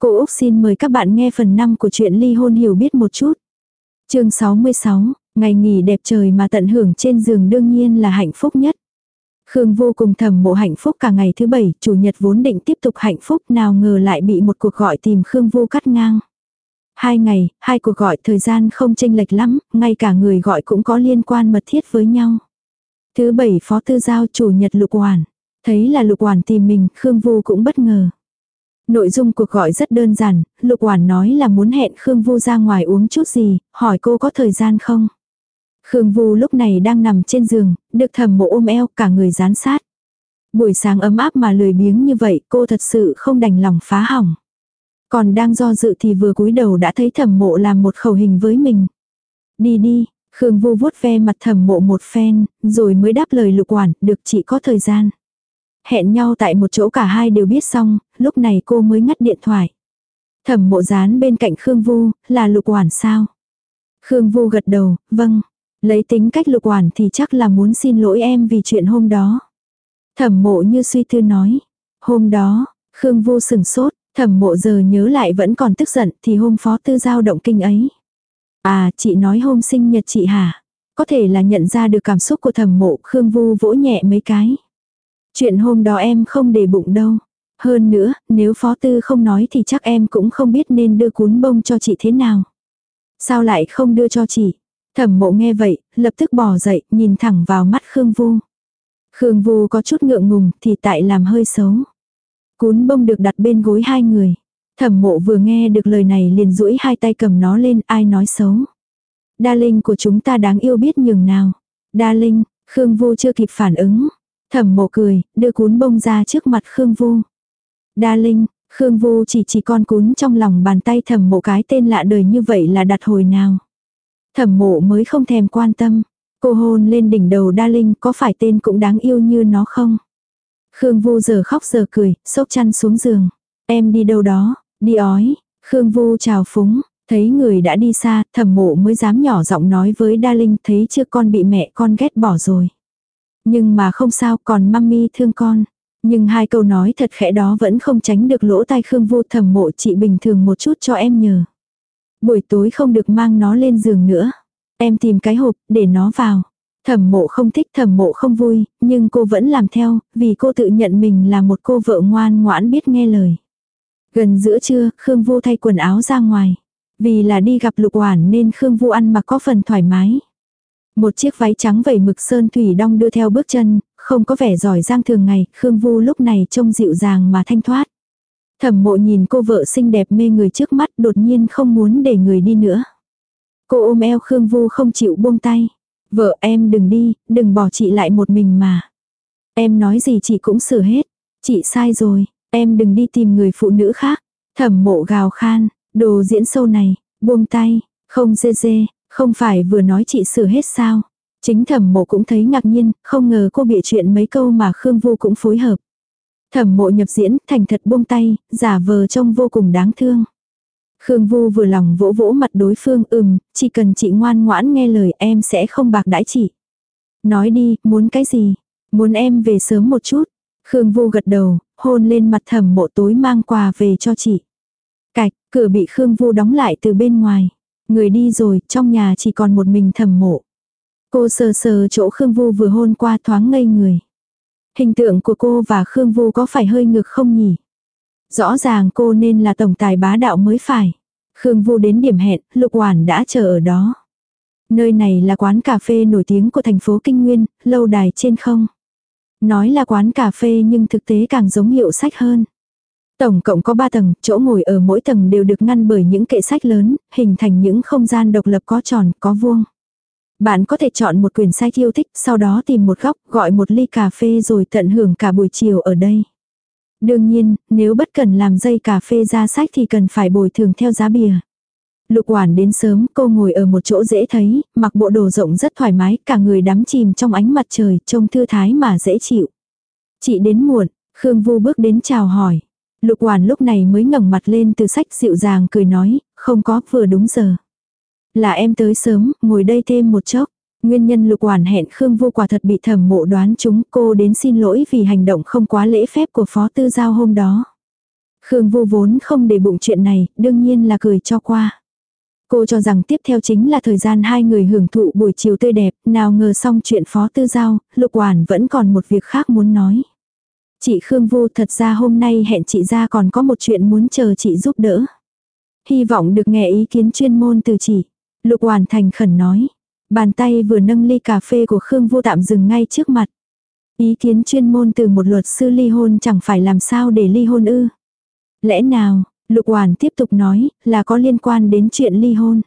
Cô Úc xin mời các bạn nghe phần 5 của chuyện ly hôn hiểu biết một chút. chương 66, ngày nghỉ đẹp trời mà tận hưởng trên giường đương nhiên là hạnh phúc nhất. Khương vô cùng thầm mộ hạnh phúc cả ngày thứ bảy, chủ nhật vốn định tiếp tục hạnh phúc nào ngờ lại bị một cuộc gọi tìm Khương vô cắt ngang. Hai ngày, hai cuộc gọi thời gian không chênh lệch lắm, ngay cả người gọi cũng có liên quan mật thiết với nhau. Thứ bảy phó tư giao chủ nhật lục hoàn. Thấy là lục hoàn tìm mình, Khương Vu cũng bất ngờ. Nội dung cuộc gọi rất đơn giản, lục hoàn nói là muốn hẹn Khương Vu ra ngoài uống chút gì, hỏi cô có thời gian không. Khương Vu lúc này đang nằm trên giường, được thầm mộ ôm eo cả người dán sát. Buổi sáng ấm áp mà lười biếng như vậy cô thật sự không đành lòng phá hỏng. Còn đang do dự thì vừa cúi đầu đã thấy thẩm mộ làm một khẩu hình với mình. Đi đi, Khương Vu vuốt ve mặt thẩm mộ một phen, rồi mới đáp lời lục quản, được chị có thời gian. Hẹn nhau tại một chỗ cả hai đều biết xong, lúc này cô mới ngắt điện thoại. Thẩm mộ dán bên cạnh Khương Vu, là lục quản sao? Khương Vu gật đầu, vâng. Lấy tính cách lục quản thì chắc là muốn xin lỗi em vì chuyện hôm đó. Thẩm mộ như suy tư nói. Hôm đó, Khương Vu sừng sốt, thẩm mộ giờ nhớ lại vẫn còn tức giận thì hôm phó tư giao động kinh ấy. À, chị nói hôm sinh nhật chị hả? Có thể là nhận ra được cảm xúc của thẩm mộ, Khương Vu vỗ nhẹ mấy cái. Chuyện hôm đó em không để bụng đâu. Hơn nữa, nếu phó tư không nói thì chắc em cũng không biết nên đưa cuốn bông cho chị thế nào. Sao lại không đưa cho chị? Thẩm mộ nghe vậy, lập tức bỏ dậy, nhìn thẳng vào mắt Khương Vu. Khương Vu có chút ngượng ngùng thì tại làm hơi xấu. Cuốn bông được đặt bên gối hai người. Thẩm mộ vừa nghe được lời này liền duỗi hai tay cầm nó lên ai nói xấu. Đa Linh của chúng ta đáng yêu biết nhường nào. Đa Linh, Khương Vu chưa kịp phản ứng. Thẩm mộ cười, đưa cuốn bông ra trước mặt Khương Vu. Đa Linh, Khương Vu chỉ chỉ con cún trong lòng bàn tay thẩm mộ cái tên lạ đời như vậy là đặt hồi nào. Thẩm mộ mới không thèm quan tâm. Cô hôn lên đỉnh đầu Đa Linh có phải tên cũng đáng yêu như nó không? Khương Vu giờ khóc giờ cười, sốc chăn xuống giường. Em đi đâu đó, đi ói. Khương Vu chào phúng, thấy người đã đi xa, thẩm mộ mới dám nhỏ giọng nói với Đa Linh thấy chưa con bị mẹ con ghét bỏ rồi. Nhưng mà không sao còn mami thương con. Nhưng hai câu nói thật khẽ đó vẫn không tránh được lỗ tai Khương Vu thầm mộ chị bình thường một chút cho em nhờ. Buổi tối không được mang nó lên giường nữa. Em tìm cái hộp để nó vào. Thẩm mộ không thích thẩm mộ không vui, nhưng cô vẫn làm theo, vì cô tự nhận mình là một cô vợ ngoan ngoãn biết nghe lời. Gần giữa trưa, Khương Vu thay quần áo ra ngoài. Vì là đi gặp lục oản nên Khương Vu ăn mặc có phần thoải mái. Một chiếc váy trắng vẩy mực sơn thủy đong đưa theo bước chân, không có vẻ giỏi giang thường ngày, Khương Vu lúc này trông dịu dàng mà thanh thoát. Thẩm mộ nhìn cô vợ xinh đẹp mê người trước mắt đột nhiên không muốn để người đi nữa. Cô ôm eo Khương Vu không chịu buông tay. Vợ em đừng đi, đừng bỏ chị lại một mình mà. Em nói gì chị cũng sửa hết. Chị sai rồi, em đừng đi tìm người phụ nữ khác. Thẩm mộ gào khan, đồ diễn sâu này, buông tay, không dê dê, không phải vừa nói chị sửa hết sao. Chính thẩm mộ cũng thấy ngạc nhiên, không ngờ cô bịa chuyện mấy câu mà Khương Vu cũng phối hợp. Thẩm mộ nhập diễn, thành thật buông tay, giả vờ trông vô cùng đáng thương. Khương Vu vừa lòng vỗ vỗ mặt đối phương ừm, chỉ cần chị ngoan ngoãn nghe lời em sẽ không bạc đãi chị. Nói đi, muốn cái gì? Muốn em về sớm một chút. Khương Vu gật đầu, hôn lên mặt thẩm mộ tối mang quà về cho chị. Cạch, cửa bị Khương Vu đóng lại từ bên ngoài. Người đi rồi, trong nhà chỉ còn một mình thẩm mộ. Cô sờ sờ chỗ Khương Vu vừa hôn qua thoáng ngây người. Hình tượng của cô và Khương Vu có phải hơi ngược không nhỉ? Rõ ràng cô nên là tổng tài bá đạo mới phải. Khương Vu đến điểm hẹn, Lục Hoàn đã chờ ở đó. Nơi này là quán cà phê nổi tiếng của thành phố Kinh Nguyên, lâu đài trên không. Nói là quán cà phê nhưng thực tế càng giống hiệu sách hơn. Tổng cộng có 3 tầng, chỗ ngồi ở mỗi tầng đều được ngăn bởi những kệ sách lớn, hình thành những không gian độc lập có tròn, có vuông. Bạn có thể chọn một quyển sách yêu thích, sau đó tìm một góc, gọi một ly cà phê rồi tận hưởng cả buổi chiều ở đây. Đương nhiên, nếu bất cần làm dây cà phê ra sách thì cần phải bồi thường theo giá bìa. Lục quản đến sớm, cô ngồi ở một chỗ dễ thấy, mặc bộ đồ rộng rất thoải mái, cả người đắm chìm trong ánh mặt trời, trông thư thái mà dễ chịu. Chị đến muộn, Khương Vu bước đến chào hỏi. Lục hoàn lúc này mới ngẩng mặt lên từ sách dịu dàng cười nói, không có, vừa đúng giờ. Là em tới sớm, ngồi đây thêm một chốc. Nguyên nhân lục hoàn hẹn Khương vô quả thật bị thẩm mộ đoán chúng cô đến xin lỗi vì hành động không quá lễ phép của phó tư giao hôm đó. Khương vô vốn không để bụng chuyện này, đương nhiên là cười cho qua. Cô cho rằng tiếp theo chính là thời gian hai người hưởng thụ buổi chiều tươi đẹp, nào ngờ xong chuyện phó tư giao, lục hoàn vẫn còn một việc khác muốn nói. Chị Khương Vu thật ra hôm nay hẹn chị ra còn có một chuyện muốn chờ chị giúp đỡ. Hy vọng được nghe ý kiến chuyên môn từ chị. Lục hoàn thành khẩn nói. Bàn tay vừa nâng ly cà phê của Khương Vu tạm dừng ngay trước mặt. Ý kiến chuyên môn từ một luật sư ly hôn chẳng phải làm sao để ly hôn ư. Lẽ nào, Lục Hoàn tiếp tục nói, là có liên quan đến chuyện ly hôn.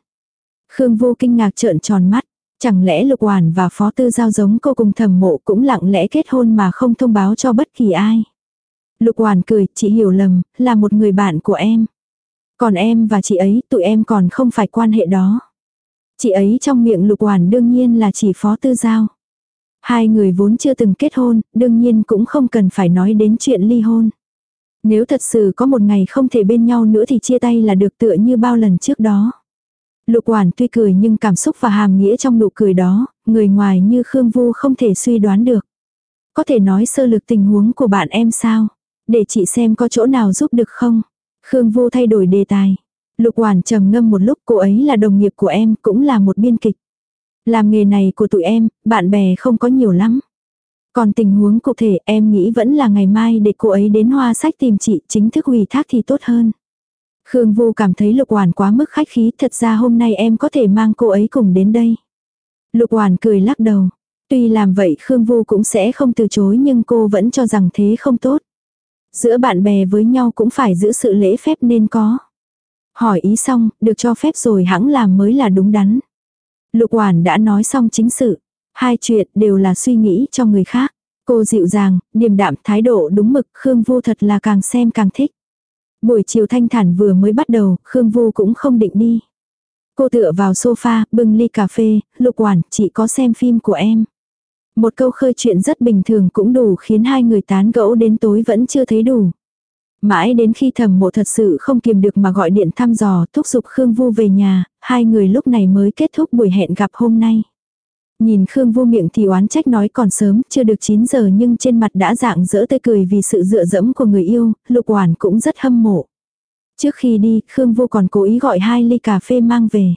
Khương Vô kinh ngạc trợn tròn mắt. Chẳng lẽ Lục Hoàn và Phó Tư Giao giống cô cùng thầm mộ cũng lặng lẽ kết hôn mà không thông báo cho bất kỳ ai. Lục Hoàn cười, chị hiểu lầm, là một người bạn của em. Còn em và chị ấy, tụi em còn không phải quan hệ đó. Chị ấy trong miệng Lục Hoàn đương nhiên là chỉ Phó Tư Giao. Hai người vốn chưa từng kết hôn, đương nhiên cũng không cần phải nói đến chuyện ly hôn. Nếu thật sự có một ngày không thể bên nhau nữa thì chia tay là được tựa như bao lần trước đó. Lục quản tuy cười nhưng cảm xúc và hàm nghĩa trong nụ cười đó, người ngoài như Khương Vu không thể suy đoán được. Có thể nói sơ lược tình huống của bạn em sao? Để chị xem có chỗ nào giúp được không? Khương Vu thay đổi đề tài. Lục Hoàn trầm ngâm một lúc cô ấy là đồng nghiệp của em cũng là một biên kịch. Làm nghề này của tụi em, bạn bè không có nhiều lắm. Còn tình huống cụ thể em nghĩ vẫn là ngày mai để cô ấy đến hoa sách tìm chị chính thức ủy thác thì tốt hơn. Khương Vu cảm thấy Lục Hoàn quá mức khách khí thật ra hôm nay em có thể mang cô ấy cùng đến đây. Lục Hoàn cười lắc đầu. Tuy làm vậy Khương Vu cũng sẽ không từ chối nhưng cô vẫn cho rằng thế không tốt. Giữa bạn bè với nhau cũng phải giữ sự lễ phép nên có. Hỏi ý xong, được cho phép rồi hãng làm mới là đúng đắn. Lục Hoàn đã nói xong chính sự. Hai chuyện đều là suy nghĩ cho người khác. Cô dịu dàng, điềm đạm thái độ đúng mực, Khương Vu thật là càng xem càng thích. Buổi chiều thanh thản vừa mới bắt đầu, Khương Vu cũng không định đi. Cô tựa vào sofa, bưng ly cà phê, lục quản, chị có xem phim của em. Một câu khơi chuyện rất bình thường cũng đủ khiến hai người tán gẫu đến tối vẫn chưa thấy đủ. Mãi đến khi thầm mộ thật sự không kiềm được mà gọi điện thăm dò thúc giục Khương Vu về nhà, hai người lúc này mới kết thúc buổi hẹn gặp hôm nay. Nhìn Khương vô miệng thì oán trách nói còn sớm, chưa được 9 giờ nhưng trên mặt đã dạng dỡ tươi cười vì sự dựa dẫm của người yêu, Lục Hoàn cũng rất hâm mộ. Trước khi đi, Khương vô còn cố ý gọi hai ly cà phê mang về.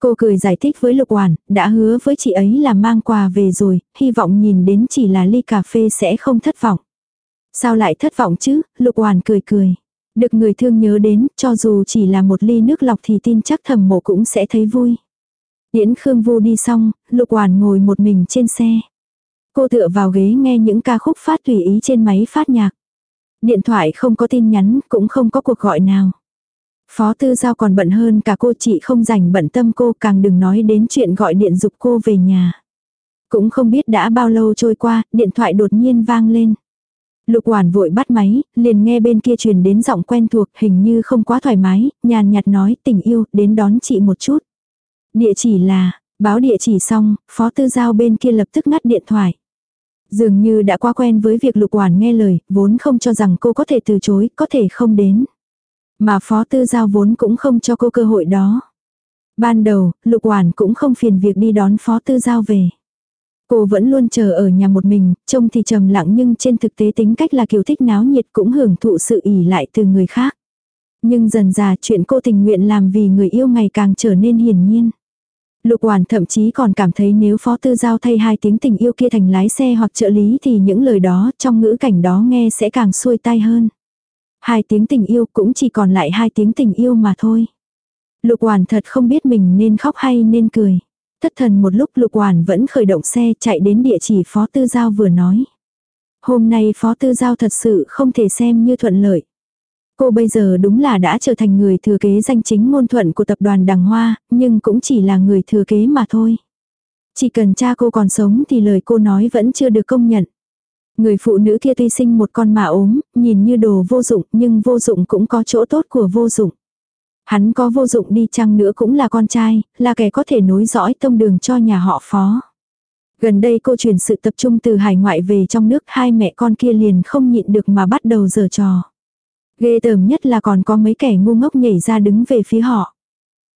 Cô cười giải thích với Lục Hoàn, đã hứa với chị ấy là mang quà về rồi, hy vọng nhìn đến chỉ là ly cà phê sẽ không thất vọng. Sao lại thất vọng chứ, Lục Hoàn cười cười. Được người thương nhớ đến, cho dù chỉ là một ly nước lọc thì tin chắc thầm mộ cũng sẽ thấy vui. Điễn Khương Vu đi xong, Lục Hoàn ngồi một mình trên xe. Cô tựa vào ghế nghe những ca khúc phát tùy ý trên máy phát nhạc. Điện thoại không có tin nhắn, cũng không có cuộc gọi nào. Phó Tư Giao còn bận hơn cả cô chị không rảnh bận tâm cô càng đừng nói đến chuyện gọi điện dục cô về nhà. Cũng không biết đã bao lâu trôi qua, điện thoại đột nhiên vang lên. Lục Hoàn vội bắt máy, liền nghe bên kia truyền đến giọng quen thuộc hình như không quá thoải mái, nhàn nhạt nói tình yêu, đến đón chị một chút. Địa chỉ là, báo địa chỉ xong, phó tư giao bên kia lập tức ngắt điện thoại. Dường như đã qua quen với việc lục hoàn nghe lời, vốn không cho rằng cô có thể từ chối, có thể không đến. Mà phó tư giao vốn cũng không cho cô cơ hội đó. Ban đầu, lục hoàn cũng không phiền việc đi đón phó tư giao về. Cô vẫn luôn chờ ở nhà một mình, trông thì trầm lặng nhưng trên thực tế tính cách là kiểu thích náo nhiệt cũng hưởng thụ sự ỉ lại từ người khác. Nhưng dần già chuyện cô tình nguyện làm vì người yêu ngày càng trở nên hiển nhiên. Lục Hoàn thậm chí còn cảm thấy nếu Phó Tư Giao thay hai tiếng tình yêu kia thành lái xe hoặc trợ lý thì những lời đó trong ngữ cảnh đó nghe sẽ càng xuôi tai hơn. Hai tiếng tình yêu cũng chỉ còn lại hai tiếng tình yêu mà thôi. Lục Hoàn thật không biết mình nên khóc hay nên cười. Thất thần một lúc Lục Hoàn vẫn khởi động xe chạy đến địa chỉ Phó Tư Giao vừa nói. Hôm nay Phó Tư Giao thật sự không thể xem như thuận lợi. Cô bây giờ đúng là đã trở thành người thừa kế danh chính ngôn thuận của tập đoàn Đằng Hoa, nhưng cũng chỉ là người thừa kế mà thôi. Chỉ cần cha cô còn sống thì lời cô nói vẫn chưa được công nhận. Người phụ nữ kia tuy sinh một con mà ốm, nhìn như đồ vô dụng nhưng vô dụng cũng có chỗ tốt của vô dụng. Hắn có vô dụng đi chăng nữa cũng là con trai, là kẻ có thể nối dõi tông đường cho nhà họ phó. Gần đây cô chuyển sự tập trung từ hải ngoại về trong nước hai mẹ con kia liền không nhịn được mà bắt đầu giở trò. Ghê tởm nhất là còn có mấy kẻ ngu ngốc nhảy ra đứng về phía họ.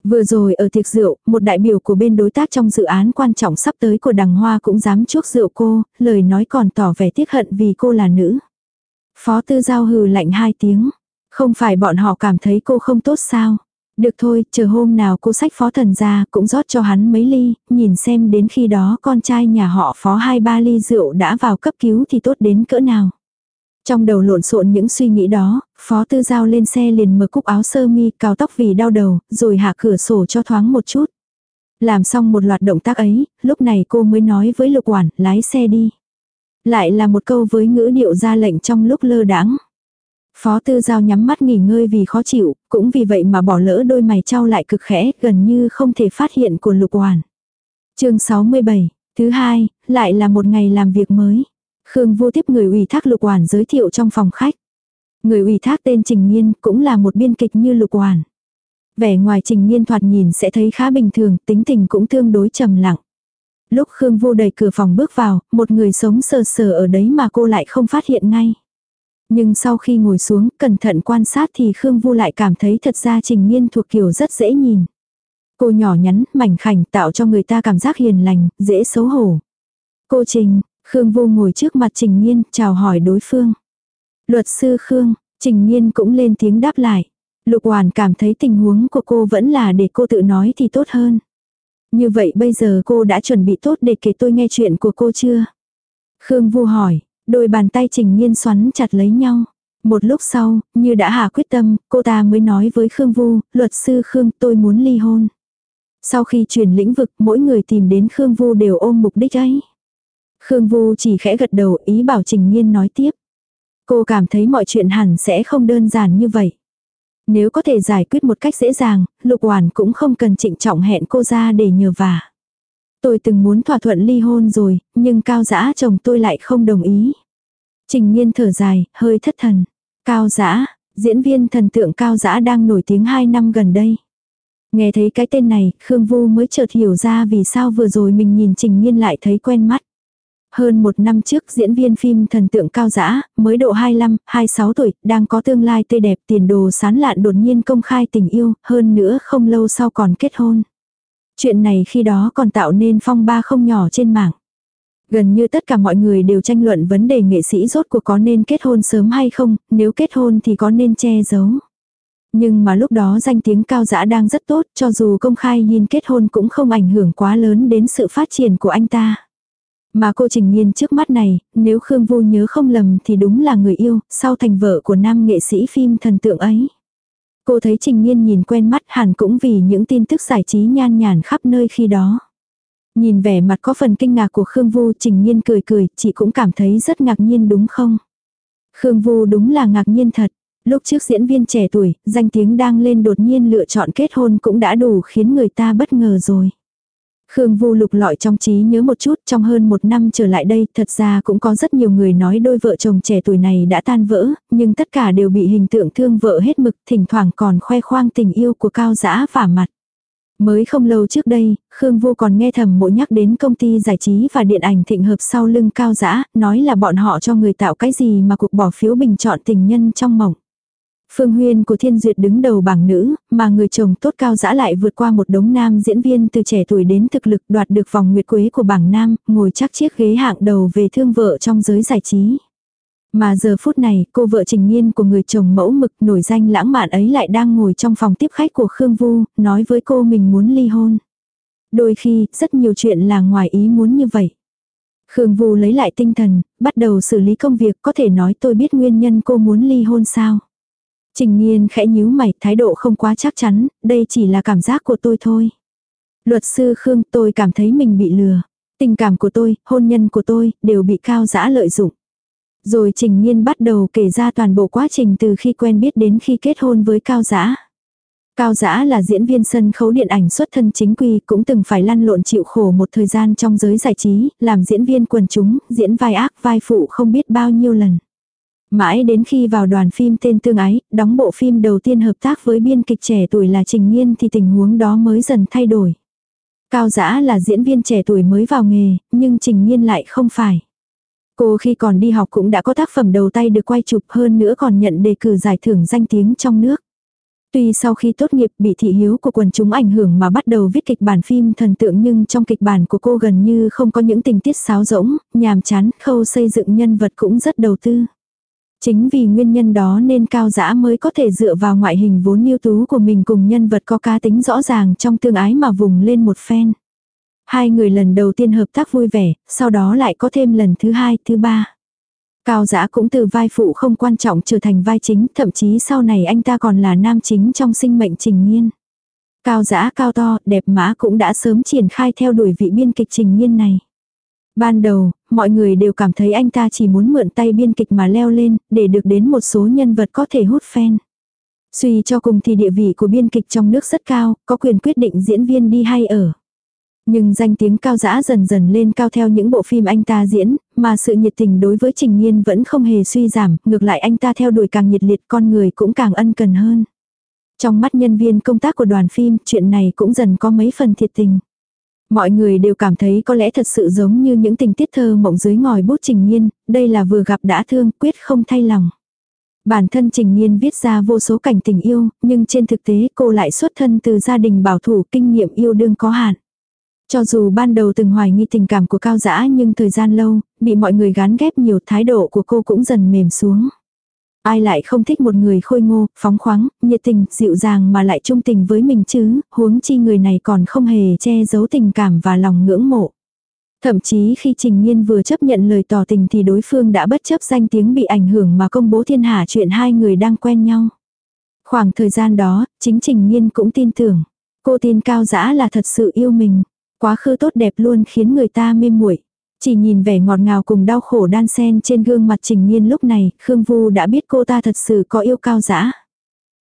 Vừa rồi ở tiệc rượu, một đại biểu của bên đối tác trong dự án quan trọng sắp tới của đằng hoa cũng dám chuốc rượu cô, lời nói còn tỏ vẻ tiếc hận vì cô là nữ. Phó tư giao hừ lạnh hai tiếng. Không phải bọn họ cảm thấy cô không tốt sao? Được thôi, chờ hôm nào cô sách phó thần ra cũng rót cho hắn mấy ly, nhìn xem đến khi đó con trai nhà họ phó hai ba ly rượu đã vào cấp cứu thì tốt đến cỡ nào. Trong đầu lộn xộn những suy nghĩ đó, phó tư giao lên xe liền mở cúc áo sơ mi cào tóc vì đau đầu, rồi hạ cửa sổ cho thoáng một chút. Làm xong một loạt động tác ấy, lúc này cô mới nói với lục quản, lái xe đi. Lại là một câu với ngữ điệu ra lệnh trong lúc lơ đãng. Phó tư giao nhắm mắt nghỉ ngơi vì khó chịu, cũng vì vậy mà bỏ lỡ đôi mày trao lại cực khẽ, gần như không thể phát hiện của lục quản chương 67, thứ hai, lại là một ngày làm việc mới. Khương vô tiếp người ủy thác lục Quản giới thiệu trong phòng khách. Người ủy thác tên Trình Nhiên cũng là một biên kịch như lục Quản. Vẻ ngoài Trình Nhiên thoạt nhìn sẽ thấy khá bình thường, tính tình cũng tương đối trầm lặng. Lúc Khương vô đẩy cửa phòng bước vào, một người sống sờ sờ ở đấy mà cô lại không phát hiện ngay. Nhưng sau khi ngồi xuống, cẩn thận quan sát thì Khương Vu lại cảm thấy thật ra Trình Nhiên thuộc kiểu rất dễ nhìn. Cô nhỏ nhắn, mảnh khảnh tạo cho người ta cảm giác hiền lành, dễ xấu hổ. Cô Trình, Khương Vu ngồi trước mặt Trình Nhiên, chào hỏi đối phương. Luật sư Khương, Trình Nhiên cũng lên tiếng đáp lại. Lục Hoàn cảm thấy tình huống của cô vẫn là để cô tự nói thì tốt hơn. Như vậy bây giờ cô đã chuẩn bị tốt để kể tôi nghe chuyện của cô chưa? Khương Vu hỏi, Đôi bàn tay trình nhiên xoắn chặt lấy nhau. Một lúc sau, như đã hạ quyết tâm, cô ta mới nói với Khương Vu, luật sư Khương tôi muốn ly hôn. Sau khi chuyển lĩnh vực, mỗi người tìm đến Khương Vu đều ôm mục đích ấy. Khương Vu chỉ khẽ gật đầu ý bảo Trình Nhiên nói tiếp. Cô cảm thấy mọi chuyện hẳn sẽ không đơn giản như vậy. Nếu có thể giải quyết một cách dễ dàng, Lục Hoàn cũng không cần trịnh trọng hẹn cô ra để nhờ vả. Tôi từng muốn thỏa thuận ly hôn rồi, nhưng cao giã chồng tôi lại không đồng ý. Trình nhiên thở dài, hơi thất thần. Cao giã, diễn viên thần tượng cao giã đang nổi tiếng 2 năm gần đây. Nghe thấy cái tên này, Khương Vu mới chợt hiểu ra vì sao vừa rồi mình nhìn Trình Nhiên lại thấy quen mắt. Hơn một năm trước diễn viên phim thần tượng cao giã, mới độ 25, 26 tuổi, đang có tương lai tươi đẹp tiền đồ sán lạn đột nhiên công khai tình yêu, hơn nữa không lâu sau còn kết hôn. Chuyện này khi đó còn tạo nên phong ba không nhỏ trên mạng. Gần như tất cả mọi người đều tranh luận vấn đề nghệ sĩ rốt cuộc có nên kết hôn sớm hay không, nếu kết hôn thì có nên che giấu. Nhưng mà lúc đó danh tiếng cao dã đang rất tốt, cho dù công khai nhìn kết hôn cũng không ảnh hưởng quá lớn đến sự phát triển của anh ta. Mà cô Trình Nhiên trước mắt này, nếu Khương Vô nhớ không lầm thì đúng là người yêu, sau thành vợ của nam nghệ sĩ phim thần tượng ấy. Cô thấy Trình Nhiên nhìn quen mắt hẳn cũng vì những tin tức giải trí nhan nhản khắp nơi khi đó. Nhìn vẻ mặt có phần kinh ngạc của Khương Vu Trình Nhiên cười cười, chị cũng cảm thấy rất ngạc nhiên đúng không? Khương Vu đúng là ngạc nhiên thật. Lúc trước diễn viên trẻ tuổi, danh tiếng đang lên đột nhiên lựa chọn kết hôn cũng đã đủ khiến người ta bất ngờ rồi. Khương Vu lục lọi trong trí nhớ một chút trong hơn một năm trở lại đây thật ra cũng có rất nhiều người nói đôi vợ chồng trẻ tuổi này đã tan vỡ, nhưng tất cả đều bị hình tượng thương vợ hết mực thỉnh thoảng còn khoe khoang tình yêu của cao giã vả mặt. Mới không lâu trước đây, Khương Vu còn nghe thầm mộ nhắc đến công ty giải trí và điện ảnh thịnh hợp sau lưng cao giã, nói là bọn họ cho người tạo cái gì mà cuộc bỏ phiếu bình chọn tình nhân trong mộng. Phương Huyên của Thiên Duyệt đứng đầu bảng nữ, mà người chồng tốt cao dã lại vượt qua một đống nam diễn viên từ trẻ tuổi đến thực lực đoạt được vòng nguyệt quế của bảng nam, ngồi chắc chiếc ghế hạng đầu về thương vợ trong giới giải trí. Mà giờ phút này, cô vợ trình nhiên của người chồng mẫu mực nổi danh lãng mạn ấy lại đang ngồi trong phòng tiếp khách của Khương Vu, nói với cô mình muốn ly hôn. Đôi khi, rất nhiều chuyện là ngoài ý muốn như vậy. Khương Vu lấy lại tinh thần, bắt đầu xử lý công việc, có thể nói tôi biết nguyên nhân cô muốn ly hôn sao. Trình nhiên khẽ nhíu mày, thái độ không quá chắc chắn, đây chỉ là cảm giác của tôi thôi. Luật sư Khương tôi cảm thấy mình bị lừa. Tình cảm của tôi, hôn nhân của tôi, đều bị cao giã lợi dụng. Rồi Trình Nhiên bắt đầu kể ra toàn bộ quá trình từ khi quen biết đến khi kết hôn với Cao Giã. Cao Giã là diễn viên sân khấu điện ảnh xuất thân chính quy, cũng từng phải lăn lộn chịu khổ một thời gian trong giới giải trí, làm diễn viên quần chúng, diễn vai ác vai phụ không biết bao nhiêu lần. Mãi đến khi vào đoàn phim tên Tương Ái, đóng bộ phim đầu tiên hợp tác với biên kịch trẻ tuổi là Trình Nhiên thì tình huống đó mới dần thay đổi. Cao Giã là diễn viên trẻ tuổi mới vào nghề, nhưng Trình Nhiên lại không phải. Cô khi còn đi học cũng đã có tác phẩm đầu tay được quay chụp hơn nữa còn nhận đề cử giải thưởng danh tiếng trong nước. Tuy sau khi tốt nghiệp bị thị hiếu của quần chúng ảnh hưởng mà bắt đầu viết kịch bản phim thần tượng nhưng trong kịch bản của cô gần như không có những tình tiết sáo rỗng, nhàm chán, khâu xây dựng nhân vật cũng rất đầu tư. Chính vì nguyên nhân đó nên cao dã mới có thể dựa vào ngoại hình vốn ưu tú của mình cùng nhân vật có cá tính rõ ràng trong tương ái mà vùng lên một phen. Hai người lần đầu tiên hợp tác vui vẻ, sau đó lại có thêm lần thứ hai, thứ ba. Cao giã cũng từ vai phụ không quan trọng trở thành vai chính, thậm chí sau này anh ta còn là nam chính trong sinh mệnh trình nhiên. Cao giã cao to, đẹp mã cũng đã sớm triển khai theo đuổi vị biên kịch trình nhiên này. Ban đầu, mọi người đều cảm thấy anh ta chỉ muốn mượn tay biên kịch mà leo lên, để được đến một số nhân vật có thể hút fan. Suy cho cùng thì địa vị của biên kịch trong nước rất cao, có quyền quyết định diễn viên đi hay ở. Nhưng danh tiếng cao dã dần dần lên cao theo những bộ phim anh ta diễn, mà sự nhiệt tình đối với Trình Nhiên vẫn không hề suy giảm, ngược lại anh ta theo đuổi càng nhiệt liệt con người cũng càng ân cần hơn. Trong mắt nhân viên công tác của đoàn phim, chuyện này cũng dần có mấy phần thiệt tình. Mọi người đều cảm thấy có lẽ thật sự giống như những tình tiết thơ mộng dưới ngòi bút Trình Nhiên, đây là vừa gặp đã thương, quyết không thay lòng. Bản thân Trình Nhiên viết ra vô số cảnh tình yêu, nhưng trên thực tế cô lại xuất thân từ gia đình bảo thủ kinh nghiệm yêu đương có hạn. Cho dù ban đầu từng hoài nghi tình cảm của Cao Dã nhưng thời gian lâu, bị mọi người gán ghép nhiều thái độ của cô cũng dần mềm xuống. Ai lại không thích một người khôi ngô, phóng khoáng, nhiệt tình, dịu dàng mà lại trung tình với mình chứ, huống chi người này còn không hề che giấu tình cảm và lòng ngưỡng mộ. Thậm chí khi Trình Nhiên vừa chấp nhận lời tỏ tình thì đối phương đã bất chấp danh tiếng bị ảnh hưởng mà công bố thiên hạ chuyện hai người đang quen nhau. Khoảng thời gian đó, chính Trình Nhiên cũng tin tưởng. Cô tin cao dã là thật sự yêu mình. Quá khứ tốt đẹp luôn khiến người ta mê muội. Chỉ nhìn vẻ ngọt ngào cùng đau khổ đan xen trên gương mặt Trình Nhiên lúc này, Khương Vu đã biết cô ta thật sự có yêu cao dã.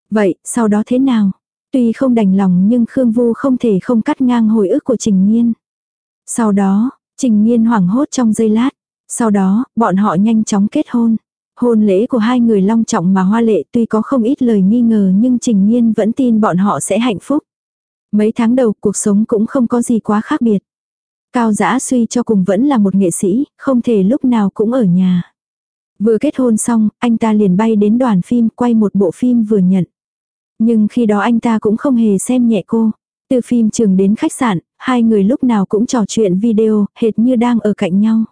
Vậy, sau đó thế nào? Tuy không đành lòng nhưng Khương Vu không thể không cắt ngang hồi ức của Trình Nhiên. Sau đó, Trình Nhiên hoảng hốt trong giây lát. Sau đó, bọn họ nhanh chóng kết hôn. Hôn lễ của hai người long trọng mà hoa lệ tuy có không ít lời nghi ngờ nhưng Trình Nhiên vẫn tin bọn họ sẽ hạnh phúc. Mấy tháng đầu cuộc sống cũng không có gì quá khác biệt. Cao giã suy cho cùng vẫn là một nghệ sĩ, không thể lúc nào cũng ở nhà. Vừa kết hôn xong, anh ta liền bay đến đoàn phim quay một bộ phim vừa nhận. Nhưng khi đó anh ta cũng không hề xem nhẹ cô. Từ phim trường đến khách sạn, hai người lúc nào cũng trò chuyện video, hệt như đang ở cạnh nhau.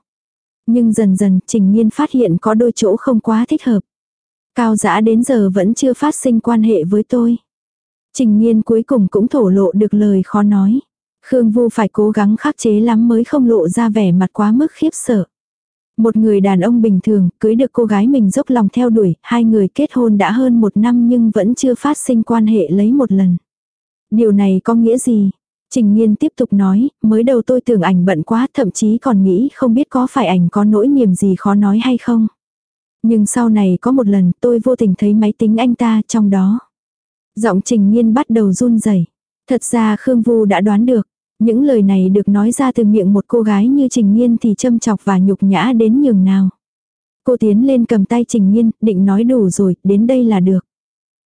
Nhưng dần dần, Trình Nhiên phát hiện có đôi chỗ không quá thích hợp. Cao giã đến giờ vẫn chưa phát sinh quan hệ với tôi. Trình nhiên cuối cùng cũng thổ lộ được lời khó nói. Khương Vu phải cố gắng khắc chế lắm mới không lộ ra vẻ mặt quá mức khiếp sợ. Một người đàn ông bình thường, cưới được cô gái mình dốc lòng theo đuổi, hai người kết hôn đã hơn một năm nhưng vẫn chưa phát sinh quan hệ lấy một lần. Điều này có nghĩa gì? Trình nhiên tiếp tục nói, mới đầu tôi tưởng ảnh bận quá thậm chí còn nghĩ không biết có phải ảnh có nỗi niềm gì khó nói hay không. Nhưng sau này có một lần tôi vô tình thấy máy tính anh ta trong đó. Giọng trình nhiên bắt đầu run rẩy Thật ra Khương Vu đã đoán được. Những lời này được nói ra từ miệng một cô gái như Trình Nhiên thì châm chọc và nhục nhã đến nhường nào. Cô tiến lên cầm tay Trình Nhiên, định nói đủ rồi, đến đây là được.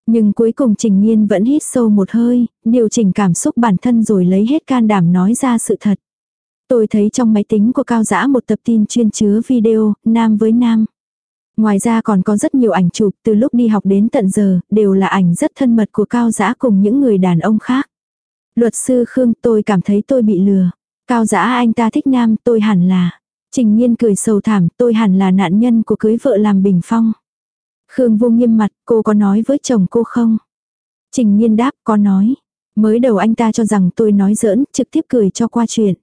Nhưng cuối cùng Trình Nhiên vẫn hít sâu một hơi, điều chỉnh cảm xúc bản thân rồi lấy hết can đảm nói ra sự thật. Tôi thấy trong máy tính của Cao Giã một tập tin chuyên chứa video, nam với nam. Ngoài ra còn có rất nhiều ảnh chụp từ lúc đi học đến tận giờ, đều là ảnh rất thân mật của Cao Giã cùng những người đàn ông khác. Luật sư Khương tôi cảm thấy tôi bị lừa. Cao Giã anh ta thích nam tôi hẳn là. Trình nhiên cười sầu thảm tôi hẳn là nạn nhân của cưới vợ làm bình phong. Khương vô nghiêm mặt cô có nói với chồng cô không? Trình nhiên đáp có nói. Mới đầu anh ta cho rằng tôi nói giỡn trực tiếp cười cho qua chuyện.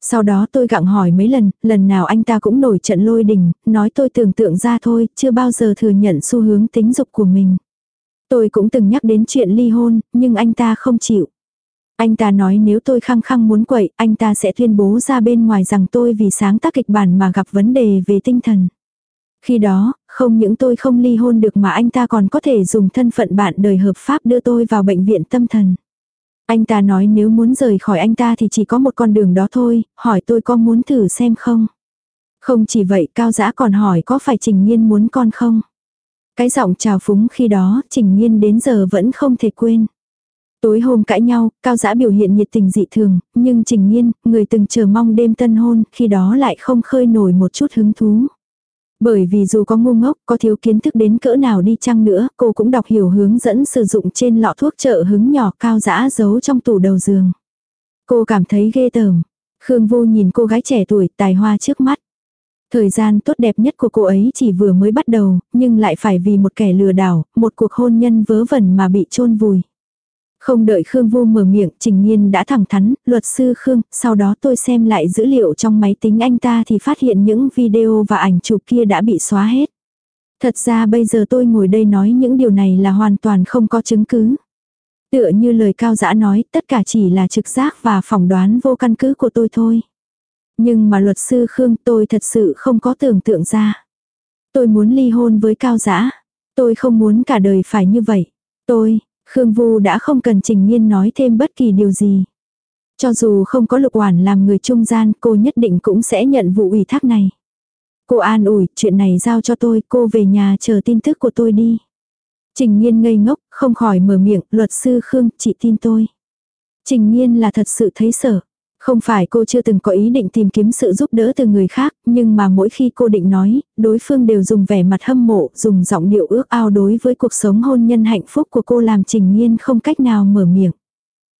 Sau đó tôi gặng hỏi mấy lần, lần nào anh ta cũng nổi trận lôi đình, nói tôi tưởng tượng ra thôi, chưa bao giờ thừa nhận xu hướng tính dục của mình. Tôi cũng từng nhắc đến chuyện ly hôn, nhưng anh ta không chịu. Anh ta nói nếu tôi khăng khăng muốn quậy, anh ta sẽ tuyên bố ra bên ngoài rằng tôi vì sáng tác kịch bản mà gặp vấn đề về tinh thần. Khi đó, không những tôi không ly hôn được mà anh ta còn có thể dùng thân phận bạn đời hợp pháp đưa tôi vào bệnh viện tâm thần. Anh ta nói nếu muốn rời khỏi anh ta thì chỉ có một con đường đó thôi, hỏi tôi có muốn thử xem không. Không chỉ vậy Cao Giã còn hỏi có phải Trình Nhiên muốn con không. Cái giọng trào phúng khi đó Trình Nhiên đến giờ vẫn không thể quên. Tối hôm cãi nhau, Cao Giã biểu hiện nhiệt tình dị thường, nhưng Trình Nhiên, người từng chờ mong đêm tân hôn, khi đó lại không khơi nổi một chút hứng thú. Bởi vì dù có ngu ngốc, có thiếu kiến thức đến cỡ nào đi chăng nữa, cô cũng đọc hiểu hướng dẫn sử dụng trên lọ thuốc trợ hứng nhỏ cao dã giấu trong tủ đầu giường. Cô cảm thấy ghê tởm. Khương Vô nhìn cô gái trẻ tuổi tài hoa trước mắt. Thời gian tốt đẹp nhất của cô ấy chỉ vừa mới bắt đầu, nhưng lại phải vì một kẻ lừa đảo, một cuộc hôn nhân vớ vẩn mà bị chôn vùi. Không đợi Khương Vô mở miệng, Trình Nhiên đã thẳng thắn, luật sư Khương, sau đó tôi xem lại dữ liệu trong máy tính anh ta thì phát hiện những video và ảnh chụp kia đã bị xóa hết. Thật ra bây giờ tôi ngồi đây nói những điều này là hoàn toàn không có chứng cứ. Tựa như lời cao giã nói, tất cả chỉ là trực giác và phỏng đoán vô căn cứ của tôi thôi. Nhưng mà luật sư Khương tôi thật sự không có tưởng tượng ra. Tôi muốn ly hôn với cao giã. Tôi không muốn cả đời phải như vậy. Tôi, Khương Vu đã không cần Trình Nhiên nói thêm bất kỳ điều gì. Cho dù không có lục oản làm người trung gian, cô nhất định cũng sẽ nhận vụ ủy thác này. Cô an ủi, chuyện này giao cho tôi, cô về nhà chờ tin tức của tôi đi. Trình Nhiên ngây ngốc, không khỏi mở miệng, luật sư Khương, chị tin tôi. Trình Nhiên là thật sự thấy sợ. Không phải cô chưa từng có ý định tìm kiếm sự giúp đỡ từ người khác, nhưng mà mỗi khi cô định nói, đối phương đều dùng vẻ mặt hâm mộ, dùng giọng điệu ước ao đối với cuộc sống hôn nhân hạnh phúc của cô làm trình nhiên không cách nào mở miệng.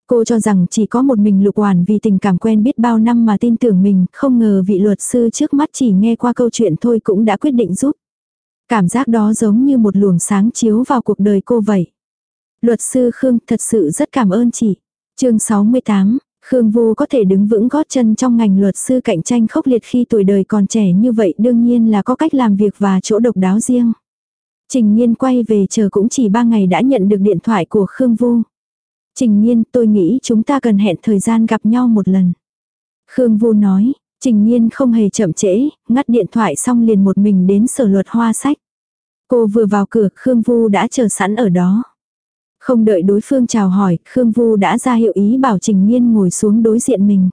Cô cho rằng chỉ có một mình lục hoàn vì tình cảm quen biết bao năm mà tin tưởng mình, không ngờ vị luật sư trước mắt chỉ nghe qua câu chuyện thôi cũng đã quyết định giúp. Cảm giác đó giống như một luồng sáng chiếu vào cuộc đời cô vậy. Luật sư Khương thật sự rất cảm ơn chị. chương 68, Khương Vu có thể đứng vững gót chân trong ngành luật sư cạnh tranh khốc liệt khi tuổi đời còn trẻ như vậy đương nhiên là có cách làm việc và chỗ độc đáo riêng. Trình Nhiên quay về chờ cũng chỉ ba ngày đã nhận được điện thoại của Khương Vu. Trình Nhiên tôi nghĩ chúng ta cần hẹn thời gian gặp nhau một lần. Khương Vu nói, Trình Nhiên không hề chậm trễ, ngắt điện thoại xong liền một mình đến sở luật hoa sách. Cô vừa vào cửa Khương Vu đã chờ sẵn ở đó. Không đợi đối phương chào hỏi, Khương Vu đã ra hiệu ý bảo Trình Nhiên ngồi xuống đối diện mình.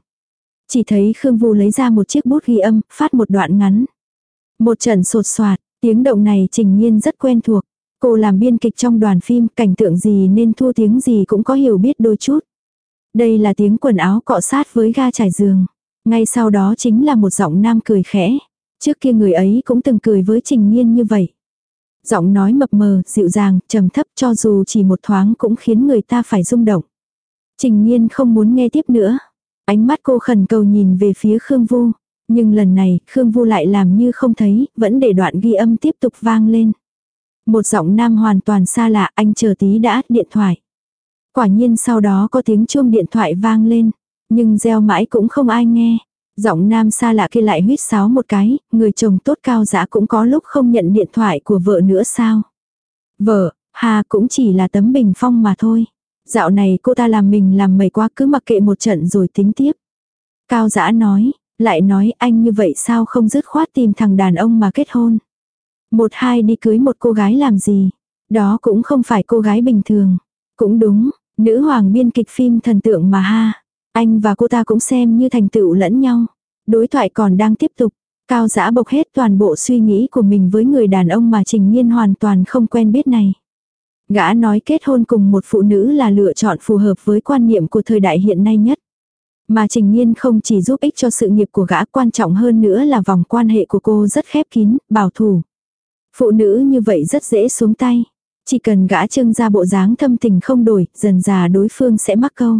Chỉ thấy Khương Vu lấy ra một chiếc bút ghi âm, phát một đoạn ngắn. Một trận sột soạt, tiếng động này Trình Nhiên rất quen thuộc. Cô làm biên kịch trong đoàn phim, cảnh tượng gì nên thua tiếng gì cũng có hiểu biết đôi chút. Đây là tiếng quần áo cọ sát với ga trải giường. Ngay sau đó chính là một giọng nam cười khẽ. Trước kia người ấy cũng từng cười với Trình Nhiên như vậy. Giọng nói mập mờ, dịu dàng, trầm thấp cho dù chỉ một thoáng cũng khiến người ta phải rung động. Trình nhiên không muốn nghe tiếp nữa. Ánh mắt cô khẩn cầu nhìn về phía Khương Vu. Nhưng lần này, Khương Vu lại làm như không thấy, vẫn để đoạn ghi âm tiếp tục vang lên. Một giọng nam hoàn toàn xa lạ, anh chờ tí đã, điện thoại. Quả nhiên sau đó có tiếng chuông điện thoại vang lên. Nhưng gieo mãi cũng không ai nghe. Giọng nam xa lạ kia lại huyết sáo một cái, người chồng tốt cao dã cũng có lúc không nhận điện thoại của vợ nữa sao. Vợ, hà cũng chỉ là tấm bình phong mà thôi. Dạo này cô ta làm mình làm mày quá cứ mặc kệ một trận rồi tính tiếp. Cao dã nói, lại nói anh như vậy sao không dứt khoát tìm thằng đàn ông mà kết hôn. Một hai đi cưới một cô gái làm gì. Đó cũng không phải cô gái bình thường. Cũng đúng, nữ hoàng biên kịch phim thần tượng mà ha. Anh và cô ta cũng xem như thành tựu lẫn nhau. Đối thoại còn đang tiếp tục. Cao giã bộc hết toàn bộ suy nghĩ của mình với người đàn ông mà Trình Nhiên hoàn toàn không quen biết này. Gã nói kết hôn cùng một phụ nữ là lựa chọn phù hợp với quan niệm của thời đại hiện nay nhất. Mà Trình Nhiên không chỉ giúp ích cho sự nghiệp của gã quan trọng hơn nữa là vòng quan hệ của cô rất khép kín, bảo thủ. Phụ nữ như vậy rất dễ xuống tay. Chỉ cần gã trưng ra bộ dáng thâm tình không đổi, dần già đối phương sẽ mắc câu.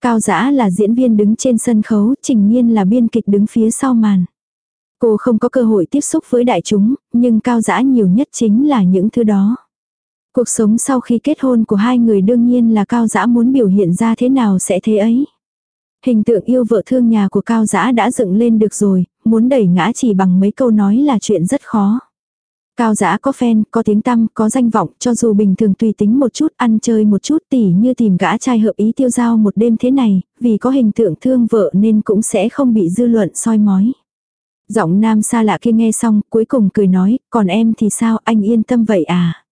Cao Giã là diễn viên đứng trên sân khấu, Trình Nhiên là biên kịch đứng phía sau màn. Cô không có cơ hội tiếp xúc với đại chúng, nhưng Cao Giã nhiều nhất chính là những thứ đó. Cuộc sống sau khi kết hôn của hai người đương nhiên là Cao Giã muốn biểu hiện ra thế nào sẽ thế ấy. Hình tượng yêu vợ thương nhà của Cao Giã đã dựng lên được rồi, muốn đẩy ngã chỉ bằng mấy câu nói là chuyện rất khó. Cao giã có fan, có tiếng tăm, có danh vọng, cho dù bình thường tùy tính một chút, ăn chơi một chút tỉ như tìm gã trai hợp ý tiêu giao một đêm thế này, vì có hình tượng thương vợ nên cũng sẽ không bị dư luận soi mói. Giọng nam xa lạ kia nghe xong, cuối cùng cười nói, còn em thì sao, anh yên tâm vậy à?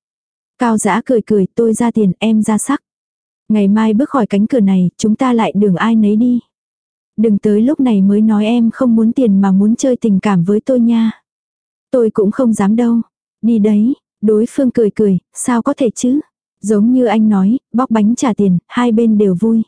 Cao giã cười cười, tôi ra tiền, em ra sắc. Ngày mai bước khỏi cánh cửa này, chúng ta lại đường ai nấy đi. Đừng tới lúc này mới nói em không muốn tiền mà muốn chơi tình cảm với tôi nha. Tôi cũng không dám đâu. Đi đấy, đối phương cười cười, sao có thể chứ? Giống như anh nói, bóc bánh trả tiền, hai bên đều vui.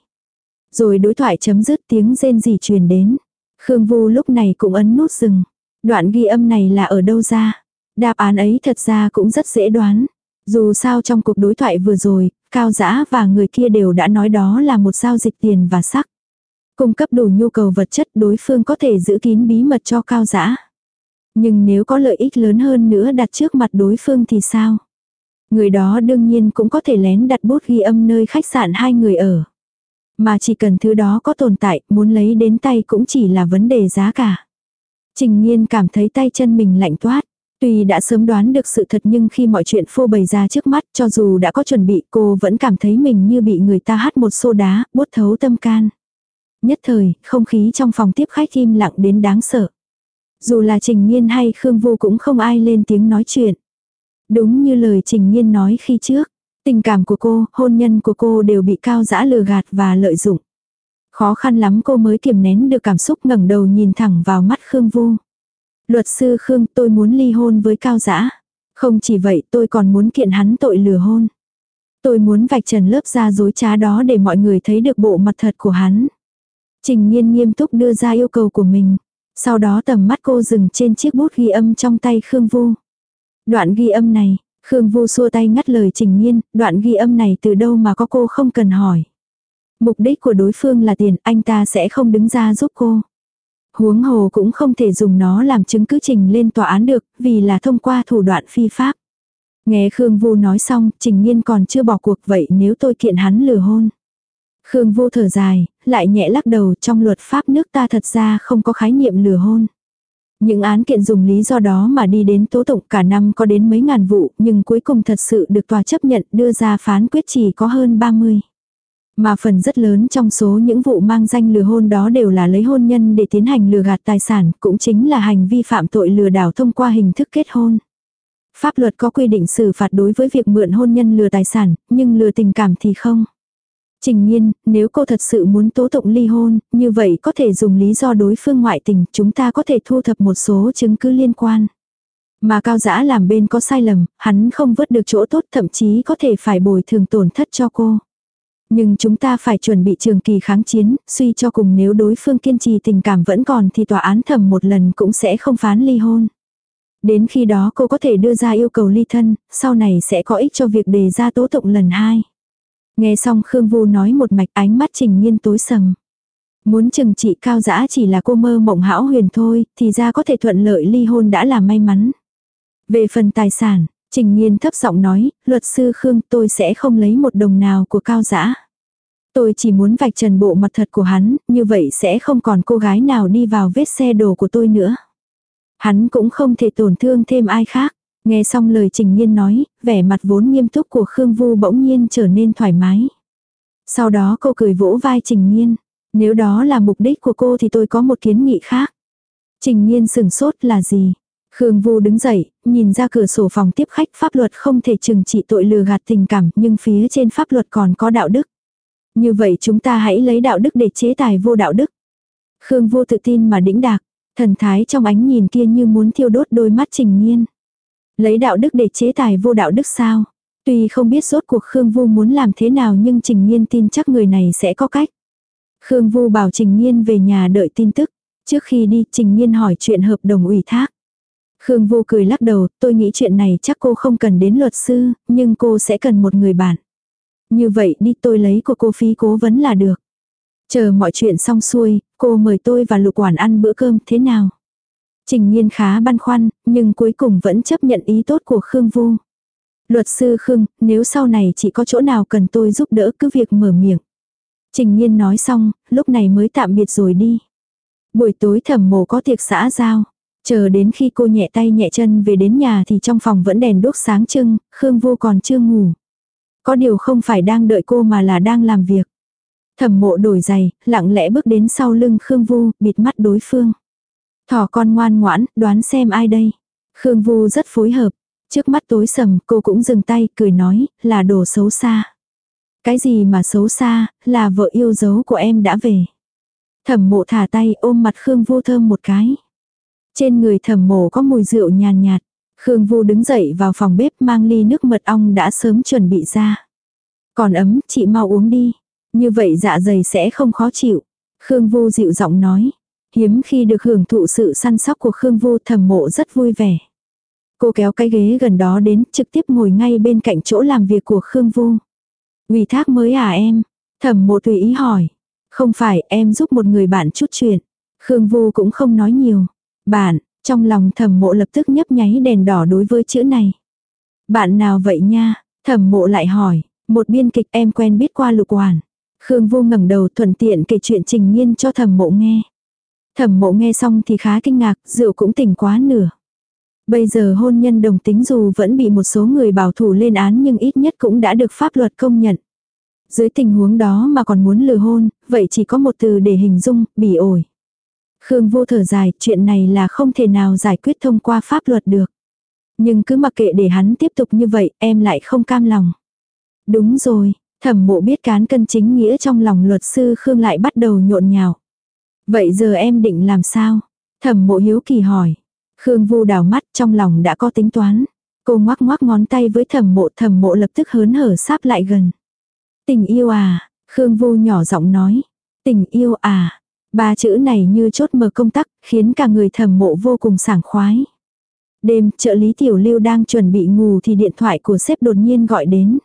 Rồi đối thoại chấm dứt tiếng rên rỉ truyền đến. Khương Vu lúc này cũng ấn nút dừng. Đoạn ghi âm này là ở đâu ra? Đáp án ấy thật ra cũng rất dễ đoán. Dù sao trong cuộc đối thoại vừa rồi, Cao Giã và người kia đều đã nói đó là một giao dịch tiền và sắc. Cung cấp đủ nhu cầu vật chất đối phương có thể giữ kín bí mật cho Cao Giã. Nhưng nếu có lợi ích lớn hơn nữa đặt trước mặt đối phương thì sao? Người đó đương nhiên cũng có thể lén đặt bút ghi âm nơi khách sạn hai người ở. Mà chỉ cần thứ đó có tồn tại, muốn lấy đến tay cũng chỉ là vấn đề giá cả. Trình nhiên cảm thấy tay chân mình lạnh toát. Tuy đã sớm đoán được sự thật nhưng khi mọi chuyện phô bày ra trước mắt cho dù đã có chuẩn bị cô vẫn cảm thấy mình như bị người ta hát một xô đá, bút thấu tâm can. Nhất thời, không khí trong phòng tiếp khách im lặng đến đáng sợ. Dù là Trình Nhiên hay Khương Vô cũng không ai lên tiếng nói chuyện. Đúng như lời Trình Nhiên nói khi trước, tình cảm của cô, hôn nhân của cô đều bị cao giã lừa gạt và lợi dụng. Khó khăn lắm cô mới kiềm nén được cảm xúc ngẩng đầu nhìn thẳng vào mắt Khương Vu. Luật sư Khương tôi muốn ly hôn với cao giã. Không chỉ vậy tôi còn muốn kiện hắn tội lừa hôn. Tôi muốn vạch trần lớp da dối trá đó để mọi người thấy được bộ mặt thật của hắn. Trình nhiên nghiêm túc đưa ra yêu cầu của mình. Sau đó tầm mắt cô dừng trên chiếc bút ghi âm trong tay Khương Vu. Đoạn ghi âm này, Khương Vu xua tay ngắt lời Trình Nhiên, đoạn ghi âm này từ đâu mà có cô không cần hỏi. Mục đích của đối phương là tiền, anh ta sẽ không đứng ra giúp cô. Huống hồ cũng không thể dùng nó làm chứng cứ trình lên tòa án được, vì là thông qua thủ đoạn phi pháp. Nghe Khương Vu nói xong, Trình Nhiên còn chưa bỏ cuộc vậy nếu tôi kiện hắn lừa hôn. Khương Vu thở dài, lại nhẹ lắc đầu trong luật pháp nước ta thật ra không có khái niệm lừa hôn. Những án kiện dùng lý do đó mà đi đến tố tụng cả năm có đến mấy ngàn vụ, nhưng cuối cùng thật sự được tòa chấp nhận đưa ra phán quyết chỉ có hơn 30. Mà phần rất lớn trong số những vụ mang danh lừa hôn đó đều là lấy hôn nhân để tiến hành lừa gạt tài sản, cũng chính là hành vi phạm tội lừa đảo thông qua hình thức kết hôn. Pháp luật có quy định xử phạt đối với việc mượn hôn nhân lừa tài sản, nhưng lừa tình cảm thì không. Trình nhiên, nếu cô thật sự muốn tố tụng ly hôn, như vậy có thể dùng lý do đối phương ngoại tình, chúng ta có thể thu thập một số chứng cứ liên quan. Mà cao giã làm bên có sai lầm, hắn không vớt được chỗ tốt thậm chí có thể phải bồi thường tổn thất cho cô. Nhưng chúng ta phải chuẩn bị trường kỳ kháng chiến, suy cho cùng nếu đối phương kiên trì tình cảm vẫn còn thì tòa án thẩm một lần cũng sẽ không phán ly hôn. Đến khi đó cô có thể đưa ra yêu cầu ly thân, sau này sẽ có ích cho việc đề ra tố tụng lần hai. Nghe xong Khương Vu nói một mạch ánh mắt trình nhiên tối sầm. Muốn chừng trị cao dã chỉ là cô mơ mộng hão huyền thôi, thì ra có thể thuận lợi ly hôn đã là may mắn. Về phần tài sản, trình nhiên thấp giọng nói, luật sư Khương tôi sẽ không lấy một đồng nào của cao dã. Tôi chỉ muốn vạch trần bộ mặt thật của hắn, như vậy sẽ không còn cô gái nào đi vào vết xe đồ của tôi nữa. Hắn cũng không thể tổn thương thêm ai khác. Nghe xong lời Trình Nhiên nói, vẻ mặt vốn nghiêm túc của Khương Vu bỗng nhiên trở nên thoải mái. Sau đó cô cười vỗ vai Trình Nhiên. Nếu đó là mục đích của cô thì tôi có một kiến nghị khác. Trình Nhiên sừng sốt là gì? Khương Vu đứng dậy, nhìn ra cửa sổ phòng tiếp khách pháp luật không thể trừng trị tội lừa gạt tình cảm nhưng phía trên pháp luật còn có đạo đức. Như vậy chúng ta hãy lấy đạo đức để chế tài vô đạo đức. Khương Vu tự tin mà đĩnh đạc, thần thái trong ánh nhìn kia như muốn thiêu đốt đôi mắt Trình Nhiên. Lấy đạo đức để chế tài vô đạo đức sao? Tuy không biết rốt cuộc Khương Vu muốn làm thế nào nhưng Trình Nhiên tin chắc người này sẽ có cách. Khương Vu bảo Trình Nhiên về nhà đợi tin tức. Trước khi đi Trình Nhiên hỏi chuyện hợp đồng ủy thác. Khương Vu cười lắc đầu, tôi nghĩ chuyện này chắc cô không cần đến luật sư, nhưng cô sẽ cần một người bạn. Như vậy đi tôi lấy của cô phí cố vấn là được. Chờ mọi chuyện xong xuôi, cô mời tôi và lục quản ăn bữa cơm thế nào? Trình nhiên khá băn khoăn, nhưng cuối cùng vẫn chấp nhận ý tốt của Khương Vu. Luật sư Khương, nếu sau này chỉ có chỗ nào cần tôi giúp đỡ cứ việc mở miệng. Trình nhiên nói xong, lúc này mới tạm biệt rồi đi. Buổi tối thẩm mộ có tiệc xã giao. Chờ đến khi cô nhẹ tay nhẹ chân về đến nhà thì trong phòng vẫn đèn đốt sáng trưng, Khương Vô còn chưa ngủ. Có điều không phải đang đợi cô mà là đang làm việc. Thẩm mộ đổi giày, lặng lẽ bước đến sau lưng Khương Vu, bịt mắt đối phương. Thỏ con ngoan ngoãn, đoán xem ai đây. Khương Vu rất phối hợp. Trước mắt tối sầm, cô cũng dừng tay, cười nói, là đồ xấu xa. Cái gì mà xấu xa, là vợ yêu dấu của em đã về. Thẩm mộ thả tay ôm mặt Khương Vu thơm một cái. Trên người thẩm mộ có mùi rượu nhàn nhạt, Khương Vu đứng dậy vào phòng bếp mang ly nước mật ong đã sớm chuẩn bị ra. Còn ấm, chị mau uống đi. Như vậy dạ dày sẽ không khó chịu. Khương Vu dịu giọng nói. Hiếm khi được hưởng thụ sự săn sóc của Khương Vu thẩm mộ rất vui vẻ. Cô kéo cái ghế gần đó đến trực tiếp ngồi ngay bên cạnh chỗ làm việc của Khương Vu. Ủy thác mới à em? Thẩm mộ tùy ý hỏi. Không phải em giúp một người bạn chút chuyện. Khương Vu cũng không nói nhiều. Bạn, Trong lòng thẩm mộ lập tức nhấp nháy đèn đỏ đối với chữ này. Bạn nào vậy nha? Thẩm mộ lại hỏi, một biên kịch em quen biết qua lục hoàn. Khương Vu ngẩng đầu thuận tiện kể chuyện trình nhiên cho thẩm mộ nghe. Thẩm mộ nghe xong thì khá kinh ngạc, rượu cũng tỉnh quá nửa. Bây giờ hôn nhân đồng tính dù vẫn bị một số người bảo thủ lên án nhưng ít nhất cũng đã được pháp luật công nhận. Dưới tình huống đó mà còn muốn lừa hôn, vậy chỉ có một từ để hình dung, bỉ ổi. Khương vô thở dài, chuyện này là không thể nào giải quyết thông qua pháp luật được. Nhưng cứ mặc kệ để hắn tiếp tục như vậy, em lại không cam lòng. Đúng rồi, thẩm mộ biết cán cân chính nghĩa trong lòng luật sư Khương lại bắt đầu nhộn nhào. Vậy giờ em định làm sao? Thẩm mộ hiếu kỳ hỏi. Khương vu đào mắt trong lòng đã có tính toán. Cô ngoắc ngoắc ngón tay với thẩm mộ thẩm mộ lập tức hớn hở sáp lại gần. Tình yêu à, Khương vu nhỏ giọng nói. Tình yêu à, ba chữ này như chốt mở công tắc, khiến cả người thẩm mộ vô cùng sảng khoái. Đêm, trợ lý tiểu lưu đang chuẩn bị ngủ thì điện thoại của sếp đột nhiên gọi đến.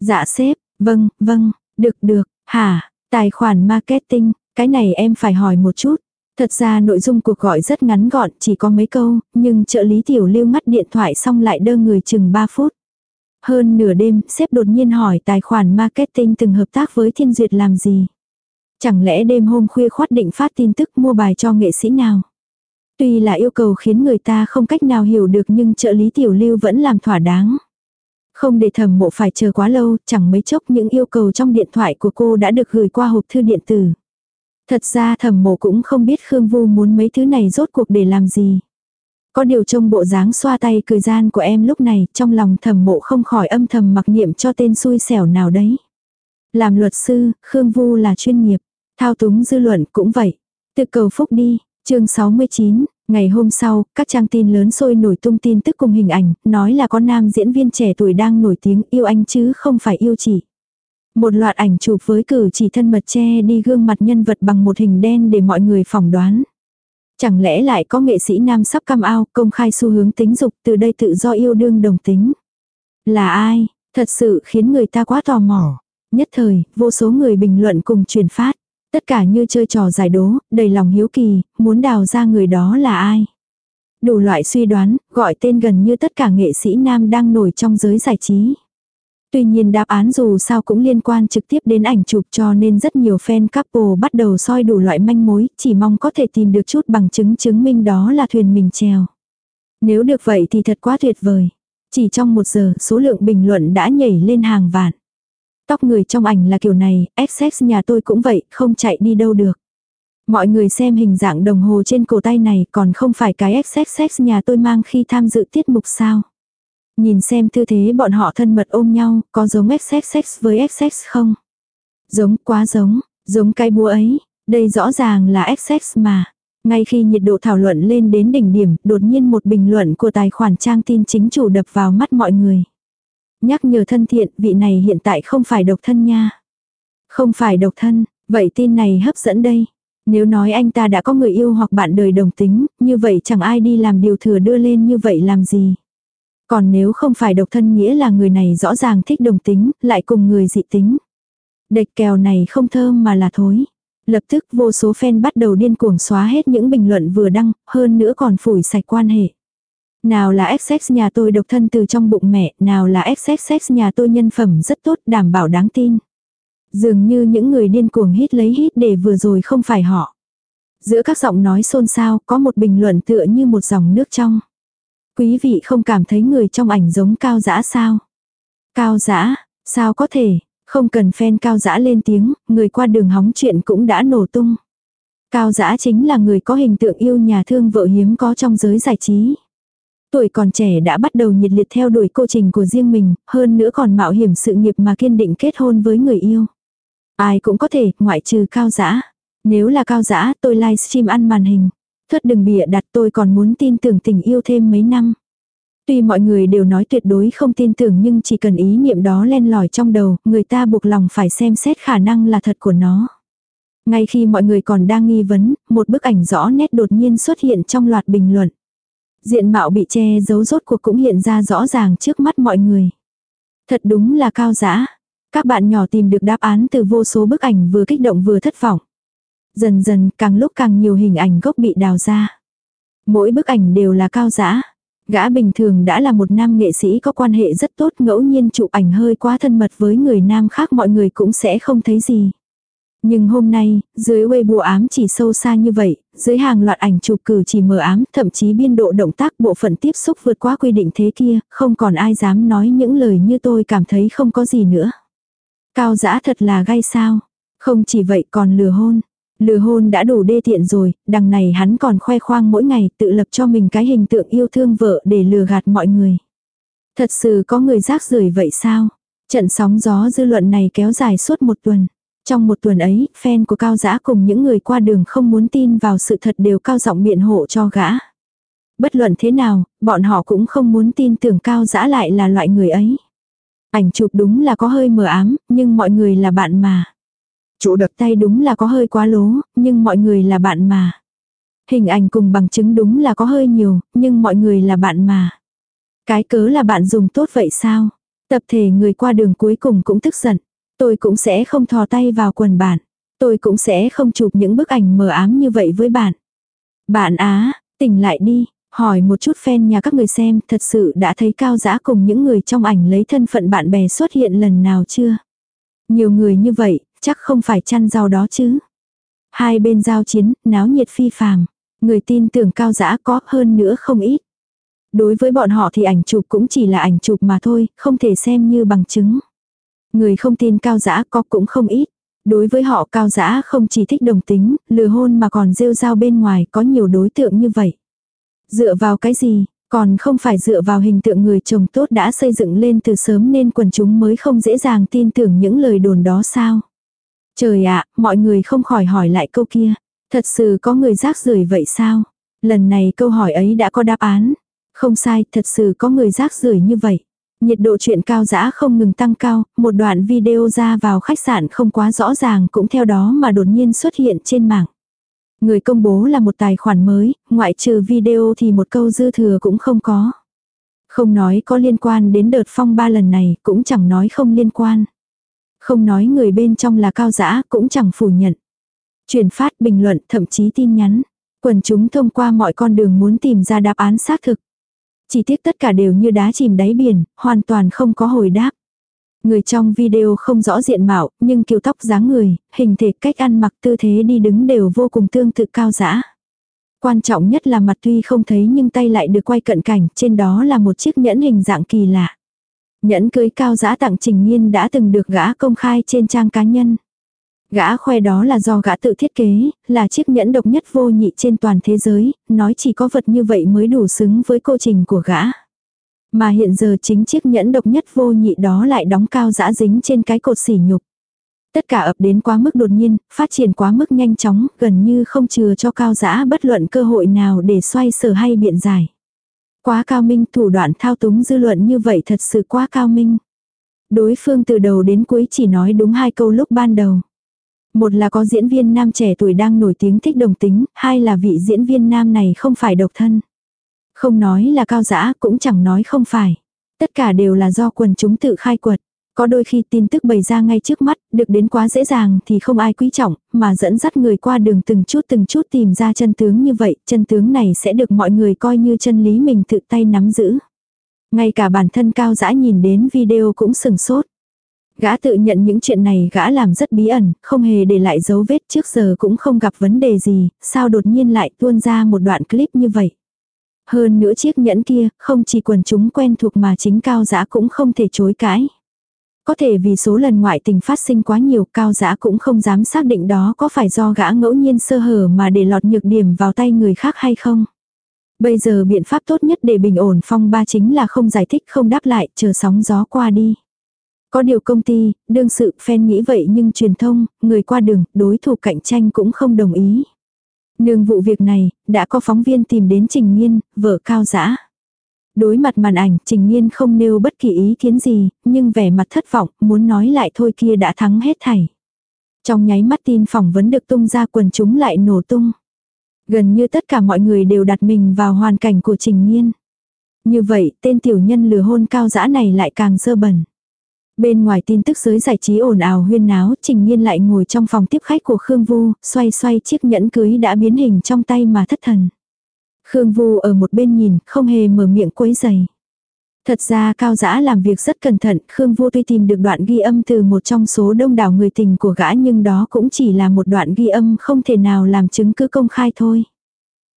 Dạ sếp, vâng, vâng, được được, hả, tài khoản marketing, cái này em phải hỏi một chút. Thật ra nội dung cuộc gọi rất ngắn gọn, chỉ có mấy câu, nhưng trợ lý tiểu lưu ngắt điện thoại xong lại đơ người chừng 3 phút. Hơn nửa đêm, sếp đột nhiên hỏi tài khoản marketing từng hợp tác với Thiên Duyệt làm gì. Chẳng lẽ đêm hôm khuya khoát định phát tin tức mua bài cho nghệ sĩ nào. Tuy là yêu cầu khiến người ta không cách nào hiểu được nhưng trợ lý tiểu lưu vẫn làm thỏa đáng. Không để thầm mộ phải chờ quá lâu, chẳng mấy chốc những yêu cầu trong điện thoại của cô đã được gửi qua hộp thư điện tử. Thật ra thẩm mộ cũng không biết Khương Vu muốn mấy thứ này rốt cuộc để làm gì. Có điều trông bộ dáng xoa tay cười gian của em lúc này, trong lòng thẩm mộ không khỏi âm thầm mặc niệm cho tên xui xẻo nào đấy. Làm luật sư, Khương Vu là chuyên nghiệp. Thao túng dư luận cũng vậy. Tự cầu phúc đi, chương 69, ngày hôm sau, các trang tin lớn sôi nổi tung tin tức cùng hình ảnh, nói là có nam diễn viên trẻ tuổi đang nổi tiếng yêu anh chứ không phải yêu chị. Một loạt ảnh chụp với cử chỉ thân mật che đi gương mặt nhân vật bằng một hình đen để mọi người phỏng đoán. Chẳng lẽ lại có nghệ sĩ nam sắp cam ao công khai xu hướng tính dục từ đây tự do yêu đương đồng tính. Là ai? Thật sự khiến người ta quá tò mò. Nhất thời, vô số người bình luận cùng truyền phát. Tất cả như chơi trò giải đố, đầy lòng hiếu kỳ, muốn đào ra người đó là ai. Đủ loại suy đoán, gọi tên gần như tất cả nghệ sĩ nam đang nổi trong giới giải trí. Tuy nhiên đáp án dù sao cũng liên quan trực tiếp đến ảnh chụp cho nên rất nhiều fan couple bắt đầu soi đủ loại manh mối, chỉ mong có thể tìm được chút bằng chứng chứng minh đó là thuyền mình treo. Nếu được vậy thì thật quá tuyệt vời. Chỉ trong một giờ, số lượng bình luận đã nhảy lên hàng vạn. Tóc người trong ảnh là kiểu này, XX nhà tôi cũng vậy, không chạy đi đâu được. Mọi người xem hình dạng đồng hồ trên cổ tay này còn không phải cái XXX nhà tôi mang khi tham dự tiết mục sao. Nhìn xem tư thế bọn họ thân mật ôm nhau, có giống XXX với XX không? Giống, quá giống, giống cái búa ấy, đây rõ ràng là XX mà. Ngay khi nhiệt độ thảo luận lên đến đỉnh điểm, đột nhiên một bình luận của tài khoản trang tin chính chủ đập vào mắt mọi người. Nhắc nhở thân thiện, vị này hiện tại không phải độc thân nha. Không phải độc thân, vậy tin này hấp dẫn đây. Nếu nói anh ta đã có người yêu hoặc bạn đời đồng tính, như vậy chẳng ai đi làm điều thừa đưa lên như vậy làm gì. Còn nếu không phải độc thân nghĩa là người này rõ ràng thích đồng tính, lại cùng người dị tính. Đệch kèo này không thơm mà là thối. Lập tức vô số fan bắt đầu điên cuồng xóa hết những bình luận vừa đăng, hơn nữa còn phủi sạch quan hệ. Nào là XX nhà tôi độc thân từ trong bụng mẹ, nào là XXX nhà tôi nhân phẩm rất tốt đảm bảo đáng tin. Dường như những người điên cuồng hít lấy hít để vừa rồi không phải họ. Giữa các giọng nói xôn xao có một bình luận tựa như một dòng nước trong. Quý vị không cảm thấy người trong ảnh giống cao dã sao? Cao dã, sao có thể, không cần fan cao dã lên tiếng, người qua đường hóng chuyện cũng đã nổ tung. Cao dã chính là người có hình tượng yêu nhà thương vợ hiếm có trong giới giải trí. Tuổi còn trẻ đã bắt đầu nhiệt liệt theo đuổi cô trình của riêng mình, hơn nữa còn mạo hiểm sự nghiệp mà kiên định kết hôn với người yêu. Ai cũng có thể, ngoại trừ cao dã. Nếu là cao dã, tôi livestream ăn màn hình. Thất đừng bịa đặt tôi còn muốn tin tưởng tình yêu thêm mấy năm. Tuy mọi người đều nói tuyệt đối không tin tưởng nhưng chỉ cần ý niệm đó len lỏi trong đầu, người ta buộc lòng phải xem xét khả năng là thật của nó. Ngay khi mọi người còn đang nghi vấn, một bức ảnh rõ nét đột nhiên xuất hiện trong loạt bình luận. Diện mạo bị che giấu rốt cuộc cũng hiện ra rõ ràng trước mắt mọi người. Thật đúng là cao giã. Các bạn nhỏ tìm được đáp án từ vô số bức ảnh vừa kích động vừa thất vọng. Dần dần càng lúc càng nhiều hình ảnh gốc bị đào ra. Mỗi bức ảnh đều là cao giã. Gã bình thường đã là một nam nghệ sĩ có quan hệ rất tốt ngẫu nhiên chụp ảnh hơi quá thân mật với người nam khác mọi người cũng sẽ không thấy gì. Nhưng hôm nay, dưới Weibo ám chỉ sâu xa như vậy, dưới hàng loạt ảnh chụp cử chỉ mờ ám, thậm chí biên độ động tác bộ phận tiếp xúc vượt quá quy định thế kia, không còn ai dám nói những lời như tôi cảm thấy không có gì nữa. Cao giã thật là gay sao. Không chỉ vậy còn lừa hôn. Lừa hôn đã đủ đê tiện rồi, đằng này hắn còn khoe khoang mỗi ngày tự lập cho mình cái hình tượng yêu thương vợ để lừa gạt mọi người. Thật sự có người rác rưởi vậy sao? Trận sóng gió dư luận này kéo dài suốt một tuần. Trong một tuần ấy, fan của Cao Giã cùng những người qua đường không muốn tin vào sự thật đều cao giọng biện hộ cho gã. Bất luận thế nào, bọn họ cũng không muốn tin tưởng Cao Giã lại là loại người ấy. Ảnh chụp đúng là có hơi mờ ám, nhưng mọi người là bạn mà. Chỗ đập tay đúng là có hơi quá lố, nhưng mọi người là bạn mà. Hình ảnh cùng bằng chứng đúng là có hơi nhiều, nhưng mọi người là bạn mà. Cái cớ là bạn dùng tốt vậy sao? Tập thể người qua đường cuối cùng cũng tức giận. Tôi cũng sẽ không thò tay vào quần bạn. Tôi cũng sẽ không chụp những bức ảnh mờ ám như vậy với bạn. Bạn á, tỉnh lại đi, hỏi một chút fan nhà các người xem thật sự đã thấy cao giã cùng những người trong ảnh lấy thân phận bạn bè xuất hiện lần nào chưa? Nhiều người như vậy, chắc không phải chăn rau đó chứ. Hai bên giao chiến, náo nhiệt phi phàm. Người tin tưởng cao giã có hơn nữa không ít. Đối với bọn họ thì ảnh chụp cũng chỉ là ảnh chụp mà thôi, không thể xem như bằng chứng. Người không tin cao giã có cũng không ít. Đối với họ cao giã không chỉ thích đồng tính, lừa hôn mà còn rêu rao bên ngoài có nhiều đối tượng như vậy. Dựa vào cái gì, còn không phải dựa vào hình tượng người chồng tốt đã xây dựng lên từ sớm nên quần chúng mới không dễ dàng tin tưởng những lời đồn đó sao. Trời ạ, mọi người không khỏi hỏi lại câu kia. Thật sự có người rác rưởi vậy sao? Lần này câu hỏi ấy đã có đáp án. Không sai, thật sự có người rác rưởi như vậy. Nhiệt độ chuyện cao dã không ngừng tăng cao, một đoạn video ra vào khách sạn không quá rõ ràng cũng theo đó mà đột nhiên xuất hiện trên mạng. Người công bố là một tài khoản mới, ngoại trừ video thì một câu dư thừa cũng không có. Không nói có liên quan đến đợt phong ba lần này, cũng chẳng nói không liên quan. Không nói người bên trong là cao dã cũng chẳng phủ nhận. Truyền phát bình luận thậm chí tin nhắn. Quần chúng thông qua mọi con đường muốn tìm ra đáp án xác thực. Chỉ tiếc tất cả đều như đá chìm đáy biển, hoàn toàn không có hồi đáp. Người trong video không rõ diện mạo, nhưng kiểu tóc dáng người, hình thể cách ăn mặc tư thế đi đứng đều vô cùng tương tự cao dã. Quan trọng nhất là mặt tuy không thấy nhưng tay lại được quay cận cảnh, trên đó là một chiếc nhẫn hình dạng kỳ lạ. Nhẫn cưới cao giã tặng Trình Nhiên đã từng được gã công khai trên trang cá nhân. Gã khoe đó là do gã tự thiết kế, là chiếc nhẫn độc nhất vô nhị trên toàn thế giới, nói chỉ có vật như vậy mới đủ xứng với cô trình của gã. Mà hiện giờ chính chiếc nhẫn độc nhất vô nhị đó lại đóng cao dã dính trên cái cột sỉ nhục. Tất cả ập đến quá mức đột nhiên, phát triển quá mức nhanh chóng, gần như không chừa cho cao dã bất luận cơ hội nào để xoay sở hay biện giải. Quá cao minh thủ đoạn thao túng dư luận như vậy thật sự quá cao minh. Đối phương từ đầu đến cuối chỉ nói đúng hai câu lúc ban đầu. Một là có diễn viên nam trẻ tuổi đang nổi tiếng thích đồng tính, hai là vị diễn viên nam này không phải độc thân. Không nói là cao dã cũng chẳng nói không phải. Tất cả đều là do quần chúng tự khai quật. Có đôi khi tin tức bày ra ngay trước mắt, được đến quá dễ dàng thì không ai quý trọng, mà dẫn dắt người qua đường từng chút từng chút tìm ra chân tướng như vậy, chân tướng này sẽ được mọi người coi như chân lý mình tự tay nắm giữ. Ngay cả bản thân cao dã nhìn đến video cũng sừng sốt. Gã tự nhận những chuyện này gã làm rất bí ẩn, không hề để lại dấu vết trước giờ cũng không gặp vấn đề gì, sao đột nhiên lại tuôn ra một đoạn clip như vậy. Hơn nữa chiếc nhẫn kia, không chỉ quần chúng quen thuộc mà chính cao giã cũng không thể chối cãi. Có thể vì số lần ngoại tình phát sinh quá nhiều cao giã cũng không dám xác định đó có phải do gã ngẫu nhiên sơ hở mà để lọt nhược điểm vào tay người khác hay không. Bây giờ biện pháp tốt nhất để bình ổn phong ba chính là không giải thích không đáp lại chờ sóng gió qua đi. Có điều công ty, đương sự fan nghĩ vậy nhưng truyền thông, người qua đường, đối thủ cạnh tranh cũng không đồng ý. Nương vụ việc này, đã có phóng viên tìm đến Trình Nhiên, vợ cao dã. Đối mặt màn ảnh, Trình Nhiên không nêu bất kỳ ý kiến gì, nhưng vẻ mặt thất vọng, muốn nói lại thôi kia đã thắng hết thảy. Trong nháy mắt tin phỏng vấn được tung ra quần chúng lại nổ tung. Gần như tất cả mọi người đều đặt mình vào hoàn cảnh của Trình Nhiên. Như vậy, tên tiểu nhân lừa hôn cao dã này lại càng dơ bẩn. Bên ngoài tin tức giới giải trí ồn ào huyên náo, Trình Nhiên lại ngồi trong phòng tiếp khách của Khương Vu, xoay xoay chiếc nhẫn cưới đã biến hình trong tay mà thất thần. Khương Vu ở một bên nhìn, không hề mở miệng quấy giày. Thật ra Cao Giã làm việc rất cẩn thận, Khương Vu tuy tìm được đoạn ghi âm từ một trong số đông đảo người tình của gã nhưng đó cũng chỉ là một đoạn ghi âm không thể nào làm chứng cứ công khai thôi.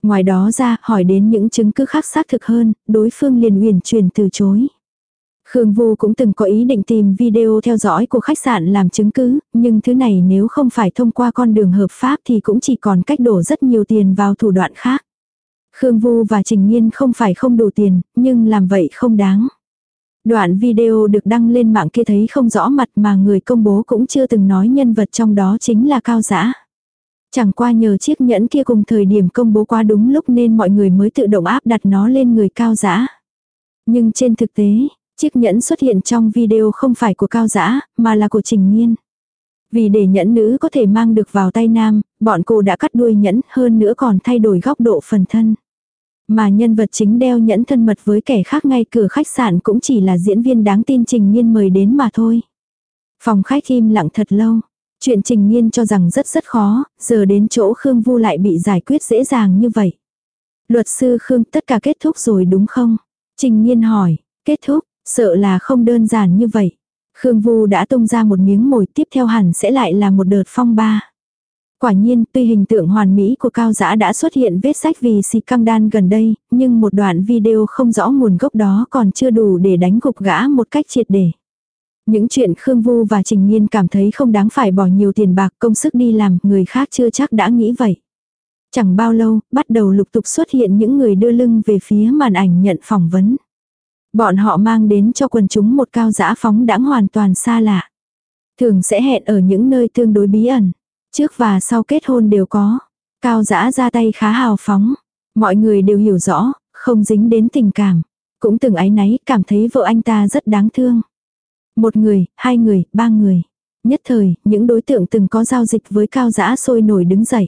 Ngoài đó ra, hỏi đến những chứng cứ khác xác thực hơn, đối phương liền uyển chuyển từ chối. Khương Vu cũng từng có ý định tìm video theo dõi của khách sạn làm chứng cứ, nhưng thứ này nếu không phải thông qua con đường hợp pháp thì cũng chỉ còn cách đổ rất nhiều tiền vào thủ đoạn khác. Khương Vu và Trình Nhiên không phải không đủ tiền, nhưng làm vậy không đáng. Đoạn video được đăng lên mạng kia thấy không rõ mặt mà người công bố cũng chưa từng nói nhân vật trong đó chính là Cao Giã. Chẳng qua nhờ chiếc nhẫn kia cùng thời điểm công bố quá đúng lúc nên mọi người mới tự động áp đặt nó lên người Cao Giã. Nhưng trên thực tế, chiếc nhẫn xuất hiện trong video không phải của Cao Giã, mà là của Trình Nhiên. Vì để nhẫn nữ có thể mang được vào tay nam, bọn cô đã cắt đuôi nhẫn hơn nữa còn thay đổi góc độ phần thân. Mà nhân vật chính đeo nhẫn thân mật với kẻ khác ngay cửa khách sạn cũng chỉ là diễn viên đáng tin Trình Nhiên mời đến mà thôi. Phòng khách im lặng thật lâu. Chuyện Trình Nhiên cho rằng rất rất khó, giờ đến chỗ Khương Vu lại bị giải quyết dễ dàng như vậy. Luật sư Khương tất cả kết thúc rồi đúng không? Trình Nhiên hỏi, kết thúc, sợ là không đơn giản như vậy. Khương Vu đã tung ra một miếng mồi tiếp theo hẳn sẽ lại là một đợt phong ba. Quả nhiên, tuy hình tượng hoàn mỹ của cao giã đã xuất hiện vết sách vì xì căng đan gần đây, nhưng một đoạn video không rõ nguồn gốc đó còn chưa đủ để đánh gục gã một cách triệt để. Những chuyện Khương Vu và Trình Nhiên cảm thấy không đáng phải bỏ nhiều tiền bạc công sức đi làm, người khác chưa chắc đã nghĩ vậy. Chẳng bao lâu, bắt đầu lục tục xuất hiện những người đưa lưng về phía màn ảnh nhận phỏng vấn. Bọn họ mang đến cho quần chúng một cao giã phóng đãng hoàn toàn xa lạ. Thường sẽ hẹn ở những nơi tương đối bí ẩn. Trước và sau kết hôn đều có. Cao giã ra tay khá hào phóng. Mọi người đều hiểu rõ, không dính đến tình cảm. Cũng từng ái náy cảm thấy vợ anh ta rất đáng thương. Một người, hai người, ba người. Nhất thời, những đối tượng từng có giao dịch với cao giã sôi nổi đứng dậy.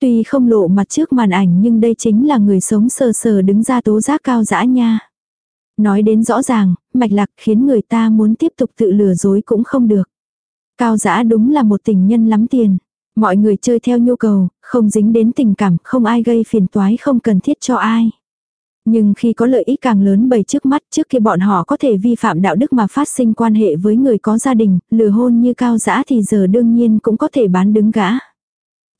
Tuy không lộ mặt trước màn ảnh nhưng đây chính là người sống sờ sờ đứng ra tố giác cao giã nha. Nói đến rõ ràng, mạch lạc khiến người ta muốn tiếp tục tự lừa dối cũng không được. Cao giã đúng là một tình nhân lắm tiền. Mọi người chơi theo nhu cầu, không dính đến tình cảm, không ai gây phiền toái không cần thiết cho ai. Nhưng khi có lợi ích càng lớn bày trước mắt trước khi bọn họ có thể vi phạm đạo đức mà phát sinh quan hệ với người có gia đình, lừa hôn như cao giã thì giờ đương nhiên cũng có thể bán đứng gã.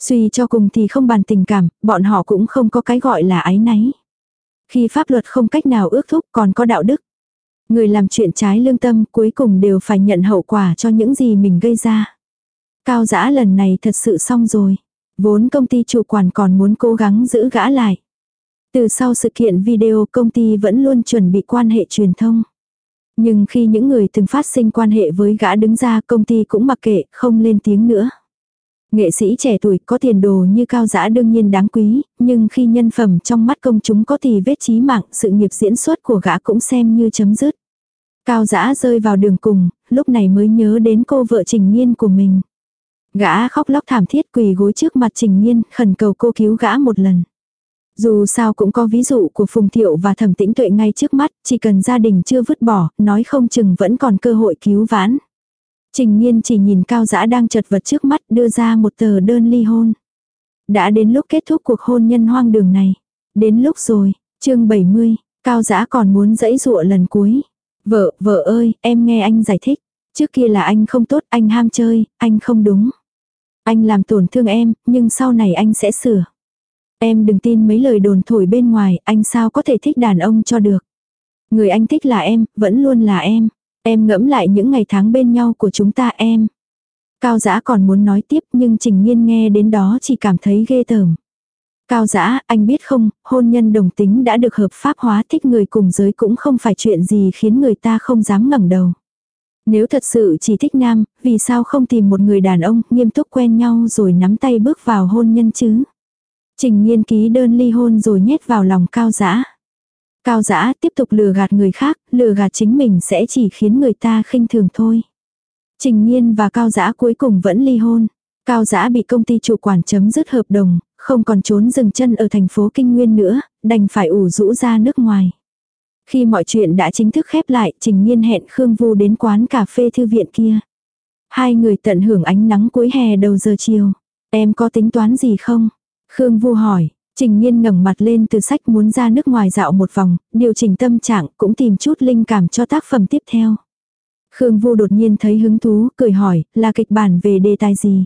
Suy cho cùng thì không bàn tình cảm, bọn họ cũng không có cái gọi là ái náy. Khi pháp luật không cách nào ước thúc còn có đạo đức. Người làm chuyện trái lương tâm cuối cùng đều phải nhận hậu quả cho những gì mình gây ra. Cao giã lần này thật sự xong rồi. Vốn công ty chủ quản còn muốn cố gắng giữ gã lại. Từ sau sự kiện video công ty vẫn luôn chuẩn bị quan hệ truyền thông. Nhưng khi những người từng phát sinh quan hệ với gã đứng ra công ty cũng mặc kệ, không lên tiếng nữa. Nghệ sĩ trẻ tuổi có tiền đồ như cao giã đương nhiên đáng quý, nhưng khi nhân phẩm trong mắt công chúng có thì vết chí mạng, sự nghiệp diễn xuất của gã cũng xem như chấm dứt. Cao giã rơi vào đường cùng, lúc này mới nhớ đến cô vợ trình nhiên của mình. Gã khóc lóc thảm thiết quỳ gối trước mặt trình nhiên, khẩn cầu cô cứu gã một lần. Dù sao cũng có ví dụ của Phùng Thiệu và Thẩm Tĩnh Tuệ ngay trước mắt, chỉ cần gia đình chưa vứt bỏ, nói không chừng vẫn còn cơ hội cứu vãn. Trình Nhiên chỉ nhìn Cao Giã đang chật vật trước mắt đưa ra một tờ đơn ly hôn. Đã đến lúc kết thúc cuộc hôn nhân hoang đường này. Đến lúc rồi, chương 70, Cao Giã còn muốn dẫy dụa lần cuối. Vợ, vợ ơi, em nghe anh giải thích. Trước kia là anh không tốt, anh ham chơi, anh không đúng. Anh làm tổn thương em, nhưng sau này anh sẽ sửa. Em đừng tin mấy lời đồn thổi bên ngoài, anh sao có thể thích đàn ông cho được. Người anh thích là em, vẫn luôn là em. Em ngẫm lại những ngày tháng bên nhau của chúng ta em. Cao giã còn muốn nói tiếp nhưng Trình Nhiên nghe đến đó chỉ cảm thấy ghê tởm. Cao giã, anh biết không, hôn nhân đồng tính đã được hợp pháp hóa thích người cùng giới cũng không phải chuyện gì khiến người ta không dám ngẩng đầu. Nếu thật sự chỉ thích nam, vì sao không tìm một người đàn ông nghiêm túc quen nhau rồi nắm tay bước vào hôn nhân chứ? Trình nghiên ký đơn ly hôn rồi nhét vào lòng cao giã. Cao giã tiếp tục lừa gạt người khác, lừa gạt chính mình sẽ chỉ khiến người ta khinh thường thôi. Trình Nhiên và Cao Giã cuối cùng vẫn ly hôn. Cao Giã bị công ty chủ quản chấm dứt hợp đồng, không còn trốn dừng chân ở thành phố Kinh Nguyên nữa, đành phải ủ rũ ra nước ngoài. Khi mọi chuyện đã chính thức khép lại, Trình Nhiên hẹn Khương Vu đến quán cà phê thư viện kia. Hai người tận hưởng ánh nắng cuối hè đầu giờ chiều. Em có tính toán gì không? Khương Vu hỏi. Trình Nhiên ngẩng mặt lên từ sách muốn ra nước ngoài dạo một vòng, điều chỉnh tâm trạng cũng tìm chút linh cảm cho tác phẩm tiếp theo. Khương Vu đột nhiên thấy hứng thú, cười hỏi, là kịch bản về đề tài gì?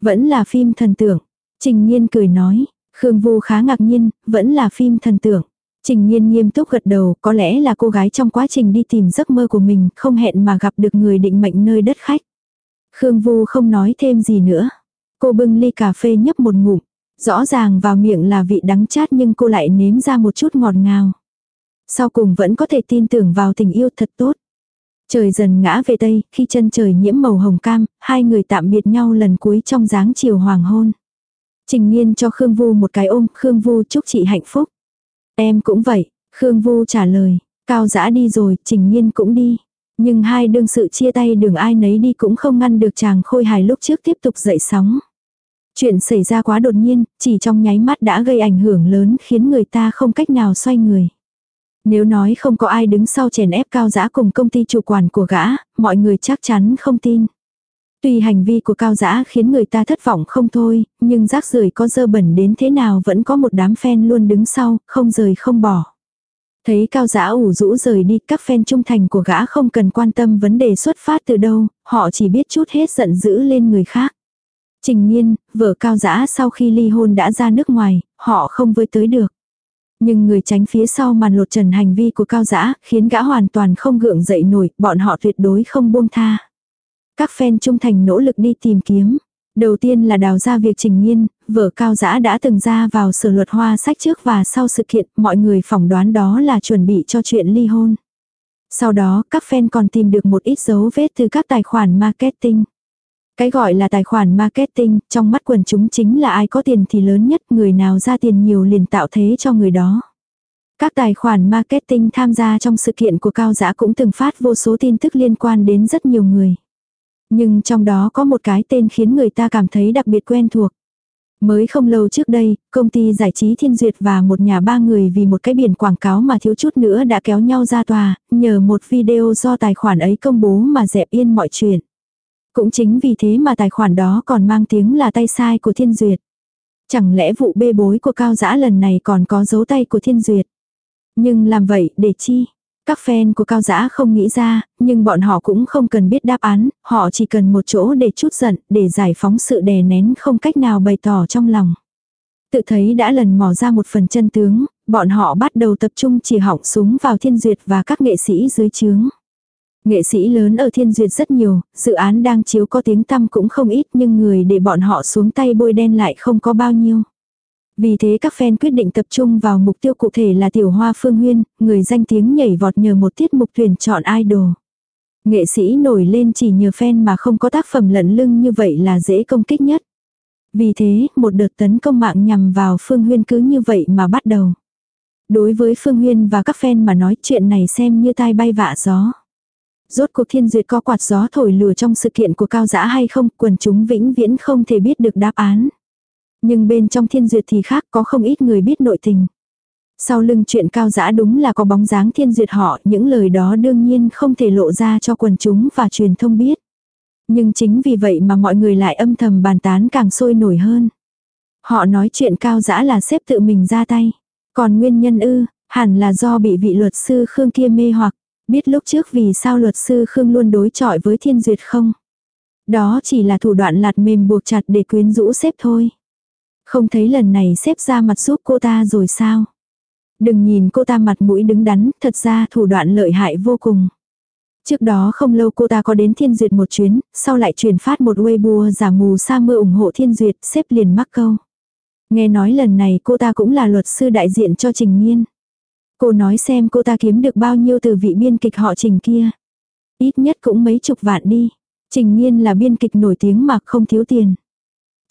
Vẫn là phim thần tượng. Trình Nhiên cười nói, Khương Vu khá ngạc nhiên, vẫn là phim thần tượng. Trình Nhiên nghiêm túc gật đầu, có lẽ là cô gái trong quá trình đi tìm giấc mơ của mình, không hẹn mà gặp được người định mệnh nơi đất khách. Khương Vu không nói thêm gì nữa. Cô bưng ly cà phê nhấp một ngụm. Rõ ràng vào miệng là vị đắng chát nhưng cô lại nếm ra một chút ngọt ngào. Sau cùng vẫn có thể tin tưởng vào tình yêu thật tốt. Trời dần ngã về tây, khi chân trời nhiễm màu hồng cam, hai người tạm biệt nhau lần cuối trong dáng chiều hoàng hôn. Trình Nhiên cho Khương Vu một cái ôm, Khương Vu chúc chị hạnh phúc. Em cũng vậy, Khương Vu trả lời, cao dã đi rồi, Trình Nhiên cũng đi. Nhưng hai đương sự chia tay đường ai nấy đi cũng không ngăn được chàng khôi hài lúc trước tiếp tục dậy sóng. Chuyện xảy ra quá đột nhiên, chỉ trong nháy mắt đã gây ảnh hưởng lớn khiến người ta không cách nào xoay người. Nếu nói không có ai đứng sau chèn ép cao giã cùng công ty chủ quản của gã, mọi người chắc chắn không tin. Tuy hành vi của cao giã khiến người ta thất vọng không thôi, nhưng rác rưởi có dơ bẩn đến thế nào vẫn có một đám fan luôn đứng sau, không rời không bỏ. Thấy cao giã ủ rũ rời đi, các fan trung thành của gã không cần quan tâm vấn đề xuất phát từ đâu, họ chỉ biết chút hết giận dữ lên người khác. Trình nhiên, vợ cao giã sau khi ly hôn đã ra nước ngoài, họ không với tới được. Nhưng người tránh phía sau màn lột trần hành vi của cao giã, khiến gã hoàn toàn không gượng dậy nổi, bọn họ tuyệt đối không buông tha. Các fan trung thành nỗ lực đi tìm kiếm. Đầu tiên là đào ra việc trình nhiên, vợ cao giã đã từng ra vào sở luật hoa sách trước và sau sự kiện, mọi người phỏng đoán đó là chuẩn bị cho chuyện ly hôn. Sau đó, các fan còn tìm được một ít dấu vết từ các tài khoản marketing. Cái gọi là tài khoản marketing, trong mắt quần chúng chính là ai có tiền thì lớn nhất, người nào ra tiền nhiều liền tạo thế cho người đó. Các tài khoản marketing tham gia trong sự kiện của Cao Giã cũng từng phát vô số tin tức liên quan đến rất nhiều người. Nhưng trong đó có một cái tên khiến người ta cảm thấy đặc biệt quen thuộc. Mới không lâu trước đây, công ty giải trí Thiên Duyệt và một nhà ba người vì một cái biển quảng cáo mà thiếu chút nữa đã kéo nhau ra tòa, nhờ một video do tài khoản ấy công bố mà dẹp yên mọi chuyện. Cũng chính vì thế mà tài khoản đó còn mang tiếng là tay sai của Thiên Duyệt. Chẳng lẽ vụ bê bối của Cao Giã lần này còn có dấu tay của Thiên Duyệt? Nhưng làm vậy để chi? Các fan của Cao Giã không nghĩ ra, nhưng bọn họ cũng không cần biết đáp án, họ chỉ cần một chỗ để chút giận, để giải phóng sự đè nén không cách nào bày tỏ trong lòng. Tự thấy đã lần mò ra một phần chân tướng, bọn họ bắt đầu tập trung chỉ họng súng vào thiên duyệt và các nghệ sĩ dưới chướng. Nghệ sĩ lớn ở thiên duyệt rất nhiều, dự án đang chiếu có tiếng tăm cũng không ít nhưng người để bọn họ xuống tay bôi đen lại không có bao nhiêu. Vì thế các fan quyết định tập trung vào mục tiêu cụ thể là tiểu hoa phương huyên, người danh tiếng nhảy vọt nhờ một tiết mục tuyển chọn idol. Nghệ sĩ nổi lên chỉ nhờ fan mà không có tác phẩm lẫn lưng như vậy là dễ công kích nhất. Vì thế, một đợt tấn công mạng nhằm vào Phương Huyên cứ như vậy mà bắt đầu. Đối với Phương Huyên và các fan mà nói chuyện này xem như tai bay vạ gió. Rốt cuộc thiên duyệt có quạt gió thổi lừa trong sự kiện của cao giã hay không, quần chúng vĩnh viễn không thể biết được đáp án. Nhưng bên trong thiên duyệt thì khác có không ít người biết nội tình. Sau lưng chuyện cao giã đúng là có bóng dáng thiên duyệt họ, những lời đó đương nhiên không thể lộ ra cho quần chúng và truyền thông biết. Nhưng chính vì vậy mà mọi người lại âm thầm bàn tán càng sôi nổi hơn. Họ nói chuyện cao giã là xếp tự mình ra tay. Còn nguyên nhân ư, hẳn là do bị vị luật sư Khương kia mê hoặc. Biết lúc trước vì sao luật sư Khương luôn đối chọi với thiên duyệt không? Đó chỉ là thủ đoạn lạt mềm buộc chặt để quyến rũ xếp thôi. Không thấy lần này xếp ra mặt giúp cô ta rồi sao? Đừng nhìn cô ta mặt mũi đứng đắn, thật ra thủ đoạn lợi hại vô cùng. Trước đó không lâu cô ta có đến Thiên Duyệt một chuyến, sau lại truyền phát một Weibo giả mù sa mưa ủng hộ Thiên Duyệt, xếp liền mắc câu. Nghe nói lần này cô ta cũng là luật sư đại diện cho Trình Nhiên. Cô nói xem cô ta kiếm được bao nhiêu từ vị biên kịch họ Trình kia. Ít nhất cũng mấy chục vạn đi. Trình Nhiên là biên kịch nổi tiếng mà không thiếu tiền.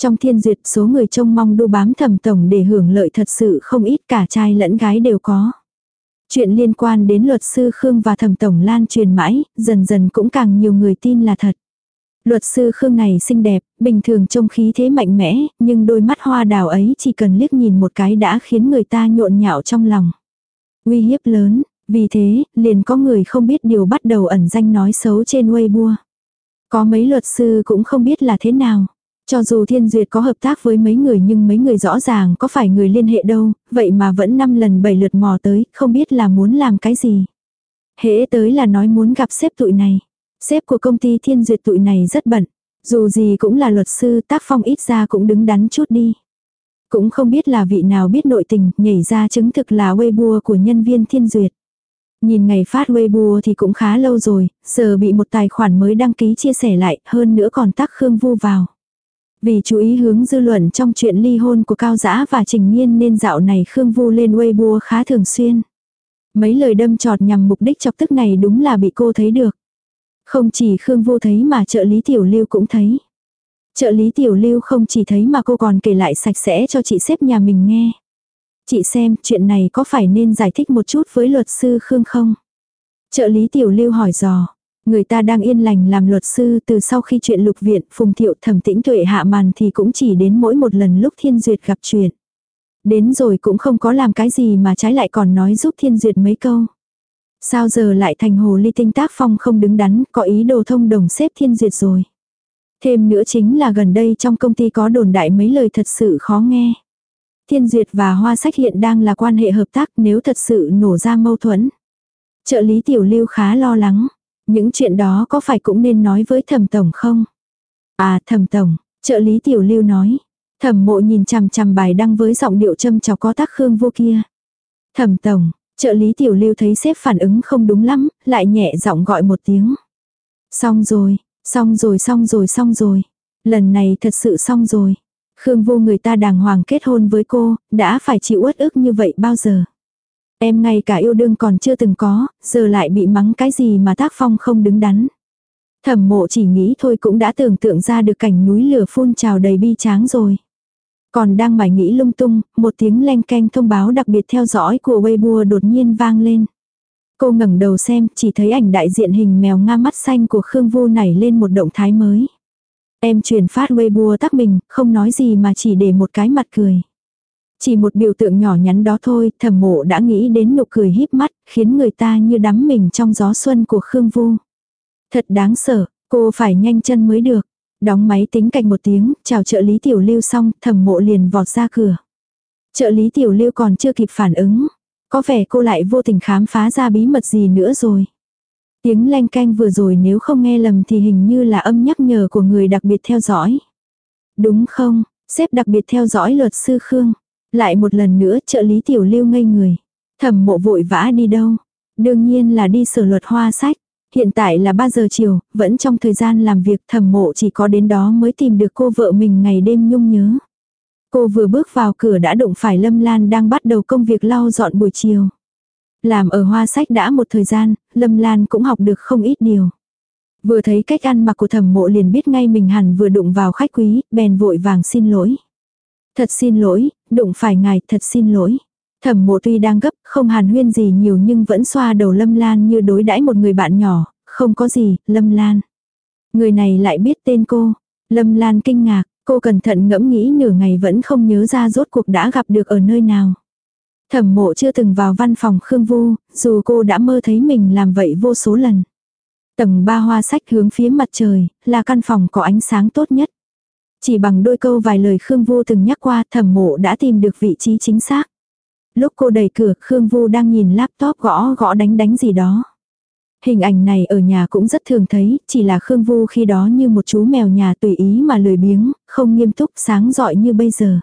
Trong thiên duyệt số người trông mong đu bám thẩm tổng để hưởng lợi thật sự không ít cả trai lẫn gái đều có. Chuyện liên quan đến luật sư Khương và thẩm tổng lan truyền mãi, dần dần cũng càng nhiều người tin là thật. Luật sư Khương này xinh đẹp, bình thường trông khí thế mạnh mẽ, nhưng đôi mắt hoa đào ấy chỉ cần liếc nhìn một cái đã khiến người ta nhộn nhạo trong lòng. Uy hiếp lớn, vì thế, liền có người không biết điều bắt đầu ẩn danh nói xấu trên Weibo. Có mấy luật sư cũng không biết là thế nào. Cho dù Thiên Duyệt có hợp tác với mấy người nhưng mấy người rõ ràng có phải người liên hệ đâu, vậy mà vẫn năm lần bảy lượt mò tới, không biết là muốn làm cái gì. Hễ tới là nói muốn gặp sếp tụi này. Sếp của công ty Thiên Duyệt tụi này rất bận. Dù gì cũng là luật sư tác phong ít ra cũng đứng đắn chút đi. Cũng không biết là vị nào biết nội tình, nhảy ra chứng thực là Weibo của nhân viên Thiên Duyệt. Nhìn ngày phát Weibo thì cũng khá lâu rồi, giờ bị một tài khoản mới đăng ký chia sẻ lại, hơn nữa còn tác Khương Vu vào. Vì chú ý hướng dư luận trong chuyện ly hôn của Cao Giã và Trình Nhiên nên dạo này Khương Vu lên Weibo khá thường xuyên. Mấy lời đâm trọt nhằm mục đích chọc tức này đúng là bị cô thấy được. Không chỉ Khương Vu thấy mà trợ lý Tiểu Lưu cũng thấy. Trợ lý Tiểu Lưu không chỉ thấy mà cô còn kể lại sạch sẽ cho chị xếp nhà mình nghe. Chị xem, chuyện này có phải nên giải thích một chút với luật sư Khương không? Trợ lý Tiểu Lưu hỏi dò. Người ta đang yên lành làm luật sư từ sau khi chuyện lục viện phùng thiệu thẩm tĩnh tuệ hạ màn thì cũng chỉ đến mỗi một lần lúc thiên duyệt gặp chuyện. Đến rồi cũng không có làm cái gì mà trái lại còn nói giúp thiên duyệt mấy câu. Sao giờ lại thành hồ ly tinh tác phong không đứng đắn, có ý đồ thông đồng xếp thiên duyệt rồi. Thêm nữa chính là gần đây trong công ty có đồn đại mấy lời thật sự khó nghe. Thiên duyệt và hoa sách hiện đang là quan hệ hợp tác nếu thật sự nổ ra mâu thuẫn. Trợ lý tiểu lưu khá lo lắng. Những chuyện đó có phải cũng nên nói với thẩm tổng không? À thẩm tổng, trợ lý tiểu lưu nói. Thẩm mộ nhìn chằm chằm bài đăng với giọng điệu châm chọc có tác khương vô kia. Thẩm tổng, trợ lý tiểu lưu thấy sếp phản ứng không đúng lắm, lại nhẹ giọng gọi một tiếng. Xong rồi, xong rồi xong rồi xong rồi. Lần này thật sự xong rồi. Khương vô người ta đàng hoàng kết hôn với cô, đã phải chịu uất ức như vậy bao giờ. Em ngay cả yêu đương còn chưa từng có, giờ lại bị mắng cái gì mà tác phong không đứng đắn. Thẩm mộ chỉ nghĩ thôi cũng đã tưởng tượng ra được cảnh núi lửa phun trào đầy bi tráng rồi. Còn đang mải nghĩ lung tung, một tiếng len canh thông báo đặc biệt theo dõi của Weibo đột nhiên vang lên. Cô ngẩng đầu xem, chỉ thấy ảnh đại diện hình mèo nga mắt xanh của Khương Vu nảy lên một động thái mới. Em truyền phát Weibo tắc mình, không nói gì mà chỉ để một cái mặt cười. Chỉ một biểu tượng nhỏ nhắn đó thôi, thẩm mộ đã nghĩ đến nụ cười híp mắt, khiến người ta như đắm mình trong gió xuân của Khương Vu. Thật đáng sợ, cô phải nhanh chân mới được. Đóng máy tính cạnh một tiếng, chào trợ lý tiểu lưu xong, thẩm mộ liền vọt ra cửa. Trợ lý tiểu lưu còn chưa kịp phản ứng. Có vẻ cô lại vô tình khám phá ra bí mật gì nữa rồi. Tiếng leng canh vừa rồi nếu không nghe lầm thì hình như là âm nhắc nhở của người đặc biệt theo dõi. Đúng không, sếp đặc biệt theo dõi luật sư Khương. Lại một lần nữa trợ lý tiểu lưu ngây người. Thẩm mộ vội vã đi đâu? Đương nhiên là đi sở luật hoa sách. Hiện tại là 3 giờ chiều, vẫn trong thời gian làm việc thẩm mộ chỉ có đến đó mới tìm được cô vợ mình ngày đêm nhung nhớ. Cô vừa bước vào cửa đã đụng phải Lâm Lan đang bắt đầu công việc lau dọn buổi chiều. Làm ở hoa sách đã một thời gian, Lâm Lan cũng học được không ít điều. Vừa thấy cách ăn mặc của thẩm mộ liền biết ngay mình hẳn vừa đụng vào khách quý, bèn vội vàng xin lỗi. Thật xin lỗi, đụng phải ngài, thật xin lỗi. Thẩm mộ tuy đang gấp, không hàn huyên gì nhiều nhưng vẫn xoa đầu Lâm Lan như đối đãi một người bạn nhỏ, không có gì, Lâm Lan. Người này lại biết tên cô. Lâm Lan kinh ngạc, cô cẩn thận ngẫm nghĩ nửa ngày vẫn không nhớ ra rốt cuộc đã gặp được ở nơi nào. Thẩm mộ chưa từng vào văn phòng Khương Vu, dù cô đã mơ thấy mình làm vậy vô số lần. Tầng ba hoa sách hướng phía mặt trời, là căn phòng có ánh sáng tốt nhất. Chỉ bằng đôi câu vài lời Khương Vu từng nhắc qua thẩm mộ đã tìm được vị trí chính xác. Lúc cô đẩy cửa Khương Vu đang nhìn laptop gõ gõ đánh đánh gì đó. Hình ảnh này ở nhà cũng rất thường thấy, chỉ là Khương Vu khi đó như một chú mèo nhà tùy ý mà lười biếng, không nghiêm túc sáng giỏi như bây giờ.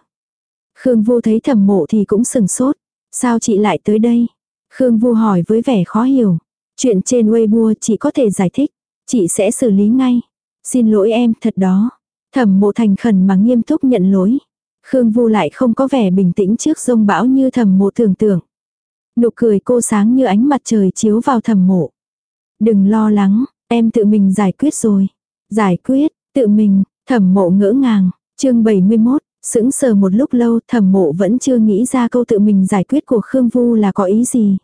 Khương Vu thấy thẩm mộ thì cũng sừng sốt. Sao chị lại tới đây? Khương Vu hỏi với vẻ khó hiểu. Chuyện trên Weibo chị có thể giải thích. Chị sẽ xử lý ngay. Xin lỗi em thật đó. Thẩm mộ thành khẩn mà nghiêm túc nhận lỗi. Khương Vu lại không có vẻ bình tĩnh trước rông bão như thẩm mộ tưởng tượng. Nụ cười cô sáng như ánh mặt trời chiếu vào thẩm mộ. Đừng lo lắng, em tự mình giải quyết rồi. Giải quyết, tự mình, thẩm mộ ngỡ ngàng. chương 71, sững sờ một lúc lâu thẩm mộ vẫn chưa nghĩ ra câu tự mình giải quyết của Khương Vu là có ý gì.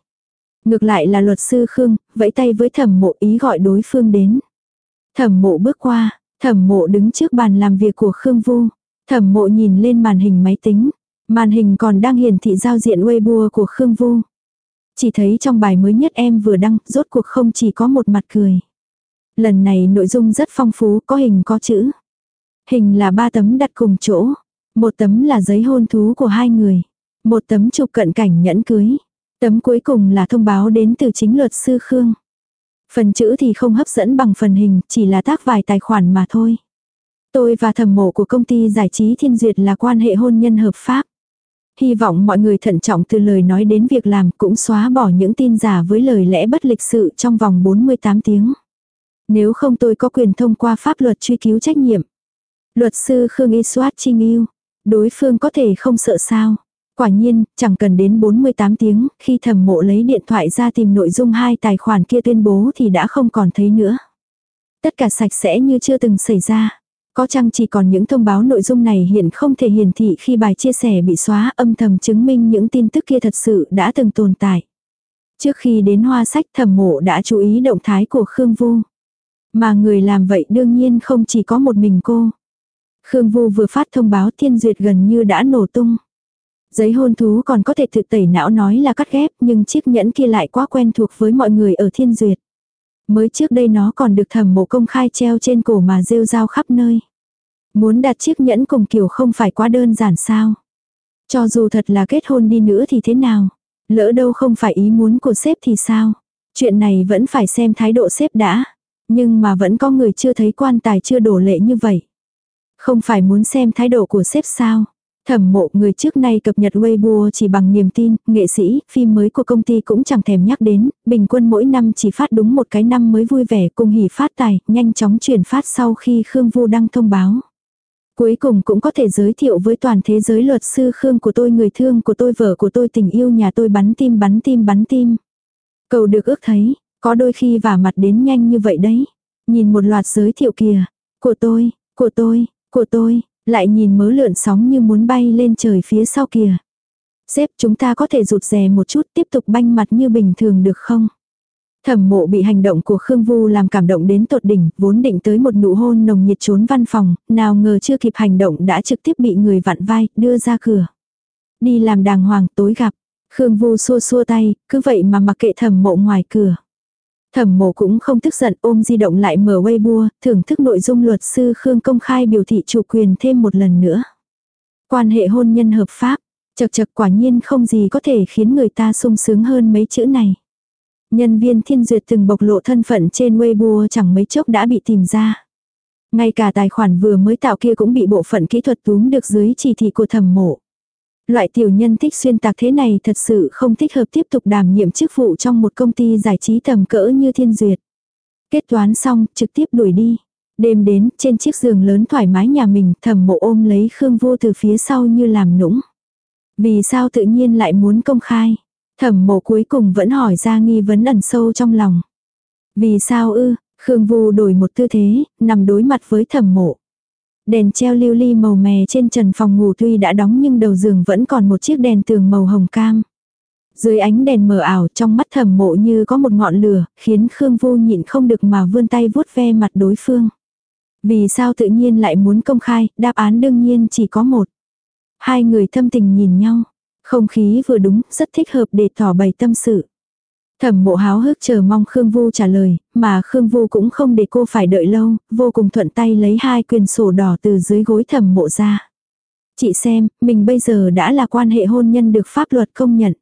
Ngược lại là luật sư Khương, vẫy tay với thẩm mộ ý gọi đối phương đến. Thẩm mộ bước qua, Thẩm mộ đứng trước bàn làm việc của Khương Vu. Thẩm mộ nhìn lên màn hình máy tính. Màn hình còn đang hiển thị giao diện Weibo của Khương Vu. Chỉ thấy trong bài mới nhất em vừa đăng, rốt cuộc không chỉ có một mặt cười. Lần này nội dung rất phong phú, có hình có chữ. Hình là ba tấm đặt cùng chỗ. Một tấm là giấy hôn thú của hai người. Một tấm chụp cận cảnh nhẫn cưới. Tấm cuối cùng là thông báo đến từ chính luật sư Khương. Phần chữ thì không hấp dẫn bằng phần hình, chỉ là tác vài tài khoản mà thôi. Tôi và thẩm mộ của công ty giải trí Thiên Duyệt là quan hệ hôn nhân hợp pháp. Hy vọng mọi người thận trọng từ lời nói đến việc làm cũng xóa bỏ những tin giả với lời lẽ bất lịch sự trong vòng 48 tiếng. Nếu không tôi có quyền thông qua pháp luật truy cứu trách nhiệm. Luật sư Khương Y Soát Trinh yêu. Đối phương có thể không sợ sao. Quả nhiên, chẳng cần đến 48 tiếng, khi thẩm mộ lấy điện thoại ra tìm nội dung hai tài khoản kia tuyên bố thì đã không còn thấy nữa. Tất cả sạch sẽ như chưa từng xảy ra. Có chăng chỉ còn những thông báo nội dung này hiện không thể hiển thị khi bài chia sẻ bị xóa âm thầm chứng minh những tin tức kia thật sự đã từng tồn tại. Trước khi đến hoa sách thẩm mộ đã chú ý động thái của Khương Vu. Mà người làm vậy đương nhiên không chỉ có một mình cô. Khương Vu vừa phát thông báo thiên duyệt gần như đã nổ tung. Giấy hôn thú còn có thể thực tẩy não nói là cắt ghép, nhưng chiếc nhẫn kia lại quá quen thuộc với mọi người ở thiên duyệt. Mới trước đây nó còn được thẩm mộ công khai treo trên cổ mà rêu rao khắp nơi. Muốn đặt chiếc nhẫn cùng kiểu không phải quá đơn giản sao. Cho dù thật là kết hôn đi nữa thì thế nào. Lỡ đâu không phải ý muốn của sếp thì sao. Chuyện này vẫn phải xem thái độ sếp đã. Nhưng mà vẫn có người chưa thấy quan tài chưa đổ lệ như vậy. Không phải muốn xem thái độ của sếp sao. Thẩm mộ người trước nay cập nhật Weibo chỉ bằng niềm tin, nghệ sĩ, phim mới của công ty cũng chẳng thèm nhắc đến, bình quân mỗi năm chỉ phát đúng một cái năm mới vui vẻ cùng hỉ phát tài, nhanh chóng chuyển phát sau khi Khương Vu đăng thông báo. Cuối cùng cũng có thể giới thiệu với toàn thế giới luật sư Khương của tôi người thương của tôi vợ của tôi tình yêu nhà tôi bắn tim bắn tim bắn tim. Cầu được ước thấy, có đôi khi vả mặt đến nhanh như vậy đấy. Nhìn một loạt giới thiệu kìa, của tôi, của tôi, của tôi, lại nhìn mớ lượn sóng như muốn bay lên trời phía sau kìa. xếp chúng ta có thể rụt rè một chút tiếp tục banh mặt như bình thường được không? Thẩm mộ bị hành động của Khương Vu làm cảm động đến tột đỉnh, vốn định tới một nụ hôn nồng nhiệt trốn văn phòng, nào ngờ chưa kịp hành động đã trực tiếp bị người vặn vai, đưa ra cửa. Đi làm đàng hoàng tối gặp. Khương Vu xua xua tay, cứ vậy mà mặc kệ thẩm mộ ngoài cửa. Thẩm mộ cũng không tức giận ôm di động lại mở Weibo, thưởng thức nội dung luật sư Khương công khai biểu thị chủ quyền thêm một lần nữa. Quan hệ hôn nhân hợp pháp, chật chật quả nhiên không gì có thể khiến người ta sung sướng hơn mấy chữ này. Nhân viên thiên duyệt từng bộc lộ thân phận trên Weibo chẳng mấy chốc đã bị tìm ra. Ngay cả tài khoản vừa mới tạo kia cũng bị bộ phận kỹ thuật túm được dưới chỉ thị của thẩm mộ. Loại tiểu nhân thích xuyên tạc thế này thật sự không thích hợp tiếp tục đảm nhiệm chức vụ trong một công ty giải trí tầm cỡ như thiên duyệt. Kết toán xong, trực tiếp đuổi đi. Đêm đến, trên chiếc giường lớn thoải mái nhà mình, thầm mộ ôm lấy Khương Vô từ phía sau như làm nũng. Vì sao tự nhiên lại muốn công khai? Thẩm mộ cuối cùng vẫn hỏi ra nghi vấn ẩn sâu trong lòng. Vì sao ư? Khương Vu đổi một tư thế, nằm đối mặt với thẩm mộ. Đèn treo lưu ly màu mè trên trần phòng ngủ tuy đã đóng nhưng đầu giường vẫn còn một chiếc đèn tường màu hồng cam. Dưới ánh đèn mờ ảo trong mắt thẩm mộ như có một ngọn lửa, khiến Khương Vô nhịn không được mà vươn tay vuốt ve mặt đối phương. Vì sao tự nhiên lại muốn công khai, đáp án đương nhiên chỉ có một. Hai người thâm tình nhìn nhau. Không khí vừa đúng, rất thích hợp để tỏ bày tâm sự. Thẩm mộ háo hức chờ mong Khương Vu trả lời, mà Khương Vu cũng không để cô phải đợi lâu, vô cùng thuận tay lấy hai quyền sổ đỏ từ dưới gối thẩm mộ ra. Chị xem, mình bây giờ đã là quan hệ hôn nhân được pháp luật công nhận.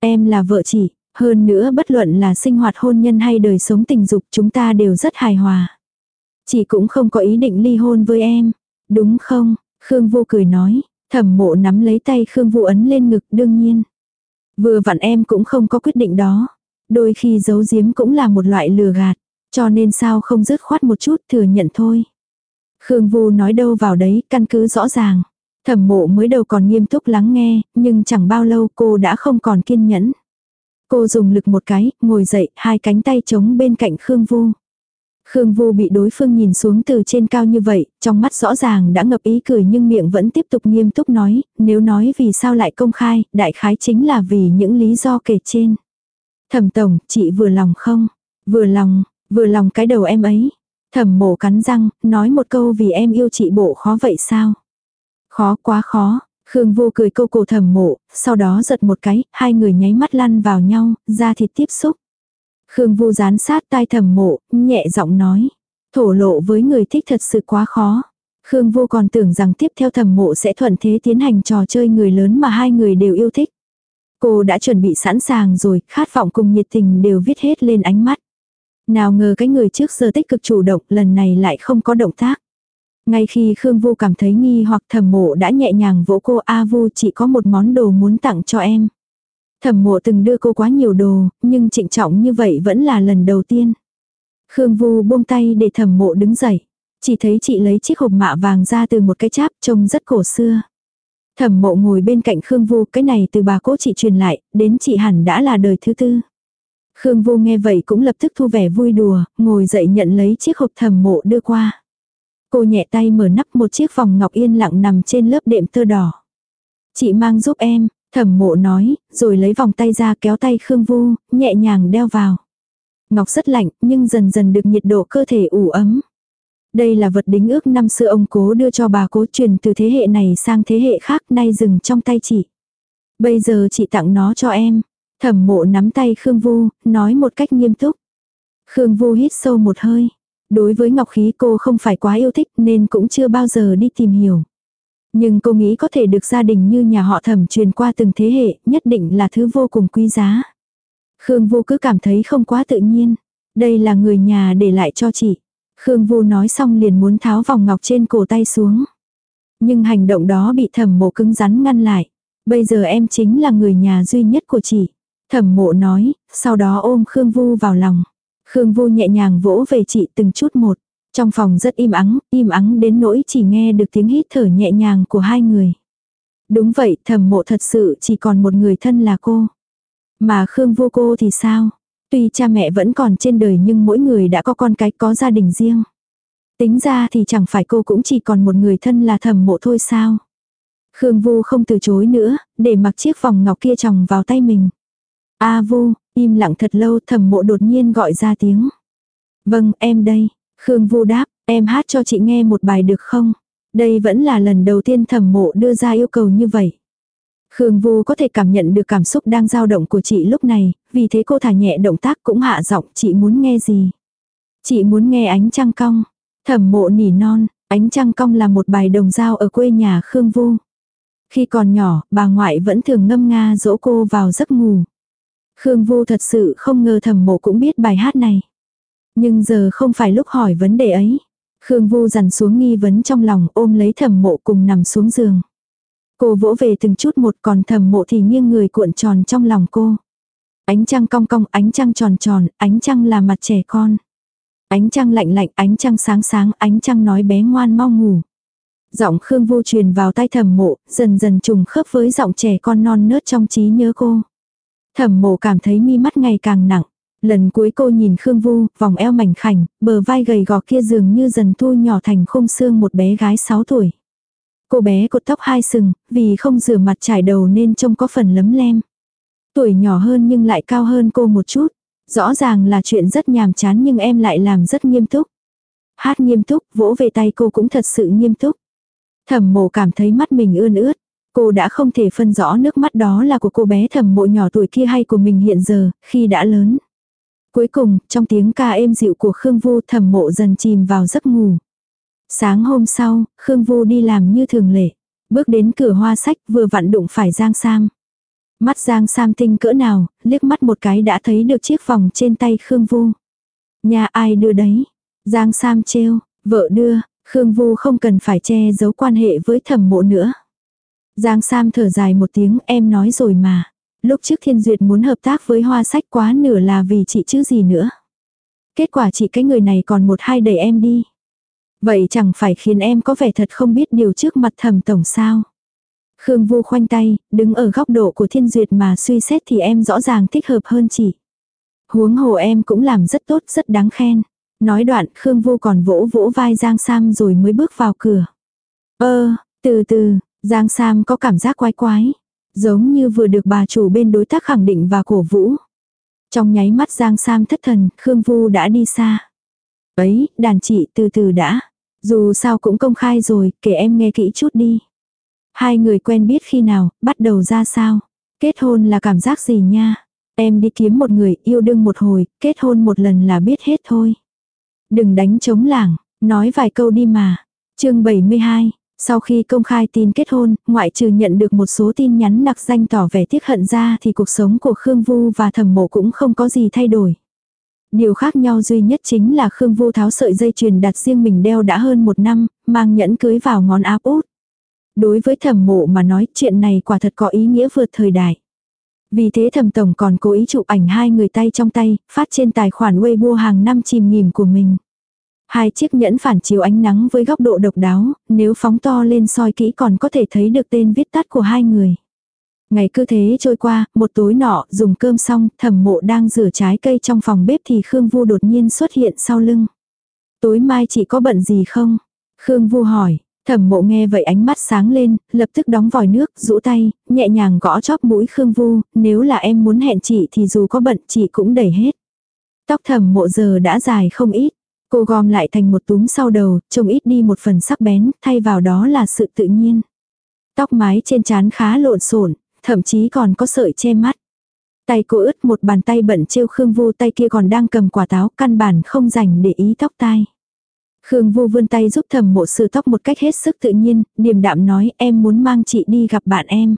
Em là vợ chị, hơn nữa bất luận là sinh hoạt hôn nhân hay đời sống tình dục chúng ta đều rất hài hòa. Chị cũng không có ý định ly hôn với em, đúng không? Khương Vu cười nói, thẩm mộ nắm lấy tay Khương Vu ấn lên ngực đương nhiên. Vừa vặn em cũng không có quyết định đó. Đôi khi giấu giếm cũng là một loại lừa gạt. Cho nên sao không dứt khoát một chút thừa nhận thôi. Khương Vu nói đâu vào đấy, căn cứ rõ ràng. Thẩm mộ mới đầu còn nghiêm túc lắng nghe, nhưng chẳng bao lâu cô đã không còn kiên nhẫn. Cô dùng lực một cái, ngồi dậy, hai cánh tay chống bên cạnh Khương Vu. Khương Vu bị đối phương nhìn xuống từ trên cao như vậy, trong mắt rõ ràng đã ngập ý cười nhưng miệng vẫn tiếp tục nghiêm túc nói, nếu nói vì sao lại công khai, đại khái chính là vì những lý do kể trên. Thẩm tổng, chị vừa lòng không? Vừa lòng, vừa lòng cái đầu em ấy. Thẩm mổ cắn răng, nói một câu vì em yêu chị bộ khó vậy sao? Khó quá khó. Khương vô cười câu cổ thẩm mộ, sau đó giật một cái, hai người nháy mắt lăn vào nhau, da thịt tiếp xúc. Khương vô dán sát tai thẩm mộ, nhẹ giọng nói. Thổ lộ với người thích thật sự quá khó. Khương Vô còn tưởng rằng tiếp theo thẩm mộ sẽ thuận thế tiến hành trò chơi người lớn mà hai người đều yêu thích. Cô đã chuẩn bị sẵn sàng rồi, khát vọng cùng nhiệt tình đều viết hết lên ánh mắt. Nào ngờ cái người trước giờ tích cực chủ động lần này lại không có động tác. Ngay khi Khương Vu cảm thấy nghi hoặc thẩm mộ đã nhẹ nhàng vỗ cô A Vu chỉ có một món đồ muốn tặng cho em. Thẩm mộ từng đưa cô quá nhiều đồ, nhưng trịnh trọng như vậy vẫn là lần đầu tiên. Khương Vu buông tay để thẩm mộ đứng dậy. Chỉ thấy chị lấy chiếc hộp mạ vàng ra từ một cái cháp trông rất cổ xưa. Thẩm mộ ngồi bên cạnh Khương Vu, cái này từ bà cố chị truyền lại, đến chị hẳn đã là đời thứ tư. Khương Vu nghe vậy cũng lập tức thu vẻ vui đùa, ngồi dậy nhận lấy chiếc hộp thẩm mộ đưa qua. Cô nhẹ tay mở nắp một chiếc vòng ngọc yên lặng nằm trên lớp đệm tơ đỏ. Chị mang giúp em, thẩm mộ nói, rồi lấy vòng tay ra kéo tay Khương Vu, nhẹ nhàng đeo vào. Ngọc rất lạnh, nhưng dần dần được nhiệt độ cơ thể ủ ấm. Đây là vật đính ước năm xưa ông cố đưa cho bà cố truyền từ thế hệ này sang thế hệ khác nay dừng trong tay chị. Bây giờ chị tặng nó cho em. Thẩm mộ nắm tay Khương Vu, nói một cách nghiêm túc. Khương Vu hít sâu một hơi. Đối với ngọc khí cô không phải quá yêu thích nên cũng chưa bao giờ đi tìm hiểu. Nhưng cô nghĩ có thể được gia đình như nhà họ thẩm truyền qua từng thế hệ, nhất định là thứ vô cùng quý giá. Khương Vu cứ cảm thấy không quá tự nhiên. Đây là người nhà để lại cho chị. Khương Vu nói xong liền muốn tháo vòng ngọc trên cổ tay xuống. Nhưng hành động đó bị thẩm mộ cứng rắn ngăn lại. Bây giờ em chính là người nhà duy nhất của chị. Thẩm mộ nói, sau đó ôm Khương Vu vào lòng. Khương Vu nhẹ nhàng vỗ về chị từng chút một. Trong phòng rất im ắng, im ắng đến nỗi chỉ nghe được tiếng hít thở nhẹ nhàng của hai người. Đúng vậy, thẩm mộ thật sự chỉ còn một người thân là cô. Mà Khương Vu cô thì sao? Tuy cha mẹ vẫn còn trên đời nhưng mỗi người đã có con cái có gia đình riêng. Tính ra thì chẳng phải cô cũng chỉ còn một người thân là thẩm mộ thôi sao. Khương Vu không từ chối nữa, để mặc chiếc vòng ngọc kia tròng vào tay mình. A Vu, im lặng thật lâu thẩm mộ đột nhiên gọi ra tiếng. Vâng, em đây. Khương Vu đáp, em hát cho chị nghe một bài được không? Đây vẫn là lần đầu tiên thẩm mộ đưa ra yêu cầu như vậy. Khương Vu có thể cảm nhận được cảm xúc đang dao động của chị lúc này, vì thế cô thả nhẹ động tác cũng hạ giọng chị muốn nghe gì. Chị muốn nghe ánh trăng cong. Thẩm mộ nỉ non, ánh trăng cong là một bài đồng dao ở quê nhà Khương Vu. Khi còn nhỏ, bà ngoại vẫn thường ngâm nga dỗ cô vào giấc ngủ. Khương Vu thật sự không ngờ thẩm mộ cũng biết bài hát này. Nhưng giờ không phải lúc hỏi vấn đề ấy. Khương Vu dằn xuống nghi vấn trong lòng ôm lấy thẩm mộ cùng nằm xuống giường. Cô vỗ về từng chút một còn thầm mộ thì nghiêng người cuộn tròn trong lòng cô. Ánh trăng cong cong, ánh trăng tròn tròn, ánh trăng là mặt trẻ con. Ánh trăng lạnh lạnh, ánh trăng sáng sáng, ánh trăng nói bé ngoan mau ngủ. Giọng Khương Vô truyền vào tai thầm mộ, dần dần trùng khớp với giọng trẻ con non nớt trong trí nhớ cô. Thẩm mộ cảm thấy mi mắt ngày càng nặng. Lần cuối cô nhìn Khương Vu, vòng eo mảnh khảnh, bờ vai gầy gò kia dường như dần thu nhỏ thành khung xương một bé gái 6 tuổi. Cô bé cột tóc hai sừng, vì không rửa mặt trải đầu nên trông có phần lấm lem. Tuổi nhỏ hơn nhưng lại cao hơn cô một chút. Rõ ràng là chuyện rất nhàm chán nhưng em lại làm rất nghiêm túc. Hát nghiêm túc, vỗ về tay cô cũng thật sự nghiêm túc. Thẩm mộ cảm thấy mắt mình ươn ướt. Cô đã không thể phân rõ nước mắt đó là của cô bé thẩm mộ nhỏ tuổi kia hay của mình hiện giờ, khi đã lớn. Cuối cùng, trong tiếng ca êm dịu của Khương Vu thẩm mộ dần chìm vào giấc ngủ. Sáng hôm sau, Khương Vu đi làm như thường lệ. Bước đến cửa hoa sách vừa vặn đụng phải Giang Sam. Mắt Giang Sam tinh cỡ nào, liếc mắt một cái đã thấy được chiếc vòng trên tay Khương Vu. Nhà ai đưa đấy? Giang Sam trêu, vợ đưa, Khương Vu không cần phải che giấu quan hệ với thẩm mộ nữa. Giang Sam thở dài một tiếng em nói rồi mà. Lúc trước Thiên Duyệt muốn hợp tác với hoa sách quá nửa là vì chị chứ gì nữa. Kết quả chị cái người này còn một hai đẩy em đi. Vậy chẳng phải khiến em có vẻ thật không biết điều trước mặt thẩm tổng sao. Khương Vu khoanh tay, đứng ở góc độ của thiên duyệt mà suy xét thì em rõ ràng thích hợp hơn chị. Huống hồ em cũng làm rất tốt, rất đáng khen. Nói đoạn, Khương Vu còn vỗ vỗ vai Giang Sam rồi mới bước vào cửa. Ơ, từ từ, Giang Sam có cảm giác quái quái. Giống như vừa được bà chủ bên đối tác khẳng định và cổ vũ. Trong nháy mắt Giang Sam thất thần, Khương Vu đã đi xa. Ấy, đàn chị từ từ đã. Dù sao cũng công khai rồi, kể em nghe kỹ chút đi. Hai người quen biết khi nào, bắt đầu ra sao? Kết hôn là cảm giác gì nha? Em đi kiếm một người, yêu đương một hồi, kết hôn một lần là biết hết thôi. Đừng đánh chống lảng, nói vài câu đi mà. chương 72, sau khi công khai tin kết hôn, ngoại trừ nhận được một số tin nhắn nặc danh tỏ vẻ tiếc hận ra thì cuộc sống của Khương Vu và thẩm mộ cũng không có gì thay đổi. Điều khác nhau duy nhất chính là Khương Vu tháo sợi dây chuyền đặt riêng mình đeo đã hơn một năm, mang nhẫn cưới vào ngón áp út. Đối với thẩm mộ mà nói chuyện này quả thật có ý nghĩa vượt thời đại. Vì thế thẩm tổng còn cố ý chụp ảnh hai người tay trong tay, phát trên tài khoản Weibo hàng năm chìm nghỉm của mình. Hai chiếc nhẫn phản chiếu ánh nắng với góc độ độc đáo, nếu phóng to lên soi kỹ còn có thể thấy được tên viết tắt của hai người. Ngày cứ thế trôi qua, một tối nọ, dùng cơm xong, thẩm mộ đang rửa trái cây trong phòng bếp thì Khương Vu đột nhiên xuất hiện sau lưng. Tối mai chị có bận gì không? Khương Vu hỏi, thẩm mộ nghe vậy ánh mắt sáng lên, lập tức đóng vòi nước, rũ tay, nhẹ nhàng gõ chóp mũi Khương Vu, nếu là em muốn hẹn chị thì dù có bận chị cũng đẩy hết. Tóc thẩm mộ giờ đã dài không ít. Cô gom lại thành một túm sau đầu, trông ít đi một phần sắc bén, thay vào đó là sự tự nhiên. Tóc mái trên trán khá lộn xộn, thậm chí còn có sợi che mắt. Tay cô ướt một bàn tay bận trêu Khương Vu tay kia còn đang cầm quả táo căn bản không dành để ý tóc tai. Khương Vu vươn tay giúp thầm mộ sư tóc một cách hết sức tự nhiên, điềm đạm nói em muốn mang chị đi gặp bạn em.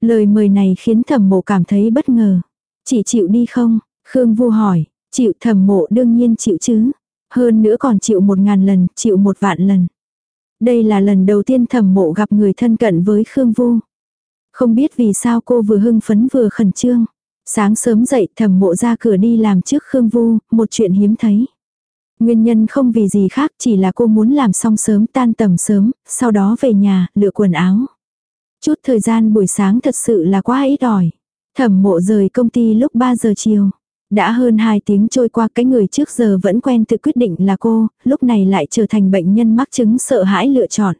Lời mời này khiến thầm mộ cảm thấy bất ngờ. Chị chịu đi không? Khương Vu hỏi, chịu thầm mộ đương nhiên chịu chứ. Hơn nữa còn chịu một ngàn lần, chịu một vạn lần. Đây là lần đầu tiên thẩm mộ gặp người thân cận với Khương Vu. Không biết vì sao cô vừa hưng phấn vừa khẩn trương. Sáng sớm dậy thẩm mộ ra cửa đi làm trước Khương Vu, một chuyện hiếm thấy. Nguyên nhân không vì gì khác chỉ là cô muốn làm xong sớm tan tầm sớm, sau đó về nhà, lựa quần áo. Chút thời gian buổi sáng thật sự là quá ít ỏi. Thẩm mộ rời công ty lúc 3 giờ chiều. Đã hơn 2 tiếng trôi qua cái người trước giờ vẫn quen tự quyết định là cô, lúc này lại trở thành bệnh nhân mắc chứng sợ hãi lựa chọn.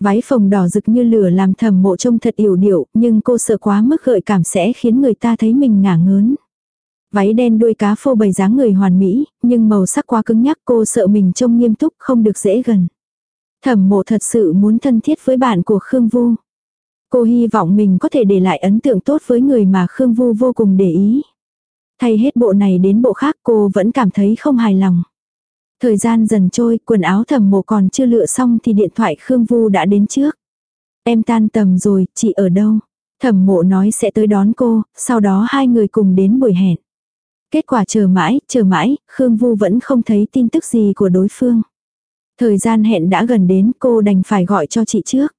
Váy phồng đỏ rực như lửa làm thầm mộ trông thật yểu điệu, nhưng cô sợ quá mức gợi cảm sẽ khiến người ta thấy mình ngả ngớn. Váy đen đuôi cá phô bày dáng người hoàn mỹ, nhưng màu sắc quá cứng nhắc cô sợ mình trông nghiêm túc không được dễ gần. Thẩm mộ thật sự muốn thân thiết với bạn của Khương Vu. Cô hy vọng mình có thể để lại ấn tượng tốt với người mà Khương Vu vô cùng để ý. Thay hết bộ này đến bộ khác cô vẫn cảm thấy không hài lòng. Thời gian dần trôi, quần áo thầm mộ còn chưa lựa xong thì điện thoại Khương Vu đã đến trước. Em tan tầm rồi, chị ở đâu? Thẩm mộ nói sẽ tới đón cô, sau đó hai người cùng đến buổi hẹn. Kết quả chờ mãi, chờ mãi, Khương Vu vẫn không thấy tin tức gì của đối phương. Thời gian hẹn đã gần đến cô đành phải gọi cho chị trước.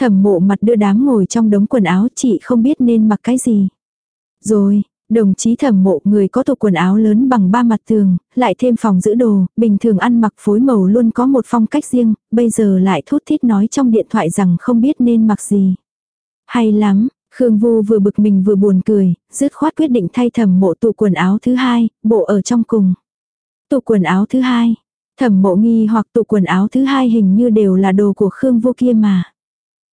Thẩm mộ mặt đưa đám ngồi trong đống quần áo chị không biết nên mặc cái gì. Rồi, Đồng chí thẩm mộ người có tủ quần áo lớn bằng ba mặt tường, lại thêm phòng giữ đồ, bình thường ăn mặc phối màu luôn có một phong cách riêng, bây giờ lại thốt thít nói trong điện thoại rằng không biết nên mặc gì. Hay lắm, Khương Vu vừa bực mình vừa buồn cười, dứt khoát quyết định thay thẩm mộ tủ quần áo thứ hai, bộ ở trong cùng. Tủ quần áo thứ hai, thẩm mộ nghi hoặc tủ quần áo thứ hai hình như đều là đồ của Khương Vu kia mà.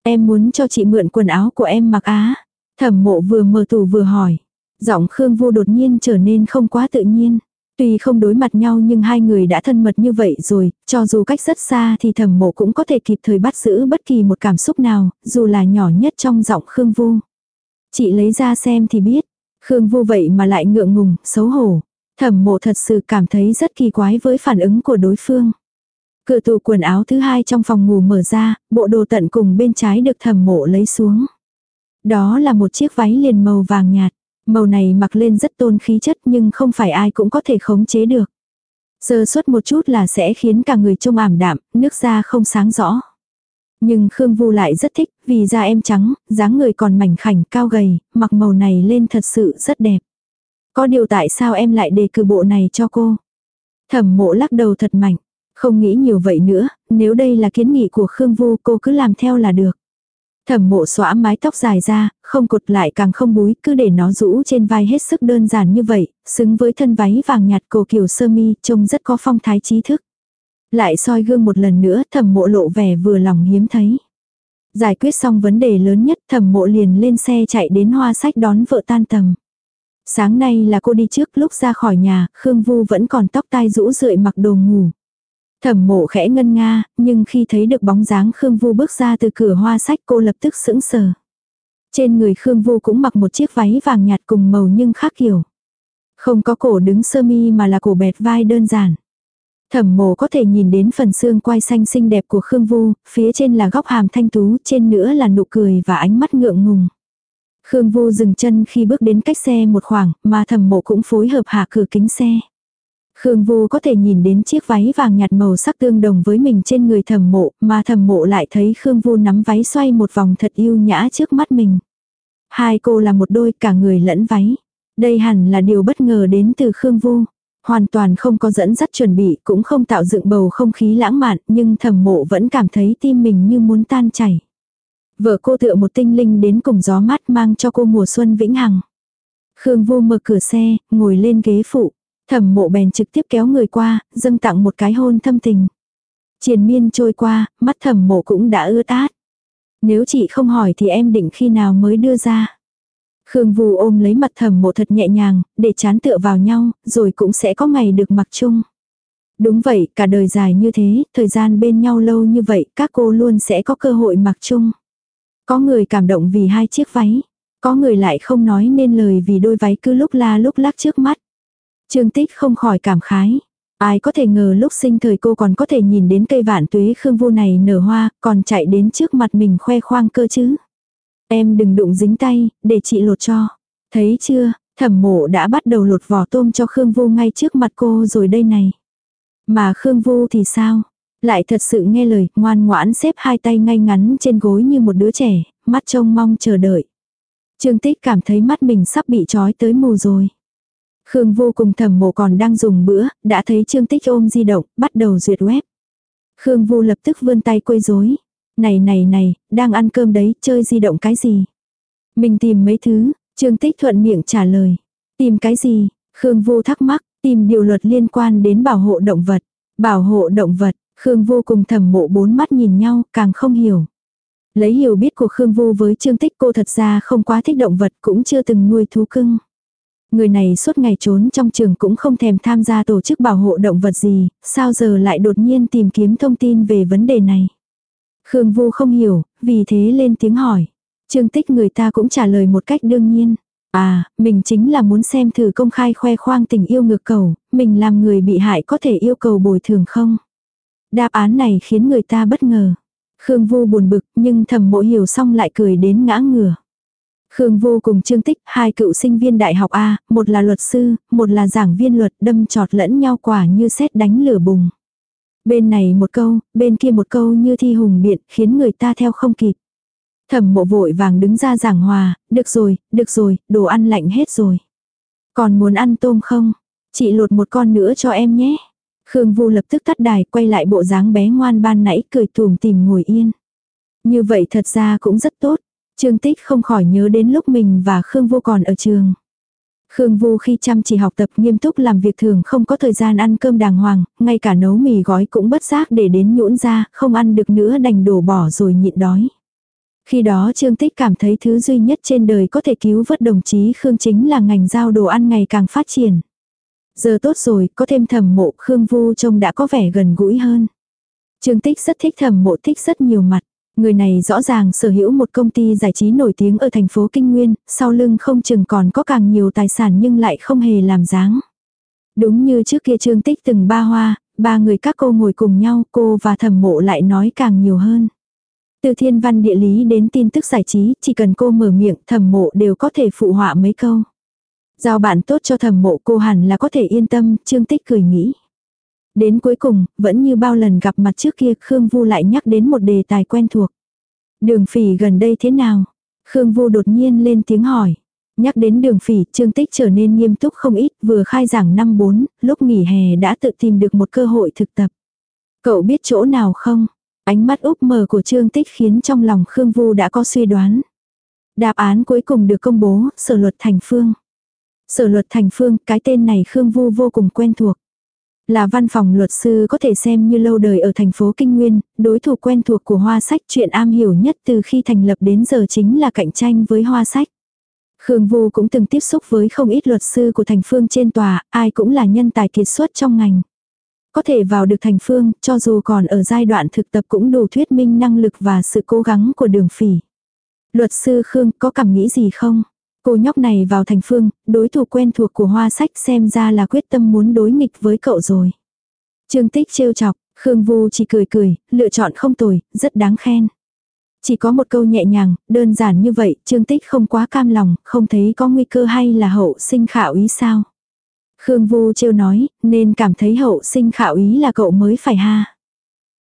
Em muốn cho chị mượn quần áo của em mặc á. Thẩm mộ vừa mở tủ vừa hỏi. Giọng Khương Vu đột nhiên trở nên không quá tự nhiên. Tuy không đối mặt nhau nhưng hai người đã thân mật như vậy rồi, cho dù cách rất xa thì thẩm mộ cũng có thể kịp thời bắt giữ bất kỳ một cảm xúc nào, dù là nhỏ nhất trong giọng Khương Vu. Chị lấy ra xem thì biết. Khương Vu vậy mà lại ngượng ngùng, xấu hổ. Thẩm mộ thật sự cảm thấy rất kỳ quái với phản ứng của đối phương. Cửa tủ quần áo thứ hai trong phòng ngủ mở ra, bộ đồ tận cùng bên trái được thẩm mộ lấy xuống. Đó là một chiếc váy liền màu vàng nhạt. Màu này mặc lên rất tôn khí chất nhưng không phải ai cũng có thể khống chế được. Sơ suất một chút là sẽ khiến cả người trông ảm đạm, nước da không sáng rõ. Nhưng Khương Vu lại rất thích, vì da em trắng, dáng người còn mảnh khảnh, cao gầy, mặc màu này lên thật sự rất đẹp. Có điều tại sao em lại đề cử bộ này cho cô? Thẩm mộ lắc đầu thật mạnh. Không nghĩ nhiều vậy nữa, nếu đây là kiến nghị của Khương Vu cô cứ làm theo là được. Thẩm mộ xóa mái tóc dài ra, không cột lại càng không búi, cứ để nó rũ trên vai hết sức đơn giản như vậy, xứng với thân váy vàng nhạt cổ kiểu sơ mi, trông rất có phong thái trí thức. Lại soi gương một lần nữa, thẩm mộ lộ vẻ vừa lòng hiếm thấy. Giải quyết xong vấn đề lớn nhất, thẩm mộ liền lên xe chạy đến hoa sách đón vợ tan tầm. Sáng nay là cô đi trước lúc ra khỏi nhà, Khương Vu vẫn còn tóc tai rũ rượi mặc đồ ngủ. Thẩm mộ khẽ ngân nga, nhưng khi thấy được bóng dáng Khương Vu bước ra từ cửa hoa sách cô lập tức sững sờ. Trên người Khương Vu cũng mặc một chiếc váy vàng nhạt cùng màu nhưng khác kiểu. Không có cổ đứng sơ mi mà là cổ bẹt vai đơn giản. Thẩm mộ có thể nhìn đến phần xương quai xanh xinh đẹp của Khương Vu, phía trên là góc hàm thanh tú, trên nữa là nụ cười và ánh mắt ngượng ngùng. Khương Vu dừng chân khi bước đến cách xe một khoảng, mà thẩm mộ cũng phối hợp hạ cửa kính xe. Khương Vu có thể nhìn đến chiếc váy vàng nhạt màu sắc tương đồng với mình trên người thẩm mộ, mà thẩm mộ lại thấy Khương Vu nắm váy xoay một vòng thật yêu nhã trước mắt mình. Hai cô là một đôi cả người lẫn váy. Đây hẳn là điều bất ngờ đến từ Khương Vu. Hoàn toàn không có dẫn dắt chuẩn bị, cũng không tạo dựng bầu không khí lãng mạn, nhưng thẩm mộ vẫn cảm thấy tim mình như muốn tan chảy. Vợ cô tựa một tinh linh đến cùng gió mát mang cho cô mùa xuân vĩnh hằng. Khương Vu mở cửa xe, ngồi lên ghế phụ. Thẩm mộ bèn trực tiếp kéo người qua, dâng tặng một cái hôn thâm tình. Triền miên trôi qua, mắt thẩm mộ cũng đã ưa tát. Nếu chị không hỏi thì em định khi nào mới đưa ra. Khương vũ ôm lấy mặt thẩm mộ thật nhẹ nhàng, để chán tựa vào nhau, rồi cũng sẽ có ngày được mặc chung. Đúng vậy, cả đời dài như thế, thời gian bên nhau lâu như vậy, các cô luôn sẽ có cơ hội mặc chung. Có người cảm động vì hai chiếc váy, có người lại không nói nên lời vì đôi váy cứ lúc la lúc lắc trước mắt. Trương Tích không khỏi cảm khái. Ai có thể ngờ lúc sinh thời cô còn có thể nhìn đến cây vạn tuế khương vu này nở hoa, còn chạy đến trước mặt mình khoe khoang cơ chứ. Em đừng đụng dính tay, để chị lột cho. Thấy chưa, thẩm mộ đã bắt đầu lột vỏ tôm cho Khương Vu ngay trước mặt cô rồi đây này. Mà Khương Vu thì sao? Lại thật sự nghe lời, ngoan ngoãn xếp hai tay ngay ngắn trên gối như một đứa trẻ, mắt trông mong chờ đợi. Trương Tích cảm thấy mắt mình sắp bị trói tới mù rồi. Khương vô cùng thầm mộ còn đang dùng bữa, đã thấy Trương Tích ôm di động, bắt đầu duyệt web. Khương vô lập tức vươn tay quấy rối. Này này này, đang ăn cơm đấy, chơi di động cái gì? Mình tìm mấy thứ, Trương Tích thuận miệng trả lời. Tìm cái gì? Khương vô thắc mắc, tìm điều luật liên quan đến bảo hộ động vật. Bảo hộ động vật, Khương vô cùng thầm mộ bốn mắt nhìn nhau, càng không hiểu. Lấy hiểu biết của Khương Vô với Trương Tích cô thật ra không quá thích động vật cũng chưa từng nuôi thú cưng. Người này suốt ngày trốn trong trường cũng không thèm tham gia tổ chức bảo hộ động vật gì, sao giờ lại đột nhiên tìm kiếm thông tin về vấn đề này. Khương Vu không hiểu, vì thế lên tiếng hỏi. Trương Tích người ta cũng trả lời một cách đương nhiên. À, mình chính là muốn xem thử công khai khoe khoang tình yêu ngược cầu, mình làm người bị hại có thể yêu cầu bồi thường không? Đáp án này khiến người ta bất ngờ. Khương Vu buồn bực nhưng thầm mộ hiểu xong lại cười đến ngã ngửa. Khương Vô cùng Trương Tích, hai cựu sinh viên đại học A, một là luật sư, một là giảng viên luật đâm trọt lẫn nhau quả như xét đánh lửa bùng. Bên này một câu, bên kia một câu như thi hùng biện khiến người ta theo không kịp. Thẩm mộ vội vàng đứng ra giảng hòa, được rồi, được rồi, đồ ăn lạnh hết rồi. Còn muốn ăn tôm không? Chị lột một con nữa cho em nhé. Khương Vu lập tức tắt đài quay lại bộ dáng bé ngoan ban nãy cười thùm tìm ngồi yên. Như vậy thật ra cũng rất tốt. Trương Tích không khỏi nhớ đến lúc mình và Khương Vu còn ở trường. Khương Vu khi chăm chỉ học tập nghiêm túc làm việc thường không có thời gian ăn cơm đàng hoàng, ngay cả nấu mì gói cũng bất giác để đến nhũn ra, không ăn được nữa đành đổ bỏ rồi nhịn đói. Khi đó Trương Tích cảm thấy thứ duy nhất trên đời có thể cứu vớt đồng chí Khương chính là ngành giao đồ ăn ngày càng phát triển. Giờ tốt rồi, có thêm thầm mộ Khương Vu trông đã có vẻ gần gũi hơn. Trương Tích rất thích thầm mộ thích rất nhiều mặt. Người này rõ ràng sở hữu một công ty giải trí nổi tiếng ở thành phố Kinh Nguyên, sau lưng không chừng còn có càng nhiều tài sản nhưng lại không hề làm dáng. Đúng như trước kia Trương Tích từng ba hoa, ba người các cô ngồi cùng nhau, cô và thẩm mộ lại nói càng nhiều hơn. Từ thiên văn địa lý đến tin tức giải trí, chỉ cần cô mở miệng thẩm mộ đều có thể phụ họa mấy câu. Giao bạn tốt cho thẩm mộ cô hẳn là có thể yên tâm, Trương Tích cười nghĩ. Đến cuối cùng, vẫn như bao lần gặp mặt trước kia, Khương Vu lại nhắc đến một đề tài quen thuộc. Đường phỉ gần đây thế nào? Khương Vu đột nhiên lên tiếng hỏi. Nhắc đến đường phỉ, Trương Tích trở nên nghiêm túc không ít, vừa khai giảng năm 4, lúc nghỉ hè đã tự tìm được một cơ hội thực tập. Cậu biết chỗ nào không? Ánh mắt úp mờ của Trương Tích khiến trong lòng Khương Vu đã có suy đoán. Đáp án cuối cùng được công bố, sở luật thành phương. Sở luật thành phương, cái tên này Khương Vu vô cùng quen thuộc. Là văn phòng luật sư có thể xem như lâu đời ở thành phố Kinh Nguyên, đối thủ quen thuộc của hoa sách chuyện am hiểu nhất từ khi thành lập đến giờ chính là cạnh tranh với hoa sách. Khương Vu cũng từng tiếp xúc với không ít luật sư của thành phương trên tòa, ai cũng là nhân tài kiệt xuất trong ngành. Có thể vào được thành phương, cho dù còn ở giai đoạn thực tập cũng đủ thuyết minh năng lực và sự cố gắng của đường phỉ. Luật sư Khương có cảm nghĩ gì không? Cô nhóc này vào thành phương, đối thủ quen thuộc của hoa sách xem ra là quyết tâm muốn đối nghịch với cậu rồi. Trương Tích trêu chọc, Khương Vu chỉ cười cười, lựa chọn không tồi, rất đáng khen. Chỉ có một câu nhẹ nhàng, đơn giản như vậy, Trương Tích không quá cam lòng, không thấy có nguy cơ hay là hậu sinh khảo ý sao. Khương Vu trêu nói, nên cảm thấy hậu sinh khảo ý là cậu mới phải ha.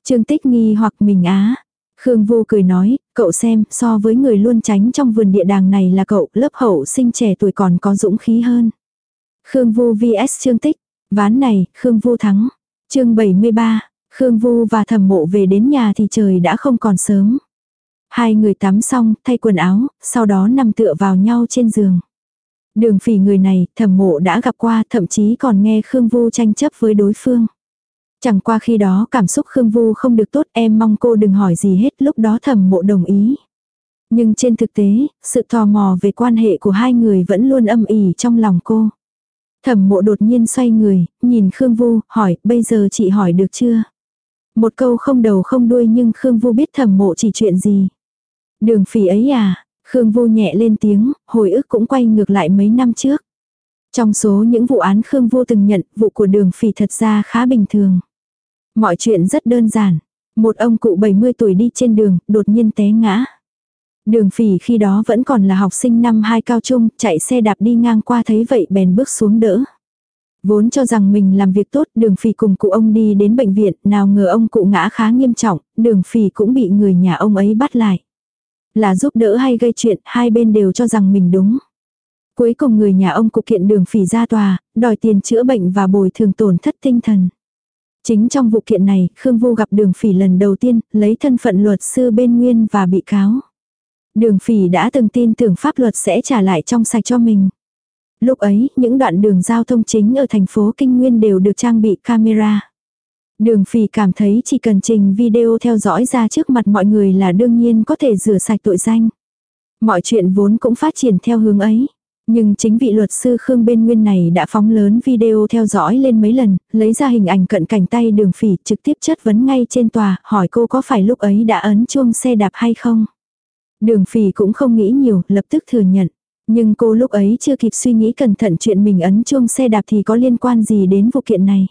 Trương Tích nghi hoặc mình á. Khương Vu cười nói, cậu xem, so với người luôn tránh trong vườn địa đàng này là cậu, lớp hậu sinh trẻ tuổi còn có dũng khí hơn. Khương Vu vs Trương Tích, ván này, Khương Vu thắng. chương 73, Khương Vu và thẩm mộ về đến nhà thì trời đã không còn sớm. Hai người tắm xong, thay quần áo, sau đó nằm tựa vào nhau trên giường. Đường phỉ người này, thẩm mộ đã gặp qua, thậm chí còn nghe Khương Vu tranh chấp với đối phương. Chẳng qua khi đó cảm xúc Khương Vu không được tốt em mong cô đừng hỏi gì hết lúc đó thẩm mộ đồng ý. Nhưng trên thực tế, sự tò mò về quan hệ của hai người vẫn luôn âm ỉ trong lòng cô. Thẩm mộ đột nhiên xoay người, nhìn Khương Vu, hỏi, bây giờ chị hỏi được chưa? Một câu không đầu không đuôi nhưng Khương Vu biết thẩm mộ chỉ chuyện gì. Đường phỉ ấy à, Khương Vu nhẹ lên tiếng, hồi ức cũng quay ngược lại mấy năm trước. Trong số những vụ án Khương Vu từng nhận, vụ của đường phỉ thật ra khá bình thường. Mọi chuyện rất đơn giản. Một ông cụ 70 tuổi đi trên đường, đột nhiên té ngã. Đường phỉ khi đó vẫn còn là học sinh năm hai cao trung, chạy xe đạp đi ngang qua thấy vậy bèn bước xuống đỡ. Vốn cho rằng mình làm việc tốt, đường phỉ cùng cụ ông đi đến bệnh viện, nào ngờ ông cụ ngã khá nghiêm trọng, đường phỉ cũng bị người nhà ông ấy bắt lại. Là giúp đỡ hay gây chuyện, hai bên đều cho rằng mình đúng. Cuối cùng người nhà ông cụ kiện đường phỉ ra tòa, đòi tiền chữa bệnh và bồi thường tổn thất tinh thần. Chính trong vụ kiện này, Khương Vu gặp đường phỉ lần đầu tiên, lấy thân phận luật sư bên nguyên và bị cáo. Đường phỉ đã từng tin tưởng pháp luật sẽ trả lại trong sạch cho mình. Lúc ấy, những đoạn đường giao thông chính ở thành phố Kinh Nguyên đều được trang bị camera. Đường phỉ cảm thấy chỉ cần trình video theo dõi ra trước mặt mọi người là đương nhiên có thể rửa sạch tội danh. Mọi chuyện vốn cũng phát triển theo hướng ấy. Nhưng chính vị luật sư Khương Bên Nguyên này đã phóng lớn video theo dõi lên mấy lần, lấy ra hình ảnh cận cảnh tay đường phỉ trực tiếp chất vấn ngay trên tòa, hỏi cô có phải lúc ấy đã ấn chuông xe đạp hay không. Đường phỉ cũng không nghĩ nhiều, lập tức thừa nhận. Nhưng cô lúc ấy chưa kịp suy nghĩ cẩn thận chuyện mình ấn chuông xe đạp thì có liên quan gì đến vụ kiện này.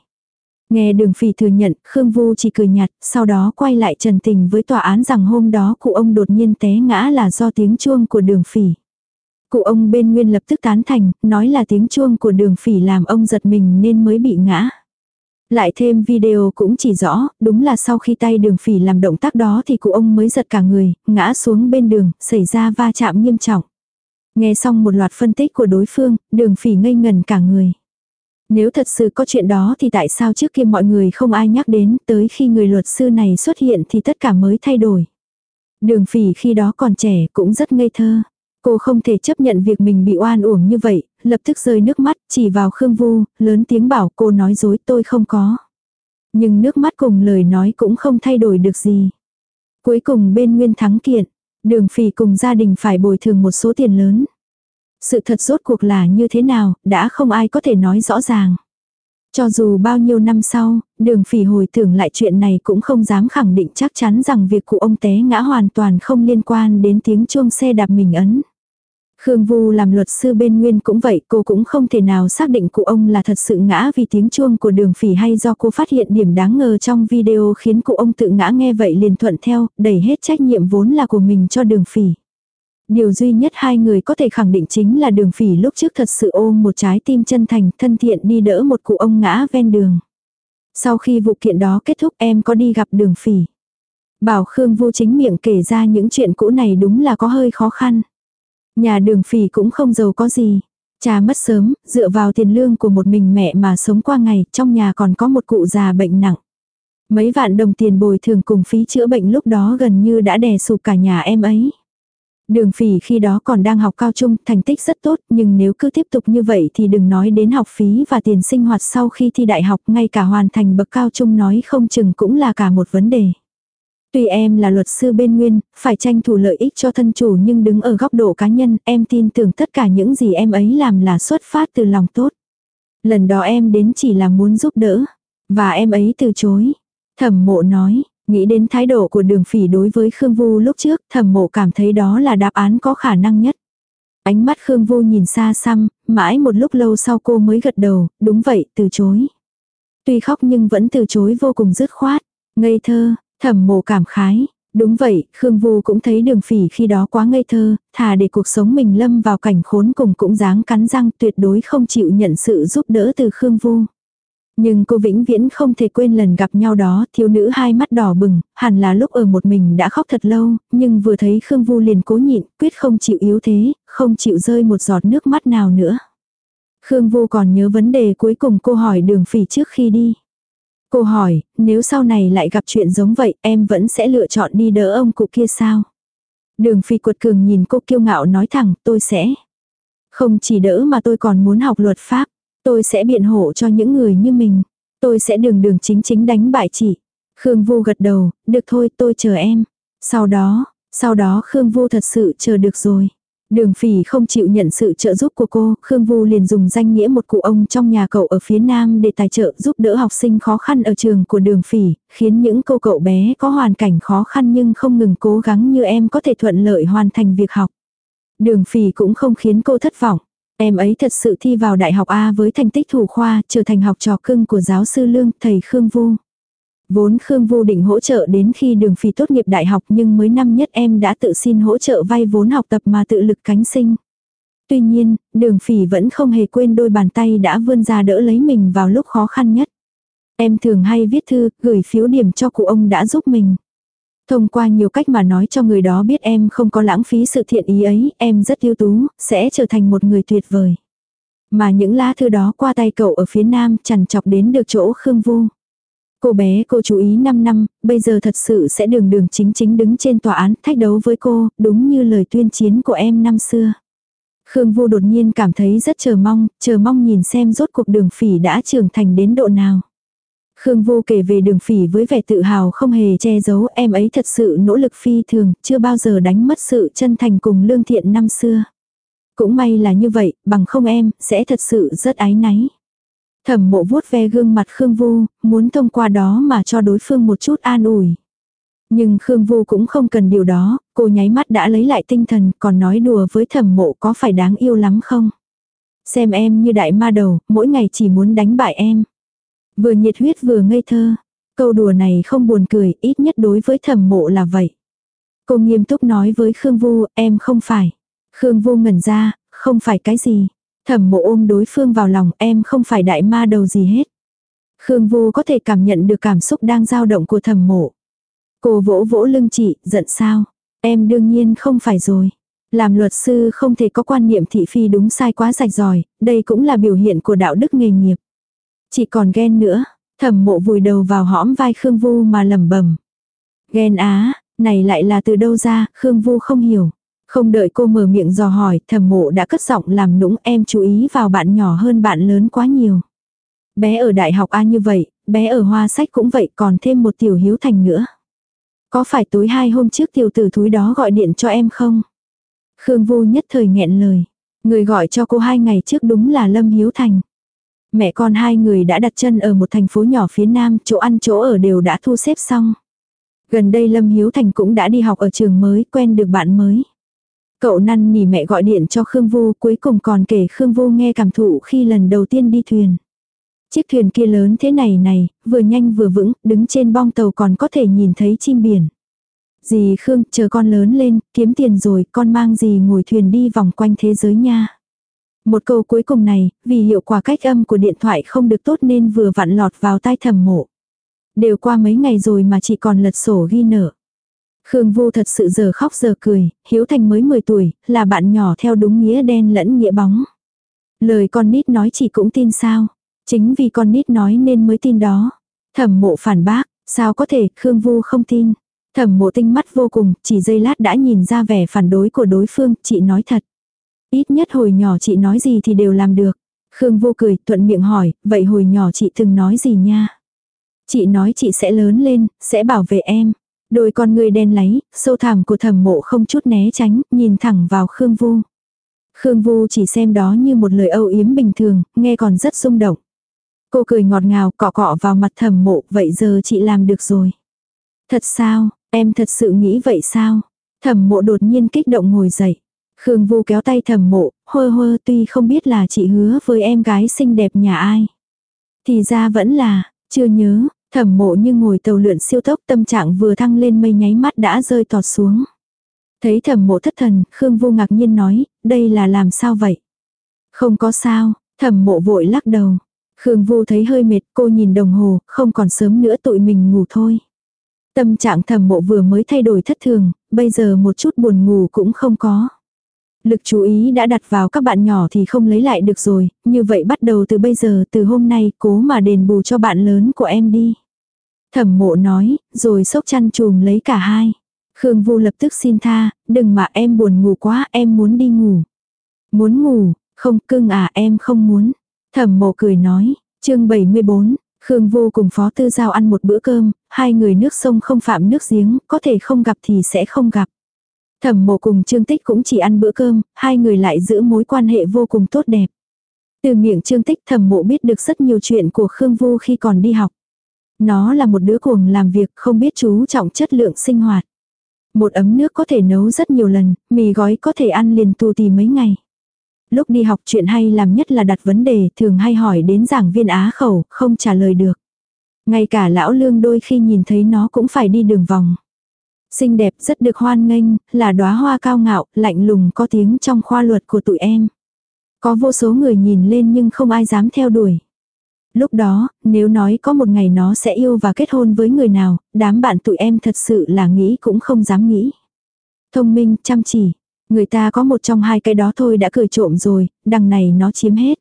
Nghe đường phỉ thừa nhận, Khương Vu chỉ cười nhạt, sau đó quay lại trần tình với tòa án rằng hôm đó cụ ông đột nhiên té ngã là do tiếng chuông của đường phỉ. Cụ ông bên nguyên lập tức tán thành, nói là tiếng chuông của đường phỉ làm ông giật mình nên mới bị ngã. Lại thêm video cũng chỉ rõ, đúng là sau khi tay đường phỉ làm động tác đó thì cụ ông mới giật cả người, ngã xuống bên đường, xảy ra va chạm nghiêm trọng. Nghe xong một loạt phân tích của đối phương, đường phỉ ngây ngần cả người. Nếu thật sự có chuyện đó thì tại sao trước kia mọi người không ai nhắc đến, tới khi người luật sư này xuất hiện thì tất cả mới thay đổi. Đường phỉ khi đó còn trẻ cũng rất ngây thơ. Cô không thể chấp nhận việc mình bị oan uổng như vậy, lập tức rơi nước mắt, chỉ vào Khương Vu, lớn tiếng bảo cô nói dối tôi không có. Nhưng nước mắt cùng lời nói cũng không thay đổi được gì. Cuối cùng bên nguyên thắng kiện, đường phỉ cùng gia đình phải bồi thường một số tiền lớn. Sự thật rốt cuộc là như thế nào, đã không ai có thể nói rõ ràng. Cho dù bao nhiêu năm sau, đường phỉ hồi tưởng lại chuyện này cũng không dám khẳng định chắc chắn rằng việc cụ ông té ngã hoàn toàn không liên quan đến tiếng chuông xe đạp mình ấn. Khương Vu làm luật sư bên Nguyên cũng vậy, cô cũng không thể nào xác định cụ ông là thật sự ngã vì tiếng chuông của đường phỉ hay do cô phát hiện điểm đáng ngờ trong video khiến cụ ông tự ngã nghe vậy liền thuận theo, đẩy hết trách nhiệm vốn là của mình cho đường phỉ. Điều duy nhất hai người có thể khẳng định chính là đường phỉ lúc trước thật sự ôm một trái tim chân thành thân thiện đi đỡ một cụ ông ngã ven đường. Sau khi vụ kiện đó kết thúc em có đi gặp đường phỉ. Bảo Khương Vu chính miệng kể ra những chuyện cũ này đúng là có hơi khó khăn. Nhà đường phỉ cũng không giàu có gì. Cha mất sớm, dựa vào tiền lương của một mình mẹ mà sống qua ngày, trong nhà còn có một cụ già bệnh nặng. Mấy vạn đồng tiền bồi thường cùng phí chữa bệnh lúc đó gần như đã đè sụp cả nhà em ấy. Đường phỉ khi đó còn đang học cao trung, thành tích rất tốt, nhưng nếu cứ tiếp tục như vậy thì đừng nói đến học phí và tiền sinh hoạt sau khi thi đại học, ngay cả hoàn thành bậc cao trung nói không chừng cũng là cả một vấn đề. Tuy em là luật sư bên nguyên, phải tranh thủ lợi ích cho thân chủ nhưng đứng ở góc độ cá nhân, em tin tưởng tất cả những gì em ấy làm là xuất phát từ lòng tốt. Lần đó em đến chỉ là muốn giúp đỡ, và em ấy từ chối. Thẩm mộ nói, nghĩ đến thái độ của đường phỉ đối với Khương Vu lúc trước, thẩm mộ cảm thấy đó là đáp án có khả năng nhất. Ánh mắt Khương Vu nhìn xa xăm, mãi một lúc lâu sau cô mới gật đầu, đúng vậy, từ chối. Tuy khóc nhưng vẫn từ chối vô cùng dứt khoát. Ngây thơ, thẩm mộ cảm khái. Đúng vậy, Khương Vu cũng thấy đường phỉ khi đó quá ngây thơ, thà để cuộc sống mình lâm vào cảnh khốn cùng cũng dáng cắn răng tuyệt đối không chịu nhận sự giúp đỡ từ Khương Vu. Nhưng cô vĩnh viễn không thể quên lần gặp nhau đó, thiếu nữ hai mắt đỏ bừng, hẳn là lúc ở một mình đã khóc thật lâu, nhưng vừa thấy Khương Vu liền cố nhịn, quyết không chịu yếu thế, không chịu rơi một giọt nước mắt nào nữa. Khương Vu còn nhớ vấn đề cuối cùng cô hỏi đường phỉ trước khi đi. Cô hỏi, nếu sau này lại gặp chuyện giống vậy, em vẫn sẽ lựa chọn đi đỡ ông cụ kia sao? Đường phi cuột cường nhìn cô kiêu ngạo nói thẳng, tôi sẽ. Không chỉ đỡ mà tôi còn muốn học luật pháp. Tôi sẽ biện hộ cho những người như mình. Tôi sẽ đường đường chính chính đánh bại chị. Khương Vu gật đầu, được thôi tôi chờ em. Sau đó, sau đó Khương Vu thật sự chờ được rồi. Đường phỉ không chịu nhận sự trợ giúp của cô, Khương Vu liền dùng danh nghĩa một cụ ông trong nhà cậu ở phía nam để tài trợ giúp đỡ học sinh khó khăn ở trường của đường phỉ, khiến những cô cậu bé có hoàn cảnh khó khăn nhưng không ngừng cố gắng như em có thể thuận lợi hoàn thành việc học. Đường phỉ cũng không khiến cô thất vọng. Em ấy thật sự thi vào đại học A với thành tích thủ khoa, trở thành học trò cưng của giáo sư Lương, thầy Khương Vu. Vốn Khương Vu định hỗ trợ đến khi đường phi tốt nghiệp đại học nhưng mới năm nhất em đã tự xin hỗ trợ vay vốn học tập mà tự lực cánh sinh. Tuy nhiên, đường phỉ vẫn không hề quên đôi bàn tay đã vươn ra đỡ lấy mình vào lúc khó khăn nhất. Em thường hay viết thư, gửi phiếu điểm cho cụ ông đã giúp mình. Thông qua nhiều cách mà nói cho người đó biết em không có lãng phí sự thiện ý ấy, em rất ưu tú, sẽ trở thành một người tuyệt vời. Mà những lá thư đó qua tay cậu ở phía nam chằn chọc đến được chỗ Khương Vu. Cô bé cô chú ý 5 năm, bây giờ thật sự sẽ đường đường chính chính đứng trên tòa án thách đấu với cô, đúng như lời tuyên chiến của em năm xưa. Khương Vu đột nhiên cảm thấy rất chờ mong, chờ mong nhìn xem rốt cuộc đường phỉ đã trưởng thành đến độ nào. Khương Vu kể về đường phỉ với vẻ tự hào không hề che giấu em ấy thật sự nỗ lực phi thường, chưa bao giờ đánh mất sự chân thành cùng lương thiện năm xưa. Cũng may là như vậy, bằng không em, sẽ thật sự rất ái náy. Thẩm mộ vuốt ve gương mặt Khương Vu, muốn thông qua đó mà cho đối phương một chút an ủi. Nhưng Khương Vu cũng không cần điều đó, cô nháy mắt đã lấy lại tinh thần còn nói đùa với thẩm mộ có phải đáng yêu lắm không? Xem em như đại ma đầu, mỗi ngày chỉ muốn đánh bại em. Vừa nhiệt huyết vừa ngây thơ. Câu đùa này không buồn cười, ít nhất đối với thẩm mộ là vậy. Cô nghiêm túc nói với Khương Vu, em không phải. Khương Vu ngẩn ra, không phải cái gì. Thẩm mộ ôm đối phương vào lòng em không phải đại ma đầu gì hết. Khương Vu có thể cảm nhận được cảm xúc đang dao động của thẩm mộ. Cô vỗ vỗ lưng chị, giận sao? Em đương nhiên không phải rồi. Làm luật sư không thể có quan niệm thị phi đúng sai quá rạch ròi, đây cũng là biểu hiện của đạo đức nghề nghiệp. Chị còn ghen nữa, thẩm mộ vùi đầu vào hõm vai Khương Vu mà lẩm bẩm. Ghen á, này lại là từ đâu ra, Khương Vu không hiểu. Không đợi cô mở miệng dò hỏi, thẩm mộ đã cất giọng làm nũng em chú ý vào bạn nhỏ hơn bạn lớn quá nhiều. Bé ở đại học A như vậy, bé ở hoa sách cũng vậy còn thêm một tiểu hiếu thành nữa. Có phải tối hai hôm trước tiểu tử thúi đó gọi điện cho em không? Khương Vu nhất thời nghẹn lời. Người gọi cho cô hai ngày trước đúng là Lâm Hiếu Thành. Mẹ con hai người đã đặt chân ở một thành phố nhỏ phía nam, chỗ ăn chỗ ở đều đã thu xếp xong. Gần đây Lâm Hiếu Thành cũng đã đi học ở trường mới, quen được bạn mới. Cậu năn nỉ mẹ gọi điện cho Khương Vu, cuối cùng còn kể Khương Vu nghe cảm thụ khi lần đầu tiên đi thuyền. Chiếc thuyền kia lớn thế này này, vừa nhanh vừa vững, đứng trên bong tàu còn có thể nhìn thấy chim biển. Dì Khương, chờ con lớn lên, kiếm tiền rồi, con mang dì ngồi thuyền đi vòng quanh thế giới nha. Một câu cuối cùng này, vì hiệu quả cách âm của điện thoại không được tốt nên vừa vặn lọt vào tai thầm mộ. Đều qua mấy ngày rồi mà chị còn lật sổ ghi nợ. Khương Vu thật sự giờ khóc giờ cười, Hiếu Thành mới 10 tuổi, là bạn nhỏ theo đúng nghĩa đen lẫn nghĩa bóng. Lời con nít nói chị cũng tin sao. Chính vì con nít nói nên mới tin đó. Thẩm mộ phản bác, sao có thể Khương Vu không tin. Thẩm mộ tinh mắt vô cùng, chỉ giây lát đã nhìn ra vẻ phản đối của đối phương, chị nói thật. Ít nhất hồi nhỏ chị nói gì thì đều làm được. Khương Vu cười, thuận miệng hỏi, vậy hồi nhỏ chị từng nói gì nha? Chị nói chị sẽ lớn lên, sẽ bảo vệ em. Đôi con người đen láy, sâu thẳm của thẩm mộ không chút né tránh, nhìn thẳng vào Khương Vu. Khương Vu chỉ xem đó như một lời âu yếm bình thường, nghe còn rất rung động. Cô cười ngọt ngào cọ cọ vào mặt thẩm mộ, vậy giờ chị làm được rồi. Thật sao, em thật sự nghĩ vậy sao? Thẩm mộ đột nhiên kích động ngồi dậy. Khương Vu kéo tay thẩm mộ, hơ hơ tuy không biết là chị hứa với em gái xinh đẹp nhà ai. Thì ra vẫn là, Chưa nhớ, thẩm mộ như ngồi tàu lượn siêu tốc tâm trạng vừa thăng lên mây nháy mắt đã rơi tọt xuống. Thấy thẩm mộ thất thần, Khương Vu ngạc nhiên nói, đây là làm sao vậy? Không có sao, thẩm mộ vội lắc đầu. Khương Vu thấy hơi mệt, cô nhìn đồng hồ, không còn sớm nữa tụi mình ngủ thôi. Tâm trạng thẩm mộ vừa mới thay đổi thất thường, bây giờ một chút buồn ngủ cũng không có. Lực chú ý đã đặt vào các bạn nhỏ thì không lấy lại được rồi, như vậy bắt đầu từ bây giờ, từ hôm nay, cố mà đền bù cho bạn lớn của em đi. Thẩm mộ nói, rồi sốc chăn chùm lấy cả hai. Khương Vu lập tức xin tha, đừng mà em buồn ngủ quá, em muốn đi ngủ. Muốn ngủ, không cưng à em không muốn. Thẩm mộ cười nói, chương 74, Khương vu cùng Phó Tư Giao ăn một bữa cơm, hai người nước sông không phạm nước giếng, có thể không gặp thì sẽ không gặp. Thẩm mộ cùng Trương Tích cũng chỉ ăn bữa cơm, hai người lại giữ mối quan hệ vô cùng tốt đẹp. Từ miệng Trương Tích thẩm mộ biết được rất nhiều chuyện của Khương vu khi còn đi học. Nó là một đứa cuồng làm việc không biết chú trọng chất lượng sinh hoạt. Một ấm nước có thể nấu rất nhiều lần, mì gói có thể ăn liền tù tì mấy ngày. Lúc đi học chuyện hay làm nhất là đặt vấn đề, thường hay hỏi đến giảng viên á khẩu, không trả lời được. Ngay cả lão lương đôi khi nhìn thấy nó cũng phải đi đường vòng. Xinh đẹp rất được hoan nghênh, là đóa hoa cao ngạo, lạnh lùng có tiếng trong khoa luật của tụi em. Có vô số người nhìn lên nhưng không ai dám theo đuổi. Lúc đó, nếu nói có một ngày nó sẽ yêu và kết hôn với người nào, đám bạn tụi em thật sự là nghĩ cũng không dám nghĩ. Thông minh, chăm chỉ, Người ta có một trong hai cái đó thôi đã cười trộm rồi, đằng này nó chiếm hết.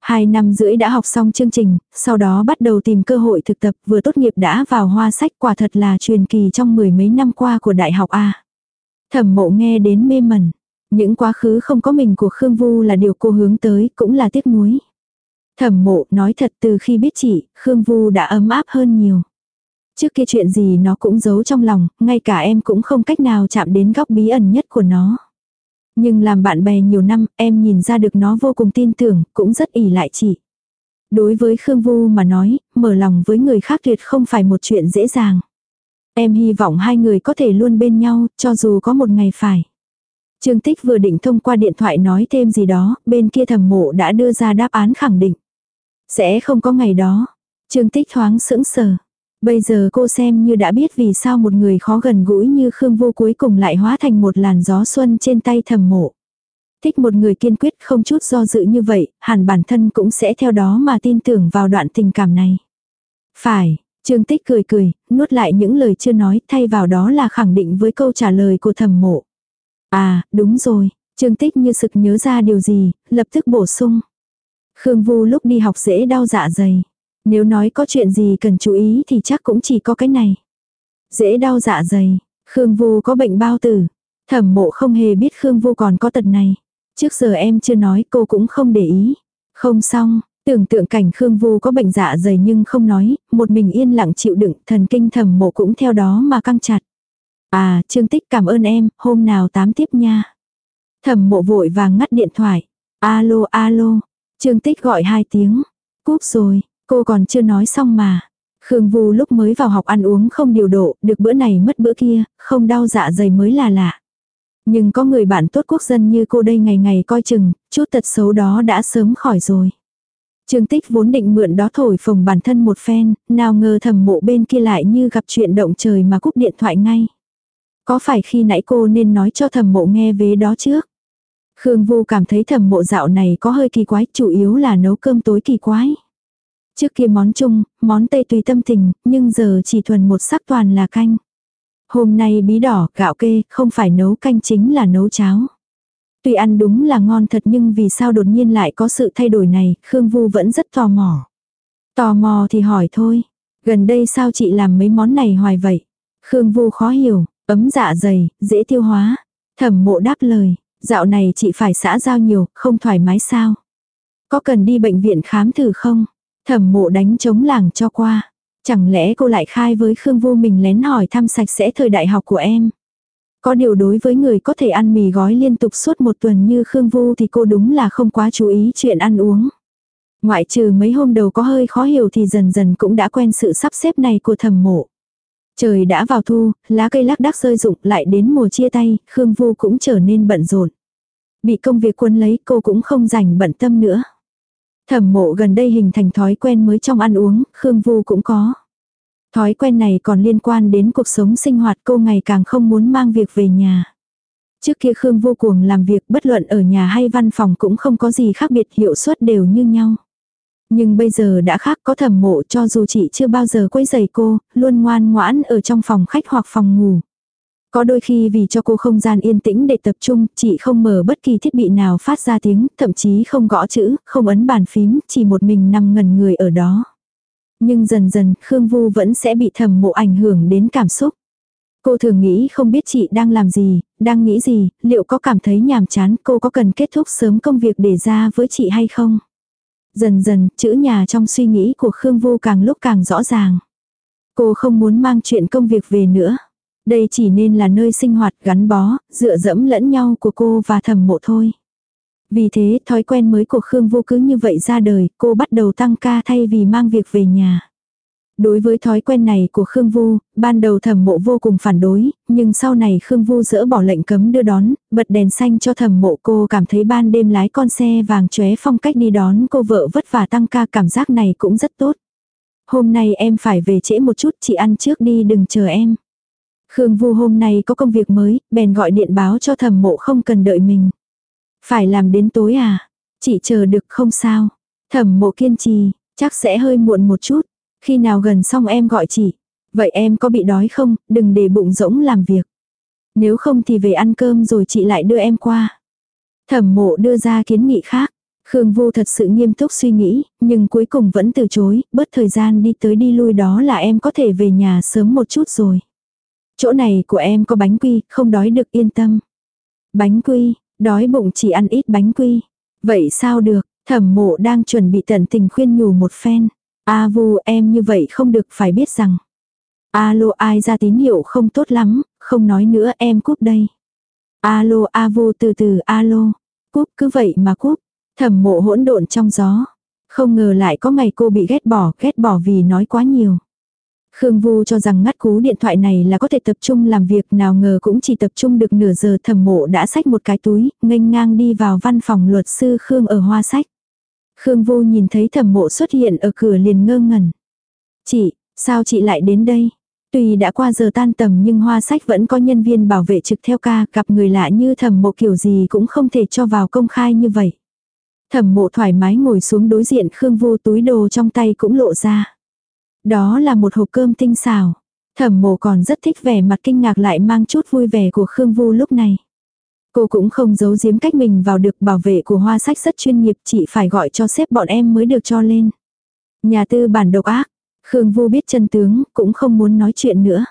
Hai năm rưỡi đã học xong chương trình, sau đó bắt đầu tìm cơ hội thực tập vừa tốt nghiệp đã vào hoa sách quả thật là truyền kỳ trong mười mấy năm qua của đại học A. Thẩm mộ nghe đến mê mẩn. Những quá khứ không có mình của Khương Vu là điều cô hướng tới, cũng là tiếc nuối. Thẩm mộ nói thật từ khi biết chị, Khương Vu đã ấm áp hơn nhiều. Trước kia chuyện gì nó cũng giấu trong lòng, ngay cả em cũng không cách nào chạm đến góc bí ẩn nhất của nó. Nhưng làm bạn bè nhiều năm, em nhìn ra được nó vô cùng tin tưởng, cũng rất ỉ lại chị. Đối với Khương Vu mà nói, mở lòng với người khác tuyệt không phải một chuyện dễ dàng. Em hy vọng hai người có thể luôn bên nhau, cho dù có một ngày phải. Trương Tích vừa định thông qua điện thoại nói thêm gì đó, bên kia thẩm mộ đã đưa ra đáp án khẳng định. Sẽ không có ngày đó. Trương Tích thoáng sững sờ. Bây giờ cô xem như đã biết vì sao một người khó gần gũi như Khương Vô cuối cùng lại hóa thành một làn gió xuân trên tay thầm mộ. Thích một người kiên quyết không chút do dự như vậy, hẳn bản thân cũng sẽ theo đó mà tin tưởng vào đoạn tình cảm này. Phải, Trương Tích cười cười, nuốt lại những lời chưa nói, thay vào đó là khẳng định với câu trả lời của thầm mộ. À, đúng rồi, Trương Tích như sực nhớ ra điều gì, lập tức bổ sung. Khương Vu lúc đi học dễ đau dạ dày. Nếu nói có chuyện gì cần chú ý thì chắc cũng chỉ có cái này. Dễ đau dạ dày, Khương Vu có bệnh bao tử. Thẩm mộ không hề biết Khương Vu còn có tật này. Trước giờ em chưa nói cô cũng không để ý. Không xong, tưởng tượng cảnh Khương Vu có bệnh dạ dày nhưng không nói, một mình yên lặng chịu đựng, thần kinh thẩm mộ cũng theo đó mà căng chặt. À, Trương Tích cảm ơn em, hôm nào tám tiếp nha. Thẩm mộ vội vàng ngắt điện thoại. Alo, alo. Trương Tích gọi hai tiếng. Cúp rồi, Cô còn chưa nói xong mà. Khương Vu lúc mới vào học ăn uống không điều độ, được bữa này mất bữa kia, không đau dạ dày mới là lạ. Nhưng có người bạn tốt quốc dân như cô đây ngày ngày coi chừng, chút tật xấu đó đã sớm khỏi rồi. Trương Tích vốn định mượn đó thổi phồng bản thân một phen, nào ngờ thầm mộ bên kia lại như gặp chuyện động trời mà cúp điện thoại ngay. Có phải khi nãy cô nên nói cho thầm mộ nghe về đó trước? Khương Vu cảm thấy thẩm mộ dạo này có hơi kỳ quái, chủ yếu là nấu cơm tối kỳ quái. Trước kia món chung, món tây tùy tâm tình, nhưng giờ chỉ thuần một sắc toàn là canh. Hôm nay bí đỏ, gạo kê, không phải nấu canh chính là nấu cháo. Tuy ăn đúng là ngon thật nhưng vì sao đột nhiên lại có sự thay đổi này, Khương Vu vẫn rất tò mò. Tò mò thì hỏi thôi, gần đây sao chị làm mấy món này hoài vậy? Khương Vu khó hiểu, ấm dạ dày, dễ tiêu hóa. Thẩm mộ đáp lời, dạo này chị phải xã giao nhiều, không thoải mái sao? Có cần đi bệnh viện khám thử không? Thẩm mộ đánh chống làng cho qua. Chẳng lẽ cô lại khai với Khương Vô mình lén hỏi thăm sạch sẽ thời đại học của em. Có điều đối với người có thể ăn mì gói liên tục suốt một tuần như Khương Vu thì cô đúng là không quá chú ý chuyện ăn uống. Ngoại trừ mấy hôm đầu có hơi khó hiểu thì dần dần cũng đã quen sự sắp xếp này của thẩm mộ. Trời đã vào thu, lá cây lác đác rơi rụng lại đến mùa chia tay, Khương Vu cũng trở nên bận rộn. Bị công việc quân lấy cô cũng không rảnh bận tâm nữa. Thẩm mộ gần đây hình thành thói quen mới trong ăn uống, Khương Vu cũng có. Thói quen này còn liên quan đến cuộc sống sinh hoạt cô ngày càng không muốn mang việc về nhà. Trước kia Khương vô cuồng làm việc bất luận ở nhà hay văn phòng cũng không có gì khác biệt hiệu suất đều như nhau. Nhưng bây giờ đã khác có thẩm mộ cho dù chị chưa bao giờ quấy giày cô, luôn ngoan ngoãn ở trong phòng khách hoặc phòng ngủ. Có đôi khi vì cho cô không gian yên tĩnh để tập trung, chị không mở bất kỳ thiết bị nào phát ra tiếng, thậm chí không gõ chữ, không ấn bàn phím, chỉ một mình nằm ngần người ở đó. Nhưng dần dần, Khương Vu vẫn sẽ bị thẩm mộ ảnh hưởng đến cảm xúc. Cô thường nghĩ không biết chị đang làm gì, đang nghĩ gì, liệu có cảm thấy nhàm chán, cô có cần kết thúc sớm công việc để ra với chị hay không? Dần dần, chữ nhà trong suy nghĩ của Khương Vu càng lúc càng rõ ràng. Cô không muốn mang chuyện công việc về nữa. Đây chỉ nên là nơi sinh hoạt gắn bó, dựa dẫm lẫn nhau của cô và thẩm mộ thôi. Vì thế, thói quen mới của Khương Vô cứ như vậy ra đời, cô bắt đầu tăng ca thay vì mang việc về nhà. Đối với thói quen này của Khương Vu, ban đầu thẩm mộ vô cùng phản đối, nhưng sau này Khương Vu dỡ bỏ lệnh cấm đưa đón, bật đèn xanh cho thẩm mộ cô cảm thấy ban đêm lái con xe vàng chóe phong cách đi đón cô vợ vất vả tăng ca cảm giác này cũng rất tốt. Hôm nay em phải về trễ một chút chị ăn trước đi đừng chờ em. Khương Vu hôm nay có công việc mới, bèn gọi điện báo cho thẩm mộ không cần đợi mình. Phải làm đến tối à? Chị chờ được không sao? Thẩm mộ kiên trì, chắc sẽ hơi muộn một chút. Khi nào gần xong em gọi chị. Vậy em có bị đói không, đừng để bụng rỗng làm việc. Nếu không thì về ăn cơm rồi chị lại đưa em qua. Thẩm mộ đưa ra kiến nghị khác. Khương Vu thật sự nghiêm túc suy nghĩ, nhưng cuối cùng vẫn từ chối, bớt thời gian đi tới đi lui đó là em có thể về nhà sớm một chút rồi. Chỗ này của em có bánh quy, không đói được yên tâm. Bánh quy, đói bụng chỉ ăn ít bánh quy. Vậy sao được, thẩm mộ đang chuẩn bị tận tình khuyên nhủ một phen. A vu em như vậy không được phải biết rằng. Alo ai ra tín hiệu không tốt lắm, không nói nữa em cúp đây. Alo A vu từ từ alo. Cúp cứ vậy mà cúp. Thẩm mộ hỗn độn trong gió. Không ngờ lại có ngày cô bị ghét bỏ, ghét bỏ vì nói quá nhiều. Khương Vu cho rằng ngắt cú điện thoại này là có thể tập trung làm việc nào ngờ cũng chỉ tập trung được nửa giờ thẩm mộ đã xách một cái túi, nghênh ngang đi vào văn phòng luật sư Khương ở hoa sách. Khương Vu nhìn thấy thẩm mộ xuất hiện ở cửa liền ngơ ngẩn. Chị, sao chị lại đến đây? Tuy đã qua giờ tan tầm nhưng hoa sách vẫn có nhân viên bảo vệ trực theo ca, gặp người lạ như thẩm mộ kiểu gì cũng không thể cho vào công khai như vậy. Thẩm mộ thoải mái ngồi xuống đối diện Khương Vu túi đồ trong tay cũng lộ ra. Đó là một hộp cơm tinh xảo. Thẩm mộ còn rất thích vẻ mặt kinh ngạc lại mang chút vui vẻ của Khương Vu lúc này. Cô cũng không giấu giếm cách mình vào được bảo vệ của hoa sách rất chuyên nghiệp chỉ phải gọi cho sếp bọn em mới được cho lên. Nhà tư bản độc ác. Khương Vu biết chân tướng, cũng không muốn nói chuyện nữa.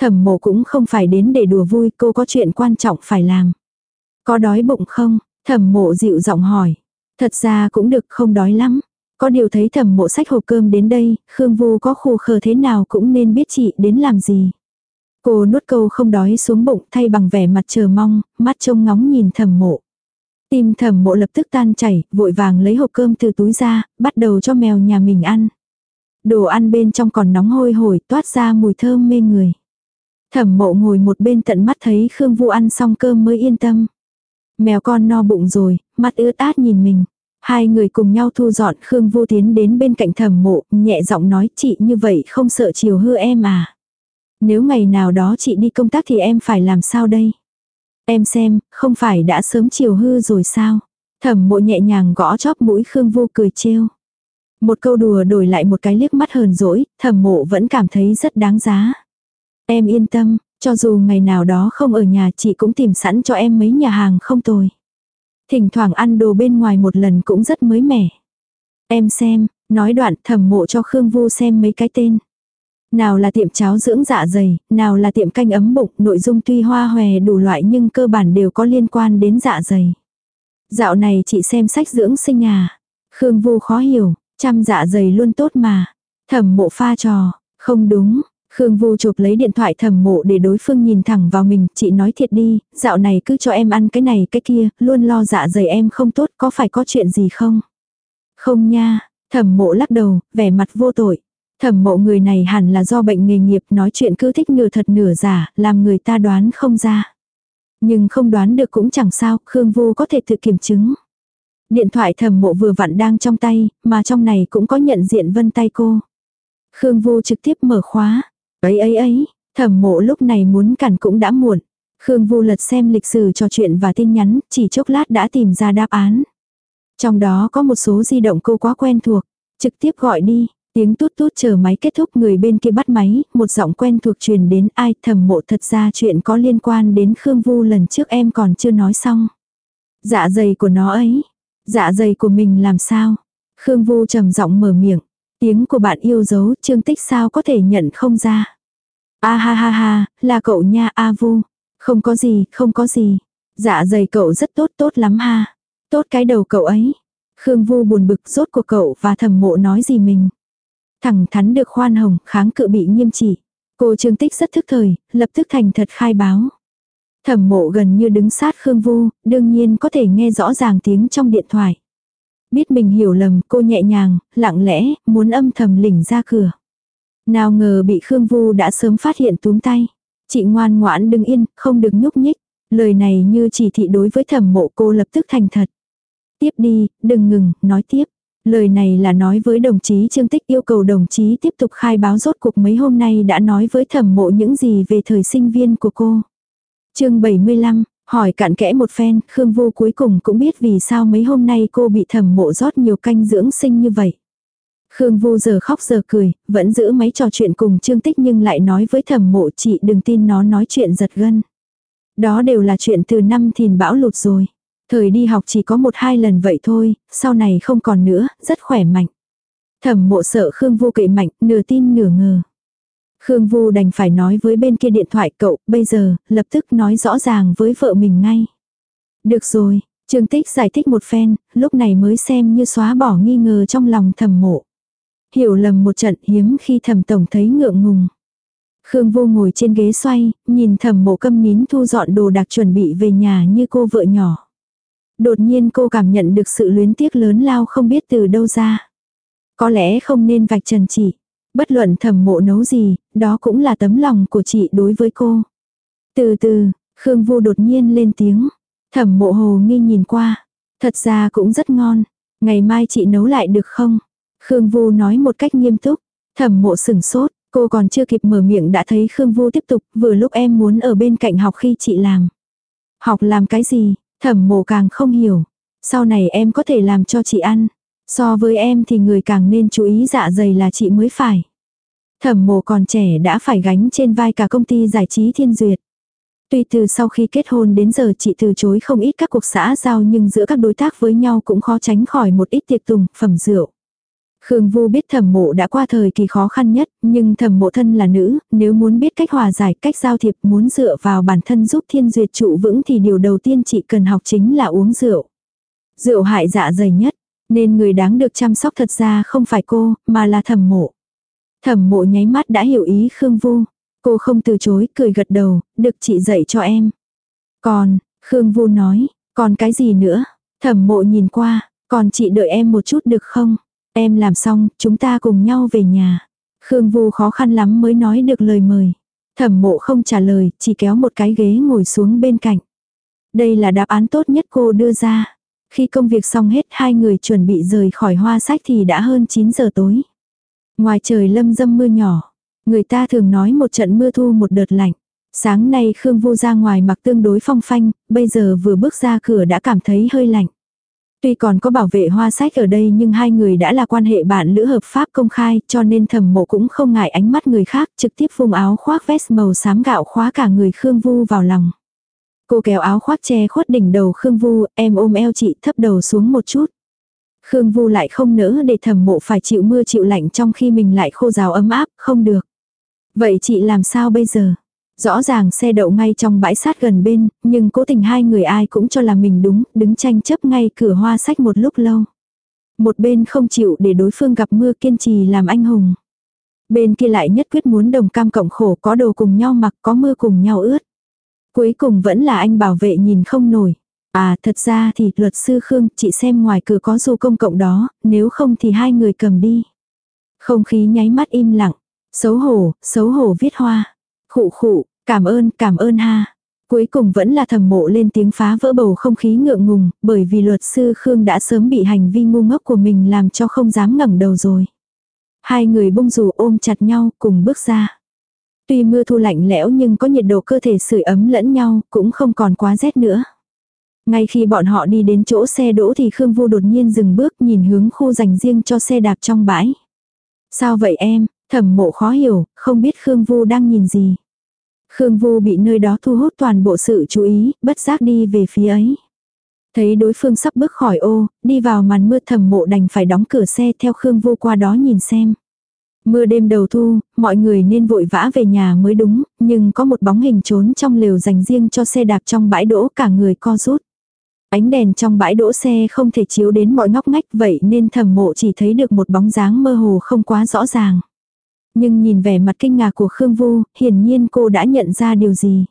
Thẩm mộ cũng không phải đến để đùa vui, cô có chuyện quan trọng phải làm. Có đói bụng không? Thẩm mộ dịu giọng hỏi. Thật ra cũng được không đói lắm. Có điều thấy thẩm mộ sách hộp cơm đến đây, Khương Vu có khù khờ thế nào cũng nên biết chị đến làm gì. Cô nuốt câu không đói xuống bụng thay bằng vẻ mặt chờ mong, mắt trông ngóng nhìn thẩm mộ. Tim thẩm mộ lập tức tan chảy, vội vàng lấy hộp cơm từ túi ra, bắt đầu cho mèo nhà mình ăn. Đồ ăn bên trong còn nóng hôi hổi toát ra mùi thơm mê người. Thẩm mộ ngồi một bên tận mắt thấy Khương Vu ăn xong cơm mới yên tâm. Mèo con no bụng rồi, mắt ướt át nhìn mình. Hai người cùng nhau thu dọn Khương Vu tiến đến bên cạnh thẩm mộ, nhẹ giọng nói chị như vậy không sợ chiều hư em à. Nếu ngày nào đó chị đi công tác thì em phải làm sao đây? Em xem, không phải đã sớm chiều hư rồi sao? Thẩm mộ nhẹ nhàng gõ chóp mũi Khương Vu cười trêu. Một câu đùa đổi lại một cái liếc mắt hờn dỗi, thẩm mộ vẫn cảm thấy rất đáng giá. Em yên tâm, cho dù ngày nào đó không ở nhà chị cũng tìm sẵn cho em mấy nhà hàng không tồi. Thỉnh thoảng ăn đồ bên ngoài một lần cũng rất mới mẻ. Em xem, nói đoạn thẩm mộ cho Khương Vu xem mấy cái tên. Nào là tiệm cháo dưỡng dạ dày, nào là tiệm canh ấm bụng, nội dung tuy hoa hòe đủ loại nhưng cơ bản đều có liên quan đến dạ dày. Dạo này chị xem sách dưỡng sinh à. Khương Vu khó hiểu, chăm dạ dày luôn tốt mà. Thẩm mộ pha trò, không đúng, Khương Vu chụp lấy điện thoại Thẩm mộ để đối phương nhìn thẳng vào mình, chị nói thiệt đi, dạo này cứ cho em ăn cái này cái kia, luôn lo dạ dày em không tốt, có phải có chuyện gì không? Không nha, thẩm mộ lắc đầu, vẻ mặt vô tội. Thẩm mộ người này hẳn là do bệnh nghề nghiệp nói chuyện cứ thích nửa thật nửa giả, làm người ta đoán không ra. Nhưng không đoán được cũng chẳng sao, Khương Vu có thể tự kiểm chứng. Điện thoại thẩm mộ vừa vặn đang trong tay, mà trong này cũng có nhận diện vân tay cô. Khương Vu trực tiếp mở khóa. Ấy ấy ấy, thẩm mộ lúc này muốn cản cũng đã muộn. Khương Vu lật xem lịch sử trò chuyện và tin nhắn, chỉ chốc lát đã tìm ra đáp án. Trong đó có một số di động cô quá quen thuộc. Trực tiếp gọi đi, tiếng tút tút chờ máy kết thúc người bên kia bắt máy, một giọng quen thuộc truyền đến ai thầm mộ thật ra chuyện có liên quan đến Khương Vu lần trước em còn chưa nói xong. Dạ dày của nó ấy, dạ dày của mình làm sao? Khương Vu trầm giọng mở miệng, tiếng của bạn yêu dấu trương tích sao có thể nhận không ra. A ha ha ha, là cậu nha A Vu. Không có gì, không có gì. Dạ dày cậu rất tốt tốt lắm ha. Tốt cái đầu cậu ấy. Khương Vu buồn bực rốt của cậu và thầm mộ nói gì mình. Thẳng thắn được khoan hồng, kháng cự bị nghiêm trị. Cô Trương Tích rất thức thời, lập tức thành thật khai báo. Thẩm mộ gần như đứng sát Khương Vu, đương nhiên có thể nghe rõ ràng tiếng trong điện thoại. Biết mình hiểu lầm, cô nhẹ nhàng, lặng lẽ, muốn âm thầm lỉnh ra cửa. Nào ngờ bị Khương Vu đã sớm phát hiện túm tay. Chị ngoan ngoãn đứng yên, không được nhúc nhích. Lời này như chỉ thị đối với thẩm mộ cô lập tức thành thật. Tiếp đi, đừng ngừng, nói tiếp. Lời này là nói với đồng chí Trương Tích yêu cầu đồng chí tiếp tục khai báo rốt cuộc mấy hôm nay đã nói với thẩm mộ những gì về thời sinh viên của cô. chương 75, hỏi cạn kẽ một phen, Khương Vô cuối cùng cũng biết vì sao mấy hôm nay cô bị thẩm mộ rót nhiều canh dưỡng sinh như vậy. Khương Vô giờ khóc giờ cười, vẫn giữ máy trò chuyện cùng Trương Tích nhưng lại nói với thẩm mộ chị đừng tin nó nói chuyện giật gân. Đó đều là chuyện từ năm thìn bão lụt rồi. Thời đi học chỉ có một hai lần vậy thôi, sau này không còn nữa, rất khỏe mạnh. Thẩm mộ sợ Khương Vu kệ mạnh, nửa tin nửa ngờ. Khương Vu đành phải nói với bên kia điện thoại cậu, bây giờ, lập tức nói rõ ràng với vợ mình ngay. Được rồi, Trương Tích giải thích một phen, lúc này mới xem như xóa bỏ nghi ngờ trong lòng thẩm mộ. Hiểu lầm một trận hiếm khi thẩm tổng thấy ngượng ngùng. Khương vô ngồi trên ghế xoay, nhìn thẩm mộ câm nín thu dọn đồ đạc chuẩn bị về nhà như cô vợ nhỏ. Đột nhiên cô cảm nhận được sự luyến tiếc lớn lao không biết từ đâu ra. Có lẽ không nên vạch trần chị. Bất luận thẩm mộ nấu gì, đó cũng là tấm lòng của chị đối với cô. Từ từ, Khương Vu đột nhiên lên tiếng. Thẩm mộ hồ nghi nhìn qua. Thật ra cũng rất ngon. Ngày mai chị nấu lại được không? Khương Vu nói một cách nghiêm túc. Thẩm mộ sừng sốt. Cô còn chưa kịp mở miệng đã thấy Khương Vu tiếp tục. Vừa lúc em muốn ở bên cạnh học khi chị làm. Học làm cái gì? Thẩm mộ càng không hiểu. Sau này em có thể làm cho chị ăn. So với em thì người càng nên chú ý dạ dày là chị mới phải. Thẩm mộ còn trẻ đã phải gánh trên vai cả công ty giải trí thiên duyệt. Tuy từ sau khi kết hôn đến giờ chị từ chối không ít các cuộc xã giao nhưng giữa các đối tác với nhau cũng khó tránh khỏi một ít tiệc tùng, phẩm rượu. Khương Vu biết thẩm mộ đã qua thời kỳ khó khăn nhất, nhưng thẩm mộ thân là nữ, nếu muốn biết cách hòa giải, cách giao thiệp, muốn dựa vào bản thân giúp thiên duyệt trụ vững thì điều đầu tiên chị cần học chính là uống rượu. Rượu hại dạ dày nhất, nên người đáng được chăm sóc thật ra không phải cô, mà là thẩm mộ. Thẩm mộ nháy mắt đã hiểu ý Khương Vu. Cô không từ chối, cười gật đầu, được chị dạy cho em. Còn, Khương Vu nói, còn cái gì nữa? Thẩm mộ nhìn qua, còn chị đợi em một chút được không? Em làm xong, chúng ta cùng nhau về nhà. Khương Vu khó khăn lắm mới nói được lời mời. Thẩm mộ không trả lời, chỉ kéo một cái ghế ngồi xuống bên cạnh. Đây là đáp án tốt nhất cô đưa ra. Khi công việc xong hết hai người chuẩn bị rời khỏi hoa sách thì đã hơn 9 giờ tối. Ngoài trời lâm dâm mưa nhỏ. Người ta thường nói một trận mưa thu một đợt lạnh. Sáng nay Khương Vu ra ngoài mặc tương đối phong phanh, bây giờ vừa bước ra cửa đã cảm thấy hơi lạnh. Tuy còn có bảo vệ hoa sách ở đây nhưng hai người đã là quan hệ bạn lữ hợp pháp công khai cho nên thẩm mộ cũng không ngại ánh mắt người khác trực tiếp vùng áo khoác vest màu xám gạo khóa cả người Khương Vu vào lòng. Cô kéo áo khoác che khuất đỉnh đầu Khương Vu, em ôm eo chị thấp đầu xuống một chút. Khương Vu lại không nỡ để thẩm mộ phải chịu mưa chịu lạnh trong khi mình lại khô rào ấm áp, không được. Vậy chị làm sao bây giờ? Rõ ràng xe đậu ngay trong bãi sát gần bên, nhưng cố tình hai người ai cũng cho là mình đúng, đứng tranh chấp ngay cửa hoa sách một lúc lâu. Một bên không chịu để đối phương gặp mưa kiên trì làm anh hùng. Bên kia lại nhất quyết muốn đồng cam cộng khổ có đồ cùng nhau mặc có mưa cùng nhau ướt. Cuối cùng vẫn là anh bảo vệ nhìn không nổi. À thật ra thì luật sư Khương chị xem ngoài cửa có dù công cộng đó, nếu không thì hai người cầm đi. Không khí nháy mắt im lặng. Xấu hổ, xấu hổ viết hoa. Khụ khụ, cảm ơn, cảm ơn ha. Cuối cùng vẫn là thẩm mộ lên tiếng phá vỡ bầu không khí ngượng ngùng, bởi vì luật sư Khương đã sớm bị hành vi ngu ngốc của mình làm cho không dám ngẩng đầu rồi. Hai người bung rủ ôm chặt nhau cùng bước ra. Tuy mưa thu lạnh lẽo nhưng có nhiệt độ cơ thể sưởi ấm lẫn nhau, cũng không còn quá rét nữa. Ngay khi bọn họ đi đến chỗ xe đỗ thì Khương Vu đột nhiên dừng bước nhìn hướng khu dành riêng cho xe đạp trong bãi. Sao vậy em, thẩm mộ khó hiểu, không biết Khương Vu đang nhìn gì. Khương Vu bị nơi đó thu hút toàn bộ sự chú ý, bất giác đi về phía ấy. Thấy đối phương sắp bước khỏi ô, đi vào màn mưa thầm mộ đành phải đóng cửa xe theo Khương Vu qua đó nhìn xem. Mưa đêm đầu thu, mọi người nên vội vã về nhà mới đúng, nhưng có một bóng hình trốn trong lều dành riêng cho xe đạp trong bãi đỗ cả người co rút. Ánh đèn trong bãi đỗ xe không thể chiếu đến mọi ngóc ngách vậy nên thầm mộ chỉ thấy được một bóng dáng mơ hồ không quá rõ ràng. Nhưng nhìn vẻ mặt kinh ngạc của Khương Vu, hiển nhiên cô đã nhận ra điều gì.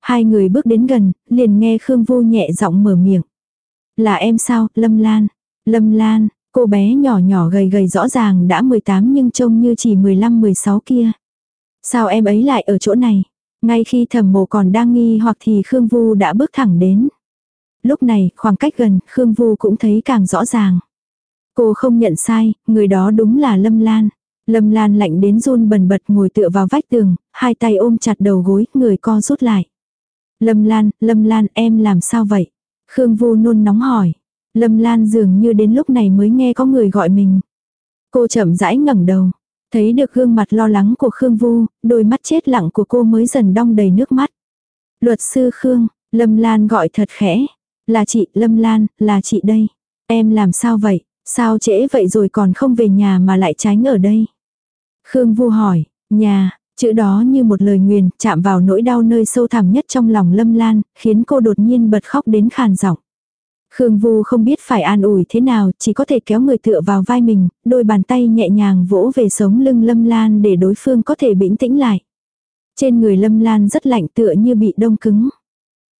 Hai người bước đến gần, liền nghe Khương Vu nhẹ giọng mở miệng. Là em sao, Lâm Lan? Lâm Lan, cô bé nhỏ nhỏ gầy gầy rõ ràng đã 18 nhưng trông như chỉ 15-16 kia. Sao em ấy lại ở chỗ này? Ngay khi thẩm mộ còn đang nghi hoặc thì Khương Vu đã bước thẳng đến. Lúc này, khoảng cách gần, Khương Vu cũng thấy càng rõ ràng. Cô không nhận sai, người đó đúng là Lâm Lan. Lâm Lan lạnh đến run bần bật ngồi tựa vào vách tường, hai tay ôm chặt đầu gối, người co rút lại. Lâm Lan, Lâm Lan em làm sao vậy? Khương Vu nôn nóng hỏi. Lâm Lan dường như đến lúc này mới nghe có người gọi mình. Cô chậm rãi ngẩng đầu. Thấy được gương mặt lo lắng của Khương Vu, đôi mắt chết lặng của cô mới dần đong đầy nước mắt. Luật sư Khương, Lâm Lan gọi thật khẽ. Là chị, Lâm Lan, là chị đây. Em làm sao vậy? Sao trễ vậy rồi còn không về nhà mà lại tránh ở đây? Khương Vu hỏi, nhà, chữ đó như một lời nguyền, chạm vào nỗi đau nơi sâu thẳm nhất trong lòng Lâm Lan, khiến cô đột nhiên bật khóc đến khàn giọng. Khương Vu không biết phải an ủi thế nào, chỉ có thể kéo người tựa vào vai mình, đôi bàn tay nhẹ nhàng vỗ về sống lưng Lâm Lan để đối phương có thể bình tĩnh lại. Trên người Lâm Lan rất lạnh tựa như bị đông cứng.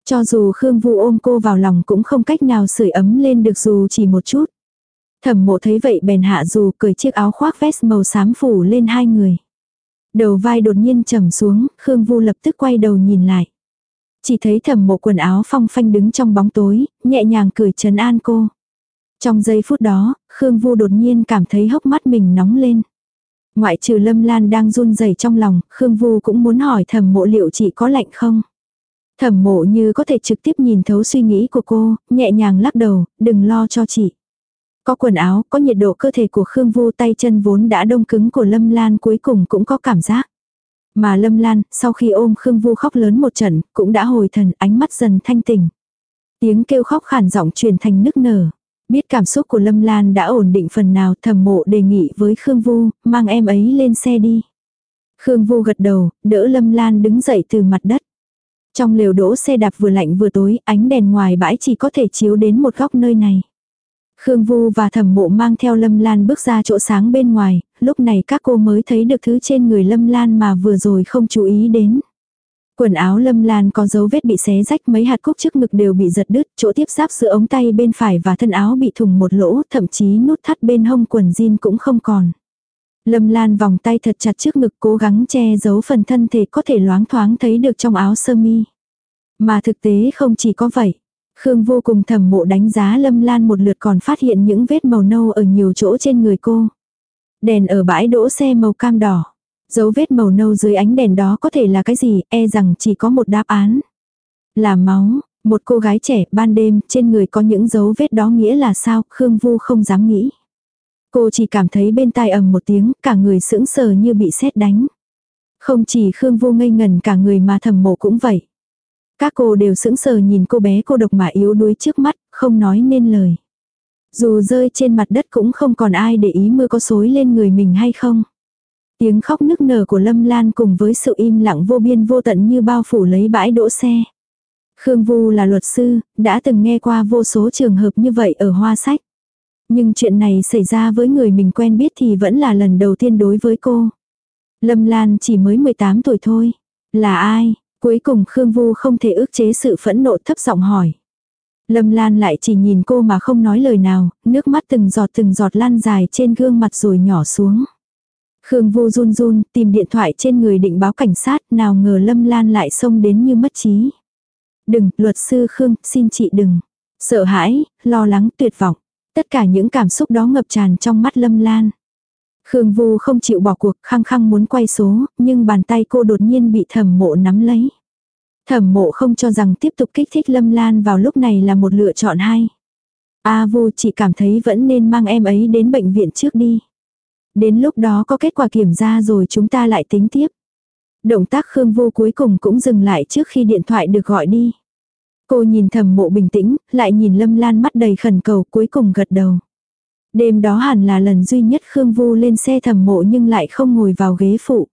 Cho dù Khương Vu ôm cô vào lòng cũng không cách nào sưởi ấm lên được dù chỉ một chút. Thẩm mộ thấy vậy bèn hạ dù cởi chiếc áo khoác vest màu xám phủ lên hai người. Đầu vai đột nhiên trầm xuống, Khương Vu lập tức quay đầu nhìn lại. Chỉ thấy thẩm mộ quần áo phong phanh đứng trong bóng tối, nhẹ nhàng cười trấn an cô. Trong giây phút đó, Khương Vu đột nhiên cảm thấy hốc mắt mình nóng lên. Ngoại trừ Lâm Lan đang run rẩy trong lòng, Khương Vu cũng muốn hỏi thẩm mộ liệu chị có lạnh không? Thẩm mộ như có thể trực tiếp nhìn thấu suy nghĩ của cô, nhẹ nhàng lắc đầu, đừng lo cho chị. Có quần áo, có nhiệt độ cơ thể của Khương Vu tay chân vốn đã đông cứng của Lâm Lan cuối cùng cũng có cảm giác. Mà Lâm Lan, sau khi ôm Khương Vu khóc lớn một trận, cũng đã hồi thần, ánh mắt dần thanh tỉnh. Tiếng kêu khóc khản giọng truyền thành nức nở. Biết cảm xúc của Lâm Lan đã ổn định phần nào thầm mộ đề nghị với Khương Vu, mang em ấy lên xe đi. Khương Vu gật đầu, đỡ Lâm Lan đứng dậy từ mặt đất. Trong lều đỗ xe đạp vừa lạnh vừa tối, ánh đèn ngoài bãi chỉ có thể chiếu đến một góc nơi này. Khương Vu và thẩm mộ mang theo Lâm Lan bước ra chỗ sáng bên ngoài, lúc này các cô mới thấy được thứ trên người Lâm Lan mà vừa rồi không chú ý đến. Quần áo Lâm Lan có dấu vết bị xé rách mấy hạt cúc trước ngực đều bị giật đứt, chỗ tiếp giáp giữa ống tay bên phải và thân áo bị thùng một lỗ, thậm chí nút thắt bên hông quần jean cũng không còn. Lâm Lan vòng tay thật chặt trước ngực cố gắng che giấu phần thân thể có thể loáng thoáng thấy được trong áo sơ mi. Mà thực tế không chỉ có vậy. Khương vô cùng thầm mộ đánh giá Lâm Lan một lượt còn phát hiện những vết màu nâu ở nhiều chỗ trên người cô. Đèn ở bãi đỗ xe màu cam đỏ. Dấu vết màu nâu dưới ánh đèn đó có thể là cái gì, e rằng chỉ có một đáp án. Là máu, một cô gái trẻ ban đêm trên người có những dấu vết đó nghĩa là sao, Khương Vu không dám nghĩ. Cô chỉ cảm thấy bên tai ầm một tiếng, cả người sững sờ như bị sét đánh. Không chỉ Khương Vu ngây ngần cả người mà thầm mộ cũng vậy. Các cô đều sững sờ nhìn cô bé cô độc mà yếu đuối trước mắt, không nói nên lời. Dù rơi trên mặt đất cũng không còn ai để ý mưa có xối lên người mình hay không. Tiếng khóc nức nở của Lâm Lan cùng với sự im lặng vô biên vô tận như bao phủ lấy bãi đỗ xe. Khương Vu là luật sư, đã từng nghe qua vô số trường hợp như vậy ở hoa sách. Nhưng chuyện này xảy ra với người mình quen biết thì vẫn là lần đầu tiên đối với cô. Lâm Lan chỉ mới 18 tuổi thôi. Là ai? Cuối cùng Khương Vu không thể ước chế sự phẫn nộ thấp giọng hỏi. Lâm Lan lại chỉ nhìn cô mà không nói lời nào, nước mắt từng giọt từng giọt lan dài trên gương mặt rồi nhỏ xuống. Khương Vu run run, tìm điện thoại trên người định báo cảnh sát, nào ngờ Lâm Lan lại xông đến như mất trí. Đừng, luật sư Khương, xin chị đừng. Sợ hãi, lo lắng, tuyệt vọng. Tất cả những cảm xúc đó ngập tràn trong mắt Lâm Lan. Khương Vu không chịu bỏ cuộc, khăng khăng muốn quay số, nhưng bàn tay cô đột nhiên bị thẩm mộ nắm lấy. Thẩm mộ không cho rằng tiếp tục kích thích Lâm Lan vào lúc này là một lựa chọn hay. A Vu chỉ cảm thấy vẫn nên mang em ấy đến bệnh viện trước đi. Đến lúc đó có kết quả kiểm ra rồi chúng ta lại tính tiếp. Động tác Khương Vu cuối cùng cũng dừng lại trước khi điện thoại được gọi đi. Cô nhìn thầm mộ bình tĩnh, lại nhìn Lâm Lan mắt đầy khẩn cầu cuối cùng gật đầu. Đêm đó hẳn là lần duy nhất Khương Vu lên xe thầm mộ nhưng lại không ngồi vào ghế phụ.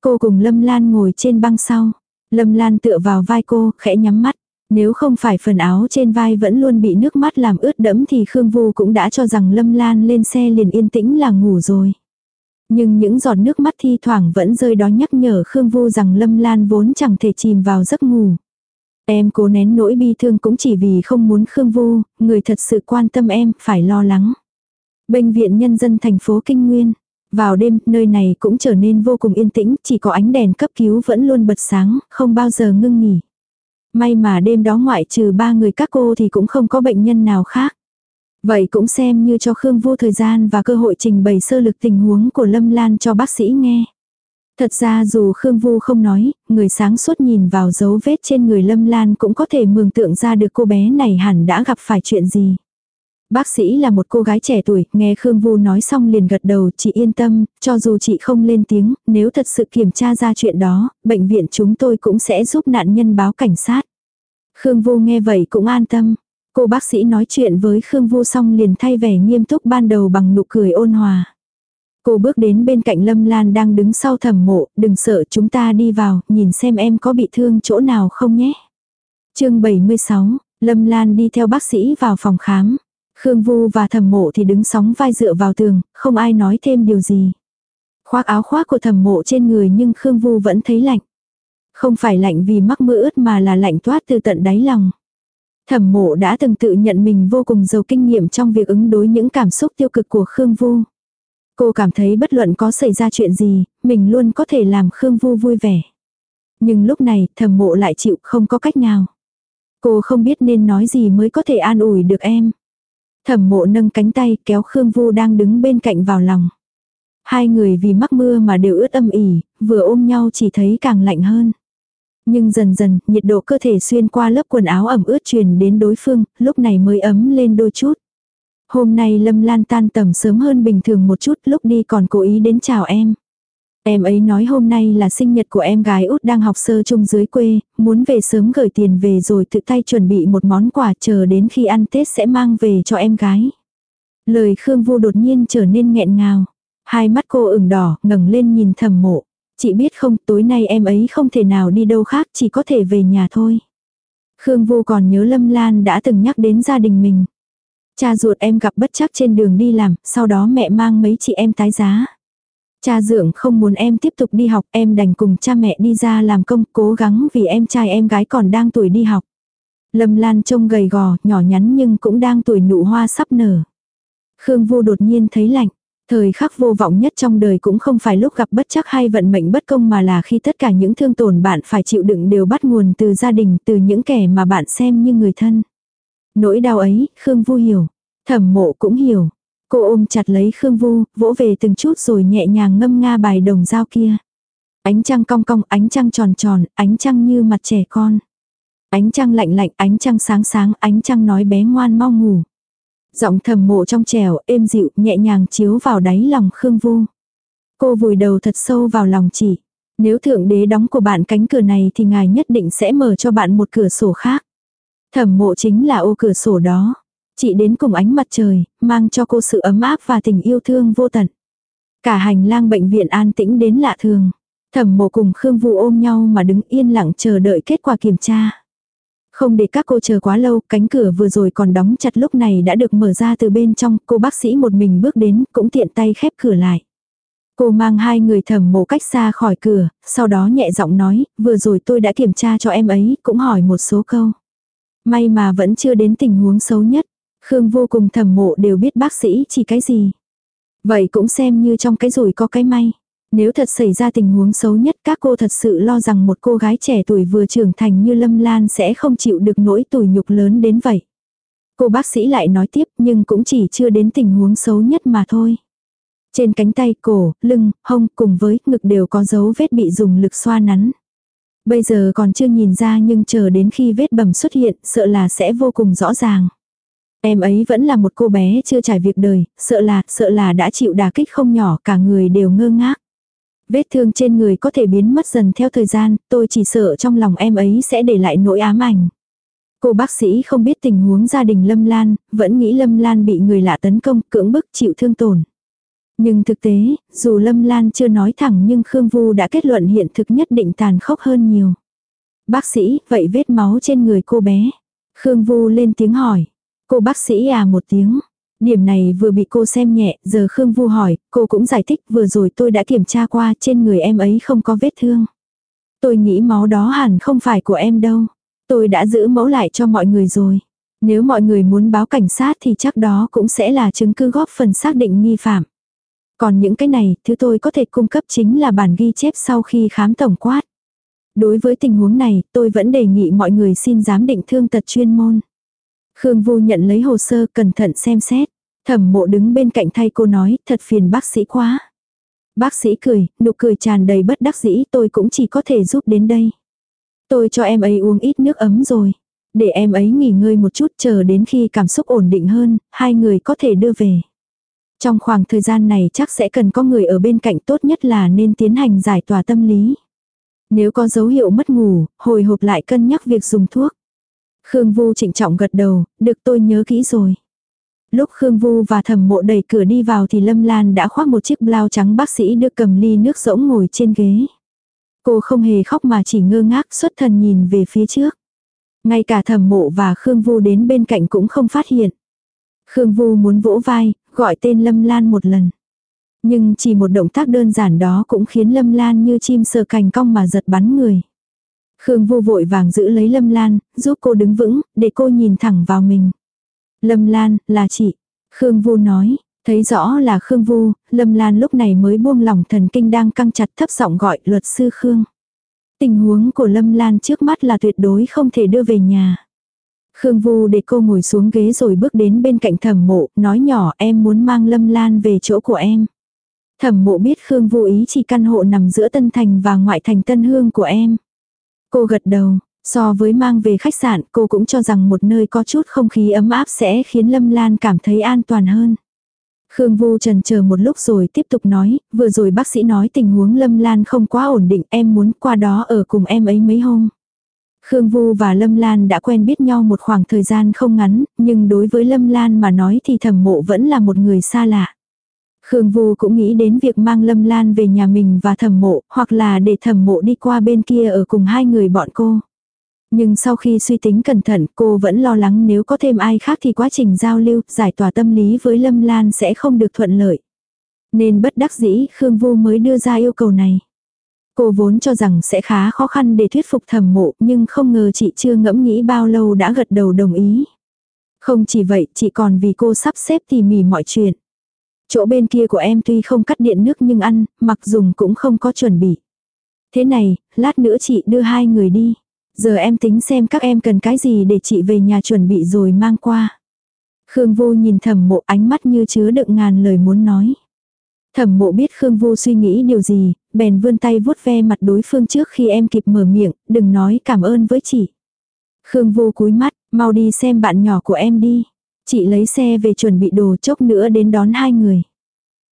Cô cùng Lâm Lan ngồi trên băng sau. Lâm Lan tựa vào vai cô, khẽ nhắm mắt. Nếu không phải phần áo trên vai vẫn luôn bị nước mắt làm ướt đẫm thì Khương Vu cũng đã cho rằng Lâm Lan lên xe liền yên tĩnh là ngủ rồi. Nhưng những giọt nước mắt thi thoảng vẫn rơi đó nhắc nhở Khương Vu rằng Lâm Lan vốn chẳng thể chìm vào giấc ngủ. Em cố nén nỗi bi thương cũng chỉ vì không muốn Khương Vu, người thật sự quan tâm em, phải lo lắng. Bệnh viện nhân dân thành phố Kinh Nguyên. Vào đêm, nơi này cũng trở nên vô cùng yên tĩnh, chỉ có ánh đèn cấp cứu vẫn luôn bật sáng, không bao giờ ngưng nghỉ. May mà đêm đó ngoại trừ ba người các cô thì cũng không có bệnh nhân nào khác. Vậy cũng xem như cho Khương Vô thời gian và cơ hội trình bày sơ lực tình huống của Lâm Lan cho bác sĩ nghe. Thật ra dù Khương Vu không nói, người sáng suốt nhìn vào dấu vết trên người Lâm Lan cũng có thể mường tượng ra được cô bé này hẳn đã gặp phải chuyện gì. Bác sĩ là một cô gái trẻ tuổi, nghe Khương Vu nói xong liền gật đầu, chị yên tâm, cho dù chị không lên tiếng, nếu thật sự kiểm tra ra chuyện đó, bệnh viện chúng tôi cũng sẽ giúp nạn nhân báo cảnh sát. Khương Vu nghe vậy cũng an tâm. Cô bác sĩ nói chuyện với Khương Vu xong liền thay vẻ nghiêm túc ban đầu bằng nụ cười ôn hòa. Cô bước đến bên cạnh Lâm Lan đang đứng sau thẩm mộ, đừng sợ chúng ta đi vào, nhìn xem em có bị thương chỗ nào không nhé. chương 76, Lâm Lan đi theo bác sĩ vào phòng khám. Khương Vu và thẩm mộ thì đứng sóng vai dựa vào tường, không ai nói thêm điều gì. Khoác áo khoác của thẩm mộ trên người nhưng Khương Vu vẫn thấy lạnh. Không phải lạnh vì mắc mưa ướt mà là lạnh toát từ tận đáy lòng. Thẩm mộ đã từng tự nhận mình vô cùng giàu kinh nghiệm trong việc ứng đối những cảm xúc tiêu cực của Khương Vu. Cô cảm thấy bất luận có xảy ra chuyện gì, mình luôn có thể làm Khương Vu vui vẻ. Nhưng lúc này thẩm mộ lại chịu không có cách nào. Cô không biết nên nói gì mới có thể an ủi được em. Thẩm mộ nâng cánh tay kéo Khương Vu đang đứng bên cạnh vào lòng. Hai người vì mắc mưa mà đều ướt âm ỉ, vừa ôm nhau chỉ thấy càng lạnh hơn. Nhưng dần dần, nhiệt độ cơ thể xuyên qua lớp quần áo ẩm ướt truyền đến đối phương, lúc này mới ấm lên đôi chút. Hôm nay Lâm Lan tan tầm sớm hơn bình thường một chút, lúc đi còn cố ý đến chào em. Em ấy nói hôm nay là sinh nhật của em gái út đang học sơ chung dưới quê, muốn về sớm gửi tiền về rồi tự tay chuẩn bị một món quà chờ đến khi ăn Tết sẽ mang về cho em gái. Lời Khương Vu đột nhiên trở nên nghẹn ngào. Hai mắt cô ửng đỏ, ngẩng lên nhìn thầm mộ. Chị biết không, tối nay em ấy không thể nào đi đâu khác, chỉ có thể về nhà thôi. Khương Vu còn nhớ Lâm Lan đã từng nhắc đến gia đình mình. Cha ruột em gặp bất chắc trên đường đi làm, sau đó mẹ mang mấy chị em tái giá. Cha dưỡng không muốn em tiếp tục đi học, em đành cùng cha mẹ đi ra làm công, cố gắng vì em trai em gái còn đang tuổi đi học. Lâm Lan trông gầy gò, nhỏ nhắn nhưng cũng đang tuổi nụ hoa sắp nở. Khương Vu đột nhiên thấy lạnh. Thời khắc vô vọng nhất trong đời cũng không phải lúc gặp bất chắc hay vận mệnh bất công mà là khi tất cả những thương tổn bạn phải chịu đựng đều bắt nguồn từ gia đình, từ những kẻ mà bạn xem như người thân. Nỗi đau ấy, Khương Vu hiểu. Thẩm mộ cũng hiểu. Cô ôm chặt lấy Khương Vu, vỗ về từng chút rồi nhẹ nhàng ngâm nga bài đồng dao kia. Ánh trăng cong cong, ánh trăng tròn tròn, ánh trăng như mặt trẻ con. Ánh trăng lạnh lạnh, ánh trăng sáng sáng, ánh trăng nói bé ngoan mau ngủ. Giọng thầm mộ trong trèo, êm dịu, nhẹ nhàng chiếu vào đáy lòng Khương Vu. Cô vùi đầu thật sâu vào lòng chỉ. Nếu thượng đế đóng của bạn cánh cửa này thì ngài nhất định sẽ mở cho bạn một cửa sổ khác. Thẩm mộ chính là ô cửa sổ đó. Chị đến cùng ánh mặt trời, mang cho cô sự ấm áp và tình yêu thương vô tận. Cả hành lang bệnh viện an tĩnh đến lạ thường. Thẩm mộ cùng Khương Vu ôm nhau mà đứng yên lặng chờ đợi kết quả kiểm tra. Không để các cô chờ quá lâu, cánh cửa vừa rồi còn đóng chặt lúc này đã được mở ra từ bên trong, cô bác sĩ một mình bước đến, cũng tiện tay khép cửa lại. Cô mang hai người thẩm mộ cách xa khỏi cửa, sau đó nhẹ giọng nói, vừa rồi tôi đã kiểm tra cho em ấy, cũng hỏi một số câu. May mà vẫn chưa đến tình huống xấu nhất. Khương vô cùng thẩm mộ đều biết bác sĩ chỉ cái gì. Vậy cũng xem như trong cái rủi có cái may. Nếu thật xảy ra tình huống xấu nhất các cô thật sự lo rằng một cô gái trẻ tuổi vừa trưởng thành như Lâm Lan sẽ không chịu được nỗi tủi nhục lớn đến vậy. Cô bác sĩ lại nói tiếp nhưng cũng chỉ chưa đến tình huống xấu nhất mà thôi. Trên cánh tay, cổ, lưng, hông cùng với ngực đều có dấu vết bị dùng lực xoa nắn. Bây giờ còn chưa nhìn ra nhưng chờ đến khi vết bầm xuất hiện sợ là sẽ vô cùng rõ ràng. Em ấy vẫn là một cô bé chưa trải việc đời, sợ là, sợ là đã chịu đả kích không nhỏ cả người đều ngơ ngác. Vết thương trên người có thể biến mất dần theo thời gian, tôi chỉ sợ trong lòng em ấy sẽ để lại nỗi ám ảnh. Cô bác sĩ không biết tình huống gia đình Lâm Lan, vẫn nghĩ Lâm Lan bị người lạ tấn công, cưỡng bức chịu thương tổn. Nhưng thực tế, dù Lâm Lan chưa nói thẳng nhưng Khương Vu đã kết luận hiện thực nhất định tàn khốc hơn nhiều. Bác sĩ, vậy vết máu trên người cô bé. Khương Vu lên tiếng hỏi. Cô bác sĩ à một tiếng. Điểm này vừa bị cô xem nhẹ, giờ Khương Vu hỏi, cô cũng giải thích vừa rồi tôi đã kiểm tra qua trên người em ấy không có vết thương. Tôi nghĩ máu đó hẳn không phải của em đâu. Tôi đã giữ mẫu lại cho mọi người rồi. Nếu mọi người muốn báo cảnh sát thì chắc đó cũng sẽ là chứng cứ góp phần xác định nghi phạm. Còn những cái này, thứ tôi có thể cung cấp chính là bản ghi chép sau khi khám tổng quát. Đối với tình huống này, tôi vẫn đề nghị mọi người xin giám định thương tật chuyên môn. Khương Vu nhận lấy hồ sơ cẩn thận xem xét. Thẩm mộ đứng bên cạnh thay cô nói, thật phiền bác sĩ quá. Bác sĩ cười, nụ cười tràn đầy bất đắc dĩ tôi cũng chỉ có thể giúp đến đây. Tôi cho em ấy uống ít nước ấm rồi. Để em ấy nghỉ ngơi một chút chờ đến khi cảm xúc ổn định hơn, hai người có thể đưa về. Trong khoảng thời gian này chắc sẽ cần có người ở bên cạnh tốt nhất là nên tiến hành giải tỏa tâm lý. Nếu có dấu hiệu mất ngủ, hồi hộp lại cân nhắc việc dùng thuốc. Khương Vu trịnh trọng gật đầu, được tôi nhớ kỹ rồi. Lúc Khương Vu và thẩm mộ đẩy cửa đi vào thì Lâm Lan đã khoác một chiếc blau trắng bác sĩ đưa cầm ly nước rỗng ngồi trên ghế. Cô không hề khóc mà chỉ ngơ ngác xuất thần nhìn về phía trước. Ngay cả thẩm mộ và Khương Vu đến bên cạnh cũng không phát hiện. Khương Vu muốn vỗ vai, gọi tên Lâm Lan một lần. Nhưng chỉ một động tác đơn giản đó cũng khiến Lâm Lan như chim sờ cành cong mà giật bắn người. Khương Vu vội vàng giữ lấy Lâm Lan, giúp cô đứng vững, để cô nhìn thẳng vào mình. Lâm Lan, là chị. Khương Vu nói, thấy rõ là Khương Vu, Lâm Lan lúc này mới buông lỏng thần kinh đang căng chặt thấp giọng gọi luật sư Khương. Tình huống của Lâm Lan trước mắt là tuyệt đối không thể đưa về nhà. Khương Vu để cô ngồi xuống ghế rồi bước đến bên cạnh thẩm mộ, nói nhỏ em muốn mang Lâm Lan về chỗ của em. Thẩm mộ biết Khương Vu ý chỉ căn hộ nằm giữa Tân Thành và ngoại thành Tân Hương của em. Cô gật đầu, so với mang về khách sạn cô cũng cho rằng một nơi có chút không khí ấm áp sẽ khiến Lâm Lan cảm thấy an toàn hơn. Khương Vu trần chờ một lúc rồi tiếp tục nói, vừa rồi bác sĩ nói tình huống Lâm Lan không quá ổn định em muốn qua đó ở cùng em ấy mấy hôm. Khương Vu và Lâm Lan đã quen biết nhau một khoảng thời gian không ngắn, nhưng đối với Lâm Lan mà nói thì thẩm mộ vẫn là một người xa lạ. Khương Vu cũng nghĩ đến việc mang Lâm Lan về nhà mình và thẩm mộ, hoặc là để thẩm mộ đi qua bên kia ở cùng hai người bọn cô. Nhưng sau khi suy tính cẩn thận cô vẫn lo lắng nếu có thêm ai khác thì quá trình giao lưu, giải tỏa tâm lý với Lâm Lan sẽ không được thuận lợi. Nên bất đắc dĩ Khương Vu mới đưa ra yêu cầu này. Cô vốn cho rằng sẽ khá khó khăn để thuyết phục thẩm mộ nhưng không ngờ chị chưa ngẫm nghĩ bao lâu đã gật đầu đồng ý. Không chỉ vậy chị còn vì cô sắp xếp tỉ mỉ mọi chuyện. Chỗ bên kia của em tuy không cắt điện nước nhưng ăn, mặc dùng cũng không có chuẩn bị. Thế này, lát nữa chị đưa hai người đi. Giờ em tính xem các em cần cái gì để chị về nhà chuẩn bị rồi mang qua. Khương Vô nhìn thẩm mộ ánh mắt như chứa đựng ngàn lời muốn nói. Thẩm mộ biết Khương Vô suy nghĩ điều gì, bèn vươn tay vuốt ve mặt đối phương trước khi em kịp mở miệng, đừng nói cảm ơn với chị. Khương Vô cúi mắt, mau đi xem bạn nhỏ của em đi. Chị lấy xe về chuẩn bị đồ chốc nữa đến đón hai người.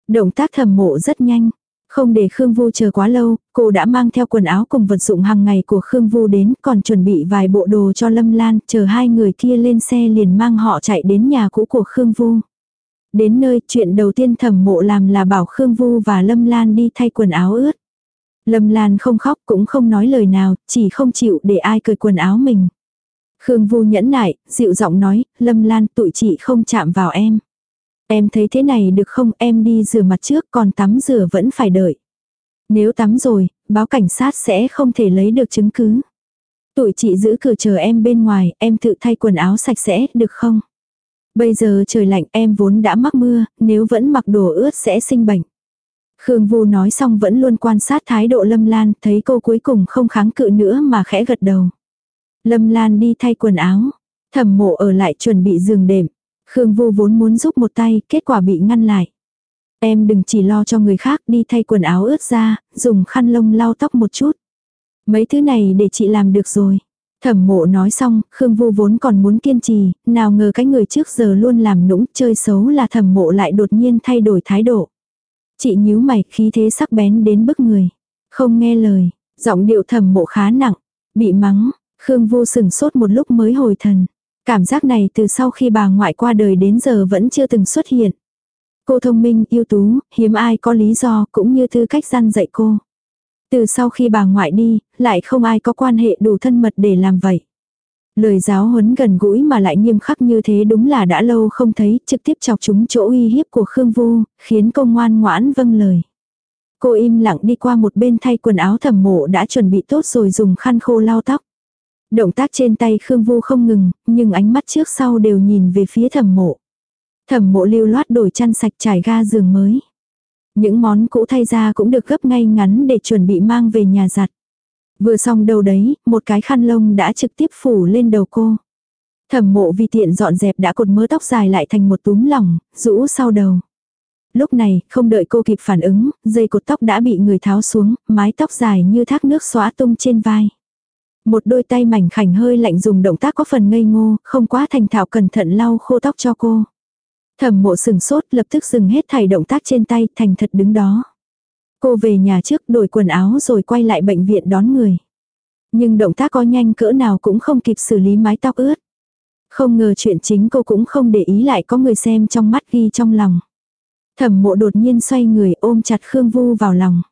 Động tác thầm mộ rất nhanh. Không để Khương Vu chờ quá lâu, cô đã mang theo quần áo cùng vật dụng hàng ngày của Khương Vu đến, còn chuẩn bị vài bộ đồ cho Lâm Lan, chờ hai người kia lên xe liền mang họ chạy đến nhà cũ của Khương Vu. Đến nơi, chuyện đầu tiên thẩm mộ làm là bảo Khương Vu và Lâm Lan đi thay quần áo ướt. Lâm Lan không khóc cũng không nói lời nào, chỉ không chịu để ai cởi quần áo mình. Khương Vu nhẫn nại, dịu giọng nói, Lâm Lan tụi chị không chạm vào em. Em thấy thế này được không em đi rửa mặt trước còn tắm rửa vẫn phải đợi. Nếu tắm rồi, báo cảnh sát sẽ không thể lấy được chứng cứ. Tụi chị giữ cửa chờ em bên ngoài, em tự thay quần áo sạch sẽ, được không? Bây giờ trời lạnh em vốn đã mắc mưa, nếu vẫn mặc đồ ướt sẽ sinh bệnh. Khương Vu nói xong vẫn luôn quan sát thái độ Lâm Lan, thấy cô cuối cùng không kháng cự nữa mà khẽ gật đầu. Lâm Lan đi thay quần áo, thẩm mộ ở lại chuẩn bị giường đệm. Khương Vu vốn muốn giúp một tay, kết quả bị ngăn lại. Em đừng chỉ lo cho người khác đi thay quần áo ướt ra, dùng khăn lông lau tóc một chút. Mấy thứ này để chị làm được rồi. Thẩm mộ nói xong, Khương Vu vốn còn muốn kiên trì, nào ngờ cái người trước giờ luôn làm nũng chơi xấu là thẩm mộ lại đột nhiên thay đổi thái độ. Chị nhíu mày khí thế sắc bén đến bức người. Không nghe lời, giọng điệu thẩm mộ khá nặng, bị mắng, Khương Vu sừng sốt một lúc mới hồi thần. Cảm giác này từ sau khi bà ngoại qua đời đến giờ vẫn chưa từng xuất hiện. Cô thông minh, ưu tú, hiếm ai có lý do cũng như tư cách gian dạy cô. Từ sau khi bà ngoại đi, lại không ai có quan hệ đủ thân mật để làm vậy. Lời giáo huấn gần gũi mà lại nghiêm khắc như thế đúng là đã lâu không thấy, trực tiếp chọc chúng chỗ uy hiếp của Khương Vu, khiến cô ngoan ngoãn vâng lời. Cô im lặng đi qua một bên thay quần áo thẩm mộ đã chuẩn bị tốt rồi dùng khăn khô lau tóc. Động tác trên tay Khương Vu không ngừng, nhưng ánh mắt trước sau đều nhìn về phía thẩm mộ. Thẩm mộ lưu loát đổi chăn sạch trải ga giường mới. Những món cũ thay ra cũng được gấp ngay ngắn để chuẩn bị mang về nhà giặt. Vừa xong đầu đấy, một cái khăn lông đã trực tiếp phủ lên đầu cô. Thẩm mộ vì tiện dọn dẹp đã cột mớ tóc dài lại thành một túm lỏng, rũ sau đầu. Lúc này, không đợi cô kịp phản ứng, dây cột tóc đã bị người tháo xuống, mái tóc dài như thác nước xóa tung trên vai. Một đôi tay mảnh khảnh hơi lạnh dùng động tác có phần ngây ngô, không quá thành thạo cẩn thận lau khô tóc cho cô. Thẩm mộ sừng sốt lập tức dừng hết thảy động tác trên tay thành thật đứng đó. Cô về nhà trước đổi quần áo rồi quay lại bệnh viện đón người. Nhưng động tác có nhanh cỡ nào cũng không kịp xử lý mái tóc ướt. Không ngờ chuyện chính cô cũng không để ý lại có người xem trong mắt ghi trong lòng. Thẩm mộ đột nhiên xoay người ôm chặt Khương Vu vào lòng.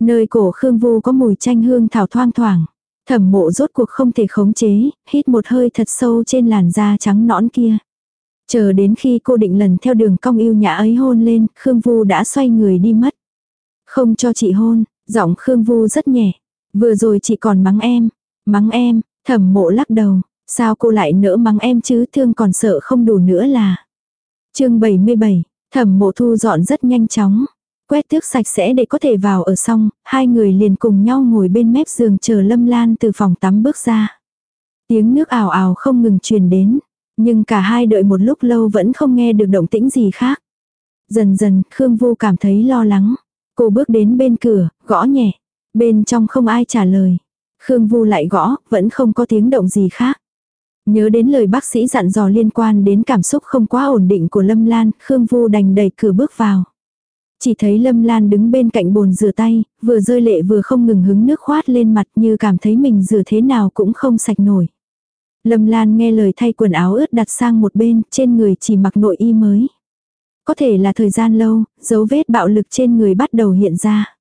Nơi cổ Khương Vu có mùi chanh hương thảo thoang thoảng. Thẩm mộ rốt cuộc không thể khống chế, hít một hơi thật sâu trên làn da trắng nõn kia. Chờ đến khi cô định lần theo đường cong yêu nhã ấy hôn lên, Khương Vu đã xoay người đi mất. Không cho chị hôn, giọng Khương Vu rất nhẹ. Vừa rồi chị còn mắng em. Mắng em, thẩm mộ lắc đầu. Sao cô lại nỡ mắng em chứ thương còn sợ không đủ nữa là. chương 77, thẩm mộ thu dọn rất nhanh chóng. Quét tước sạch sẽ để có thể vào ở xong, hai người liền cùng nhau ngồi bên mép giường chờ Lâm Lan từ phòng tắm bước ra. Tiếng nước ảo ảo không ngừng truyền đến, nhưng cả hai đợi một lúc lâu vẫn không nghe được động tĩnh gì khác. Dần dần, Khương Vu cảm thấy lo lắng. Cô bước đến bên cửa, gõ nhẹ. Bên trong không ai trả lời. Khương Vu lại gõ, vẫn không có tiếng động gì khác. Nhớ đến lời bác sĩ dặn dò liên quan đến cảm xúc không quá ổn định của Lâm Lan, Khương Vu đành đẩy cửa bước vào. Chỉ thấy Lâm Lan đứng bên cạnh bồn rửa tay, vừa rơi lệ vừa không ngừng hứng nước khoát lên mặt như cảm thấy mình rửa thế nào cũng không sạch nổi. Lâm Lan nghe lời thay quần áo ướt đặt sang một bên, trên người chỉ mặc nội y mới. Có thể là thời gian lâu, dấu vết bạo lực trên người bắt đầu hiện ra.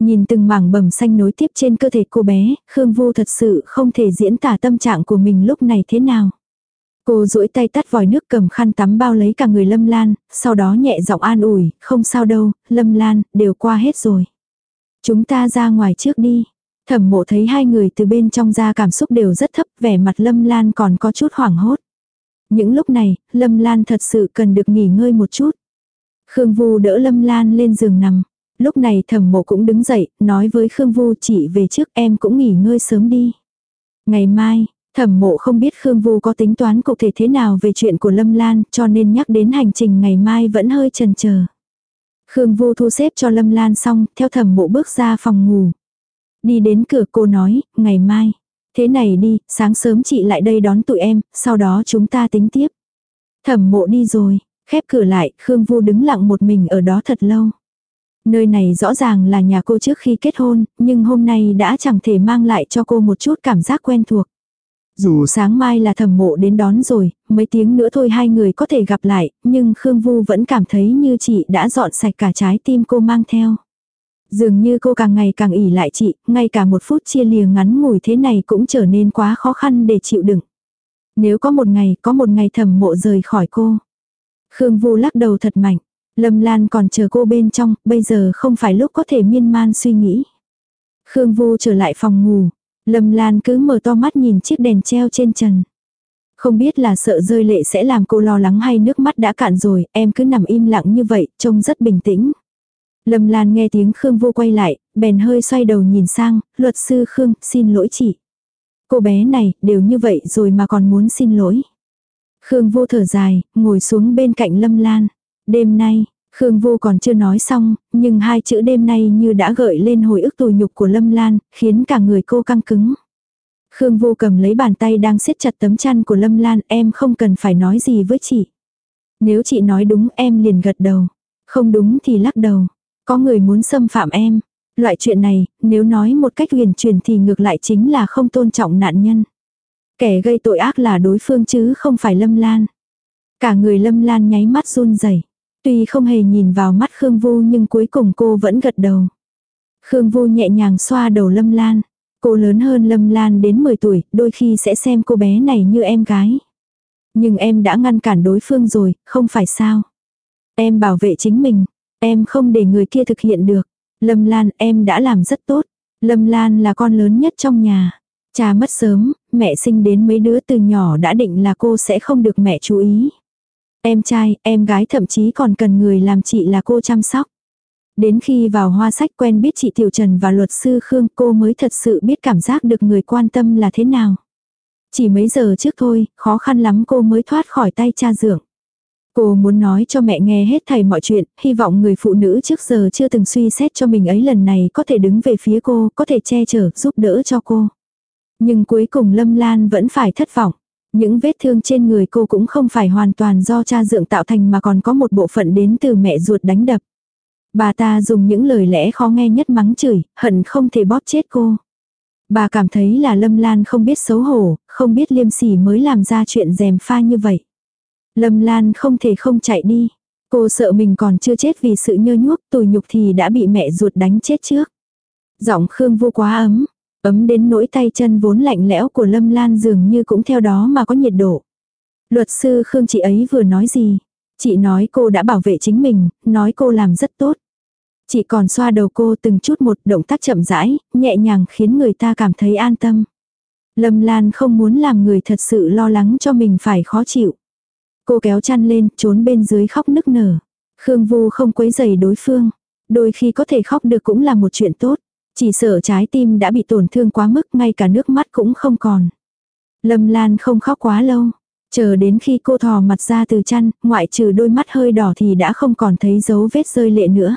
Nhìn từng mảng bầm xanh nối tiếp trên cơ thể cô bé, Khương vu thật sự không thể diễn tả tâm trạng của mình lúc này thế nào. Cô duỗi tay tắt vòi nước cầm khăn tắm bao lấy cả người Lâm Lan, sau đó nhẹ giọng an ủi, không sao đâu, Lâm Lan, đều qua hết rồi. Chúng ta ra ngoài trước đi. Thẩm mộ thấy hai người từ bên trong ra cảm xúc đều rất thấp, vẻ mặt Lâm Lan còn có chút hoảng hốt. Những lúc này, Lâm Lan thật sự cần được nghỉ ngơi một chút. Khương Vu đỡ Lâm Lan lên giường nằm. Lúc này thẩm mộ cũng đứng dậy, nói với Khương Vu chị về trước em cũng nghỉ ngơi sớm đi. Ngày mai, thẩm mộ không biết Khương Vu có tính toán cụ thể thế nào về chuyện của Lâm Lan cho nên nhắc đến hành trình ngày mai vẫn hơi chần chờ. Khương Vu thu xếp cho Lâm Lan xong, theo thẩm mộ bước ra phòng ngủ. Đi đến cửa cô nói, ngày mai. Thế này đi, sáng sớm chị lại đây đón tụi em, sau đó chúng ta tính tiếp. Thẩm mộ đi rồi, khép cửa lại, Khương Vu đứng lặng một mình ở đó thật lâu. Nơi này rõ ràng là nhà cô trước khi kết hôn, nhưng hôm nay đã chẳng thể mang lại cho cô một chút cảm giác quen thuộc. Dù sáng mai là thầm mộ đến đón rồi, mấy tiếng nữa thôi hai người có thể gặp lại, nhưng Khương Vu vẫn cảm thấy như chị đã dọn sạch cả trái tim cô mang theo. Dường như cô càng ngày càng ỉ lại chị, ngay cả một phút chia lìa ngắn ngủi thế này cũng trở nên quá khó khăn để chịu đựng. Nếu có một ngày, có một ngày thầm mộ rời khỏi cô. Khương Vu lắc đầu thật mạnh. Lâm Lan còn chờ cô bên trong, bây giờ không phải lúc có thể miên man suy nghĩ. Khương Vu trở lại phòng ngủ. Lâm Lan cứ mở to mắt nhìn chiếc đèn treo trên trần. Không biết là sợ rơi lệ sẽ làm cô lo lắng hay nước mắt đã cạn rồi, em cứ nằm im lặng như vậy, trông rất bình tĩnh. Lâm Lan nghe tiếng Khương Vô quay lại, bèn hơi xoay đầu nhìn sang, luật sư Khương, xin lỗi chị. Cô bé này, đều như vậy rồi mà còn muốn xin lỗi. Khương Vô thở dài, ngồi xuống bên cạnh Lâm Lan. Đêm nay, Khương Vô còn chưa nói xong, nhưng hai chữ đêm nay như đã gợi lên hồi ức tù nhục của Lâm Lan, khiến cả người cô căng cứng. Khương Vô cầm lấy bàn tay đang siết chặt tấm chăn của Lâm Lan, em không cần phải nói gì với chị. Nếu chị nói đúng em liền gật đầu, không đúng thì lắc đầu. Có người muốn xâm phạm em. Loại chuyện này, nếu nói một cách huyền truyền thì ngược lại chính là không tôn trọng nạn nhân. Kẻ gây tội ác là đối phương chứ không phải Lâm Lan. Cả người Lâm Lan nháy mắt run rẩy. Tuy không hề nhìn vào mắt Khương Vu nhưng cuối cùng cô vẫn gật đầu. Khương Vu nhẹ nhàng xoa đầu Lâm Lan. Cô lớn hơn Lâm Lan đến 10 tuổi, đôi khi sẽ xem cô bé này như em gái. Nhưng em đã ngăn cản đối phương rồi, không phải sao. Em bảo vệ chính mình, em không để người kia thực hiện được. Lâm Lan em đã làm rất tốt. Lâm Lan là con lớn nhất trong nhà. Cha mất sớm, mẹ sinh đến mấy đứa từ nhỏ đã định là cô sẽ không được mẹ chú ý. Em trai, em gái thậm chí còn cần người làm chị là cô chăm sóc. Đến khi vào hoa sách quen biết chị Tiểu Trần và luật sư Khương cô mới thật sự biết cảm giác được người quan tâm là thế nào. Chỉ mấy giờ trước thôi, khó khăn lắm cô mới thoát khỏi tay cha dưỡng. Cô muốn nói cho mẹ nghe hết thầy mọi chuyện, hy vọng người phụ nữ trước giờ chưa từng suy xét cho mình ấy lần này có thể đứng về phía cô, có thể che chở, giúp đỡ cho cô. Nhưng cuối cùng Lâm Lan vẫn phải thất vọng. Những vết thương trên người cô cũng không phải hoàn toàn do cha dượng tạo thành mà còn có một bộ phận đến từ mẹ ruột đánh đập. Bà ta dùng những lời lẽ khó nghe nhất mắng chửi, hận không thể bóp chết cô. Bà cảm thấy là Lâm Lan không biết xấu hổ, không biết liêm sỉ mới làm ra chuyện dèm pha như vậy. Lâm Lan không thể không chạy đi. Cô sợ mình còn chưa chết vì sự nhơ nhuốc tủi nhục thì đã bị mẹ ruột đánh chết trước. Giọng Khương vô quá ấm, ấm đến nỗi tay chân vốn lạnh lẽo của Lâm Lan dường như cũng theo đó mà có nhiệt độ. Luật sư Khương chị ấy vừa nói gì? Chị nói cô đã bảo vệ chính mình, nói cô làm rất tốt. Chị còn xoa đầu cô từng chút một động tác chậm rãi, nhẹ nhàng khiến người ta cảm thấy an tâm. Lâm Lan không muốn làm người thật sự lo lắng cho mình phải khó chịu. Cô kéo chăn lên, trốn bên dưới khóc nức nở. Khương Vu không quấy giày đối phương. Đôi khi có thể khóc được cũng là một chuyện tốt. Chỉ sợ trái tim đã bị tổn thương quá mức ngay cả nước mắt cũng không còn. Lâm Lan không khóc quá lâu. Chờ đến khi cô thò mặt ra từ chăn, ngoại trừ đôi mắt hơi đỏ thì đã không còn thấy dấu vết rơi lệ nữa.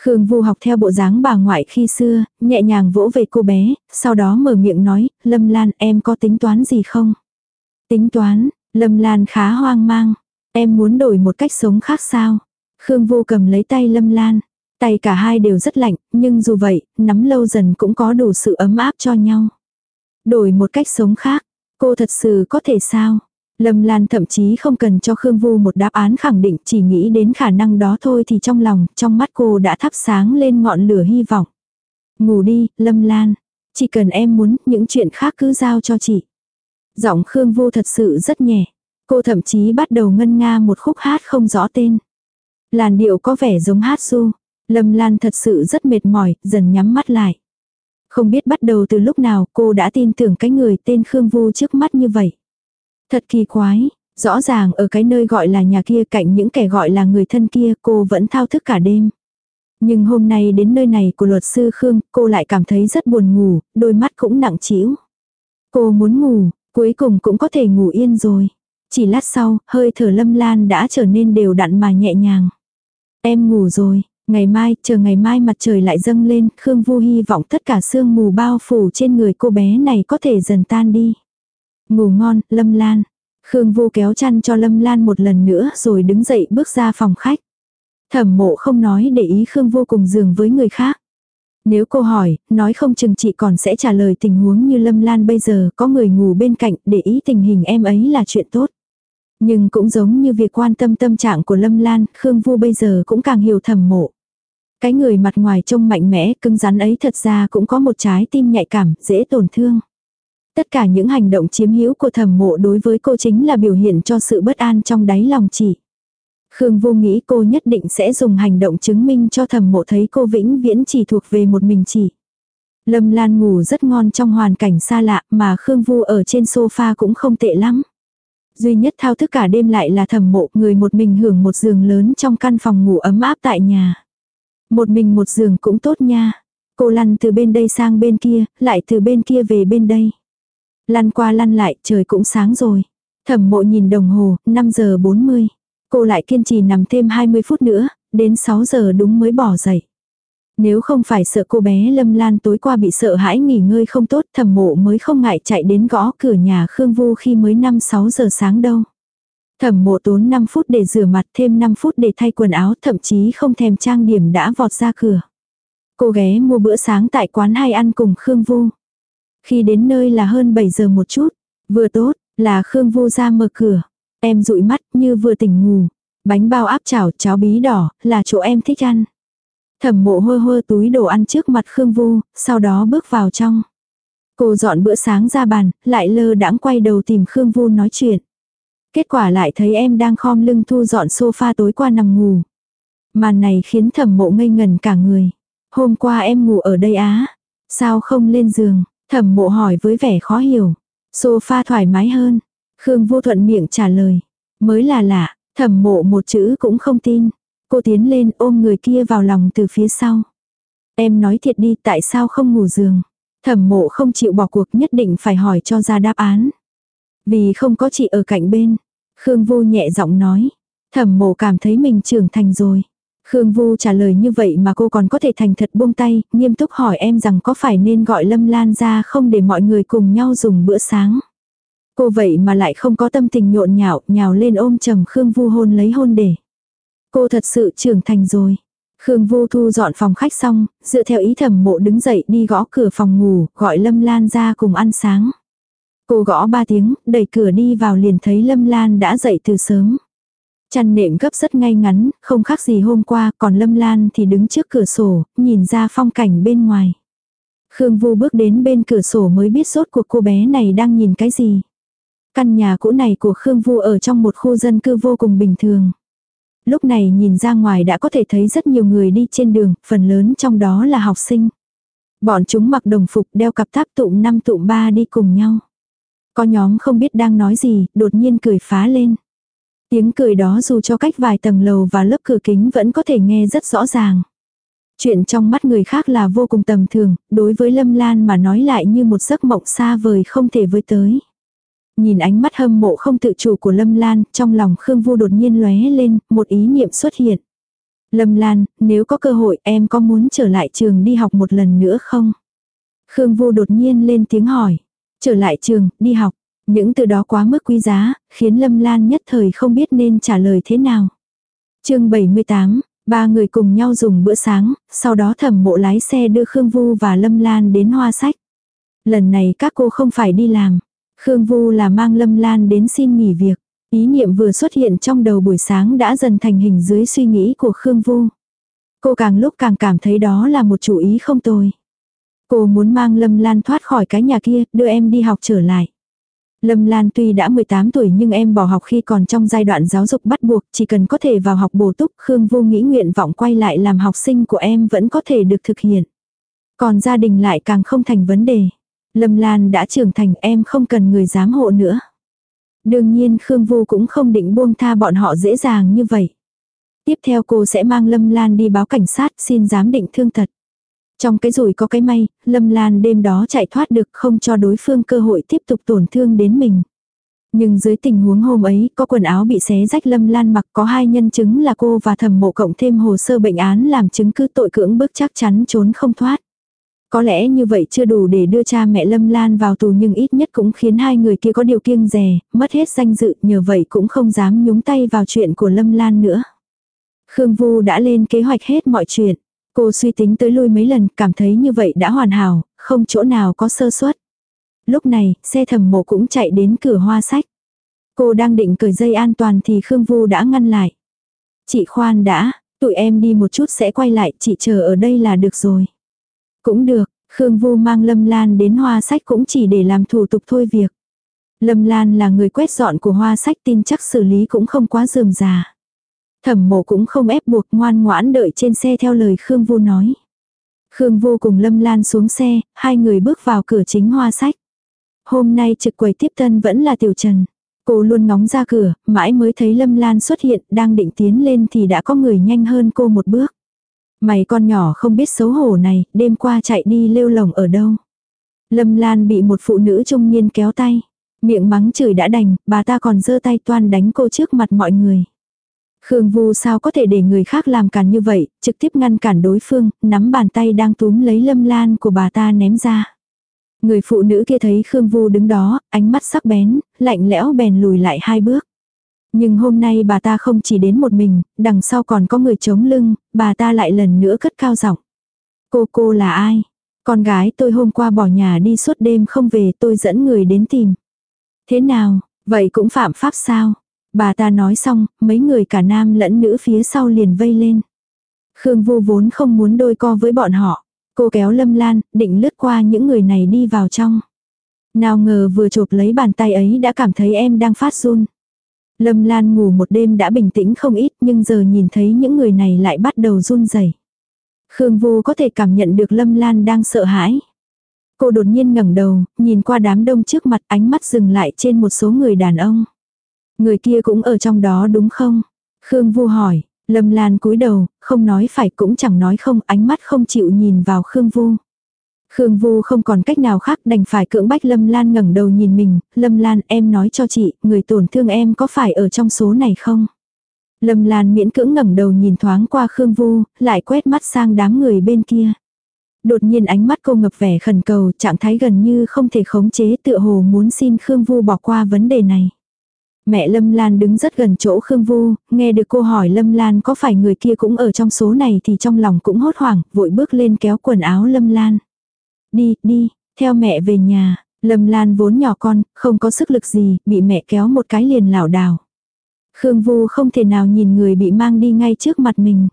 Khương Vu học theo bộ dáng bà ngoại khi xưa, nhẹ nhàng vỗ về cô bé, sau đó mở miệng nói, Lâm Lan em có tính toán gì không? Tính toán, Lâm Lan khá hoang mang. Em muốn đổi một cách sống khác sao? Khương Vu cầm lấy tay Lâm Lan. Tay cả hai đều rất lạnh, nhưng dù vậy, nắm lâu dần cũng có đủ sự ấm áp cho nhau. Đổi một cách sống khác, cô thật sự có thể sao? Lâm Lan thậm chí không cần cho Khương Vu một đáp án khẳng định, chỉ nghĩ đến khả năng đó thôi thì trong lòng, trong mắt cô đã thắp sáng lên ngọn lửa hy vọng. Ngủ đi, Lâm Lan. Chỉ cần em muốn, những chuyện khác cứ giao cho chị. Giọng Khương Vu thật sự rất nhẹ. Cô thậm chí bắt đầu ngân nga một khúc hát không rõ tên. Làn điệu có vẻ giống hát su. Lâm Lan thật sự rất mệt mỏi, dần nhắm mắt lại. Không biết bắt đầu từ lúc nào cô đã tin tưởng cái người tên Khương Vu trước mắt như vậy. Thật kỳ quái, rõ ràng ở cái nơi gọi là nhà kia cạnh những kẻ gọi là người thân kia cô vẫn thao thức cả đêm. Nhưng hôm nay đến nơi này của luật sư Khương, cô lại cảm thấy rất buồn ngủ, đôi mắt cũng nặng trĩu. Cô muốn ngủ, cuối cùng cũng có thể ngủ yên rồi. Chỉ lát sau, hơi thở lâm lan đã trở nên đều đặn mà nhẹ nhàng. Em ngủ rồi, ngày mai, chờ ngày mai mặt trời lại dâng lên, Khương Vu hy vọng tất cả sương mù bao phủ trên người cô bé này có thể dần tan đi. Ngủ ngon, Lâm Lan. Khương Vu kéo chăn cho Lâm Lan một lần nữa rồi đứng dậy bước ra phòng khách. Thẩm mộ không nói để ý Khương Vu cùng giường với người khác. Nếu cô hỏi, nói không chừng chị còn sẽ trả lời tình huống như Lâm Lan bây giờ có người ngủ bên cạnh để ý tình hình em ấy là chuyện tốt. Nhưng cũng giống như việc quan tâm tâm trạng của Lâm Lan, Khương Vu bây giờ cũng càng hiểu thẩm mộ. Cái người mặt ngoài trông mạnh mẽ, cứng rắn ấy thật ra cũng có một trái tim nhạy cảm, dễ tổn thương. Tất cả những hành động chiếm hữu của thẩm mộ đối với cô chính là biểu hiện cho sự bất an trong đáy lòng chị. Khương vô nghĩ cô nhất định sẽ dùng hành động chứng minh cho thẩm mộ thấy cô vĩnh viễn chỉ thuộc về một mình chị. Lâm Lan ngủ rất ngon trong hoàn cảnh xa lạ mà Khương Vu ở trên sofa cũng không tệ lắm. Duy nhất thao thức cả đêm lại là thẩm mộ người một mình hưởng một giường lớn trong căn phòng ngủ ấm áp tại nhà. Một mình một giường cũng tốt nha. Cô lăn từ bên đây sang bên kia, lại từ bên kia về bên đây. Lăn qua lăn lại, trời cũng sáng rồi. Thẩm mộ nhìn đồng hồ, 5 giờ 40. Cô lại kiên trì nằm thêm 20 phút nữa, đến 6 giờ đúng mới bỏ dậy. Nếu không phải sợ cô bé Lâm Lan tối qua bị sợ hãi nghỉ ngơi không tốt thẩm mộ mới không ngại chạy đến gõ cửa nhà Khương Vu khi mới 5-6 giờ sáng đâu. Thẩm mộ tốn 5 phút để rửa mặt thêm 5 phút để thay quần áo thậm chí không thèm trang điểm đã vọt ra cửa. Cô ghé mua bữa sáng tại quán hay ăn cùng Khương Vu. Khi đến nơi là hơn 7 giờ một chút. Vừa tốt, là Khương Vu ra mở cửa. Em dụi mắt như vừa tỉnh ngủ. Bánh bao áp chảo cháo bí đỏ là chỗ em thích ăn. Thẩm mộ hơ hơ túi đồ ăn trước mặt Khương Vu, sau đó bước vào trong. Cô dọn bữa sáng ra bàn, lại lơ đãng quay đầu tìm Khương Vu nói chuyện. Kết quả lại thấy em đang khom lưng thu dọn sofa tối qua nằm ngủ. Màn này khiến thẩm mộ ngây ngần cả người. Hôm qua em ngủ ở đây á. Sao không lên giường? Thẩm mộ hỏi với vẻ khó hiểu. Sofa thoải mái hơn. Khương vô thuận miệng trả lời. Mới là lạ, thẩm mộ một chữ cũng không tin. Cô tiến lên ôm người kia vào lòng từ phía sau. Em nói thiệt đi tại sao không ngủ giường. Thẩm mộ không chịu bỏ cuộc nhất định phải hỏi cho ra đáp án. Vì không có chị ở cạnh bên. Khương Vu nhẹ giọng nói. Thẩm mộ cảm thấy mình trưởng thành rồi. Khương Vu trả lời như vậy mà cô còn có thể thành thật buông tay, nghiêm túc hỏi em rằng có phải nên gọi Lâm Lan ra không để mọi người cùng nhau dùng bữa sáng. Cô vậy mà lại không có tâm tình nhộn nhạo, nhào lên ôm trầm Khương Vu hôn lấy hôn để. Cô thật sự trưởng thành rồi. Khương Vu thu dọn phòng khách xong, dựa theo ý thẩm mộ đứng dậy đi gõ cửa phòng ngủ, gọi Lâm Lan ra cùng ăn sáng. Cô gõ ba tiếng, đẩy cửa đi vào liền thấy Lâm Lan đã dậy từ sớm. Chăn nệm gấp rất ngay ngắn, không khác gì hôm qua, còn Lâm Lan thì đứng trước cửa sổ, nhìn ra phong cảnh bên ngoài. Khương Vu bước đến bên cửa sổ mới biết sốt cuộc cô bé này đang nhìn cái gì. Căn nhà cũ này của Khương Vu ở trong một khu dân cư vô cùng bình thường. Lúc này nhìn ra ngoài đã có thể thấy rất nhiều người đi trên đường, phần lớn trong đó là học sinh. Bọn chúng mặc đồng phục đeo cặp tháp tụm năm tụm ba đi cùng nhau. Có nhóm không biết đang nói gì, đột nhiên cười phá lên. Tiếng cười đó dù cho cách vài tầng lầu và lớp cửa kính vẫn có thể nghe rất rõ ràng. Chuyện trong mắt người khác là vô cùng tầm thường, đối với Lâm Lan mà nói lại như một giấc mộng xa vời không thể với tới. Nhìn ánh mắt hâm mộ không tự chủ của Lâm Lan, trong lòng Khương Vu đột nhiên lóe lên, một ý niệm xuất hiện. Lâm Lan, nếu có cơ hội em có muốn trở lại trường đi học một lần nữa không? Khương Vu đột nhiên lên tiếng hỏi. Trở lại trường, đi học. Những từ đó quá mức quý giá, khiến Lâm Lan nhất thời không biết nên trả lời thế nào. chương 78, ba người cùng nhau dùng bữa sáng, sau đó thẩm mộ lái xe đưa Khương Vu và Lâm Lan đến hoa sách. Lần này các cô không phải đi làm. Khương Vu là mang Lâm Lan đến xin nghỉ việc. Ý niệm vừa xuất hiện trong đầu buổi sáng đã dần thành hình dưới suy nghĩ của Khương Vu. Cô càng lúc càng cảm thấy đó là một chủ ý không tồi. Cô muốn mang Lâm Lan thoát khỏi cái nhà kia, đưa em đi học trở lại. Lâm Lan tuy đã 18 tuổi nhưng em bỏ học khi còn trong giai đoạn giáo dục bắt buộc, chỉ cần có thể vào học bổ túc, Khương Vô nghĩ nguyện vọng quay lại làm học sinh của em vẫn có thể được thực hiện. Còn gia đình lại càng không thành vấn đề. Lâm Lan đã trưởng thành em không cần người giám hộ nữa. Đương nhiên Khương Vô cũng không định buông tha bọn họ dễ dàng như vậy. Tiếp theo cô sẽ mang Lâm Lan đi báo cảnh sát xin giám định thương tật. Trong cái rủi có cái may, Lâm Lan đêm đó chạy thoát được không cho đối phương cơ hội tiếp tục tổn thương đến mình. Nhưng dưới tình huống hôm ấy, có quần áo bị xé rách Lâm Lan mặc có hai nhân chứng là cô và thẩm mộ cộng thêm hồ sơ bệnh án làm chứng cứ tội cưỡng bức chắc chắn trốn không thoát. Có lẽ như vậy chưa đủ để đưa cha mẹ Lâm Lan vào tù nhưng ít nhất cũng khiến hai người kia có điều kiêng rè, mất hết danh dự, nhờ vậy cũng không dám nhúng tay vào chuyện của Lâm Lan nữa. Khương Vu đã lên kế hoạch hết mọi chuyện. Cô suy tính tới lui mấy lần, cảm thấy như vậy đã hoàn hảo, không chỗ nào có sơ suất. Lúc này, xe thầm mộ cũng chạy đến cửa hoa sách. Cô đang định cởi dây an toàn thì Khương Vu đã ngăn lại. Chị khoan đã, tụi em đi một chút sẽ quay lại, chị chờ ở đây là được rồi. Cũng được, Khương Vu mang Lâm Lan đến hoa sách cũng chỉ để làm thủ tục thôi việc. Lâm Lan là người quét dọn của hoa sách tin chắc xử lý cũng không quá dườm già. Thẩm mộ cũng không ép buộc ngoan ngoãn đợi trên xe theo lời Khương Vô nói. Khương Vô cùng Lâm Lan xuống xe, hai người bước vào cửa chính hoa sách. Hôm nay trực quầy tiếp tân vẫn là Tiểu Trần. Cô luôn ngóng ra cửa, mãi mới thấy Lâm Lan xuất hiện, đang định tiến lên thì đã có người nhanh hơn cô một bước. Mày con nhỏ không biết xấu hổ này, đêm qua chạy đi lêu lồng ở đâu. Lâm Lan bị một phụ nữ trung niên kéo tay. Miệng mắng chửi đã đành, bà ta còn giơ tay toan đánh cô trước mặt mọi người. Khương Vu sao có thể để người khác làm cản như vậy, trực tiếp ngăn cản đối phương, nắm bàn tay đang túm lấy lâm lan của bà ta ném ra. Người phụ nữ kia thấy Khương Vu đứng đó, ánh mắt sắc bén, lạnh lẽo bèn lùi lại hai bước. Nhưng hôm nay bà ta không chỉ đến một mình, đằng sau còn có người chống lưng, bà ta lại lần nữa cất cao giọng. Cô cô là ai? Con gái tôi hôm qua bỏ nhà đi suốt đêm không về tôi dẫn người đến tìm. Thế nào, vậy cũng phạm pháp sao? Bà ta nói xong, mấy người cả nam lẫn nữ phía sau liền vây lên. Khương Vu vốn không muốn đôi co với bọn họ. Cô kéo Lâm Lan, định lướt qua những người này đi vào trong. Nào ngờ vừa chụp lấy bàn tay ấy đã cảm thấy em đang phát run. Lâm Lan ngủ một đêm đã bình tĩnh không ít nhưng giờ nhìn thấy những người này lại bắt đầu run rẩy. Khương Vu có thể cảm nhận được Lâm Lan đang sợ hãi. Cô đột nhiên ngẩng đầu, nhìn qua đám đông trước mặt ánh mắt dừng lại trên một số người đàn ông. Người kia cũng ở trong đó đúng không? Khương Vu hỏi, Lâm Lan cúi đầu, không nói phải cũng chẳng nói không, ánh mắt không chịu nhìn vào Khương Vu. Khương Vu không còn cách nào khác đành phải cưỡng bách Lâm Lan ngẩng đầu nhìn mình, Lâm Lan em nói cho chị, người tổn thương em có phải ở trong số này không? Lâm Lan miễn cưỡng ngẩng đầu nhìn thoáng qua Khương Vu, lại quét mắt sang đám người bên kia. Đột nhiên ánh mắt cô ngập vẻ khẩn cầu, trạng thái gần như không thể khống chế tựa hồ muốn xin Khương Vu bỏ qua vấn đề này. Mẹ Lâm Lan đứng rất gần chỗ Khương Vu, nghe được cô hỏi Lâm Lan có phải người kia cũng ở trong số này thì trong lòng cũng hốt hoảng, vội bước lên kéo quần áo Lâm Lan. Đi, đi, theo mẹ về nhà. Lâm Lan vốn nhỏ con, không có sức lực gì, bị mẹ kéo một cái liền lảo đảo. Khương Vu không thể nào nhìn người bị mang đi ngay trước mặt mình.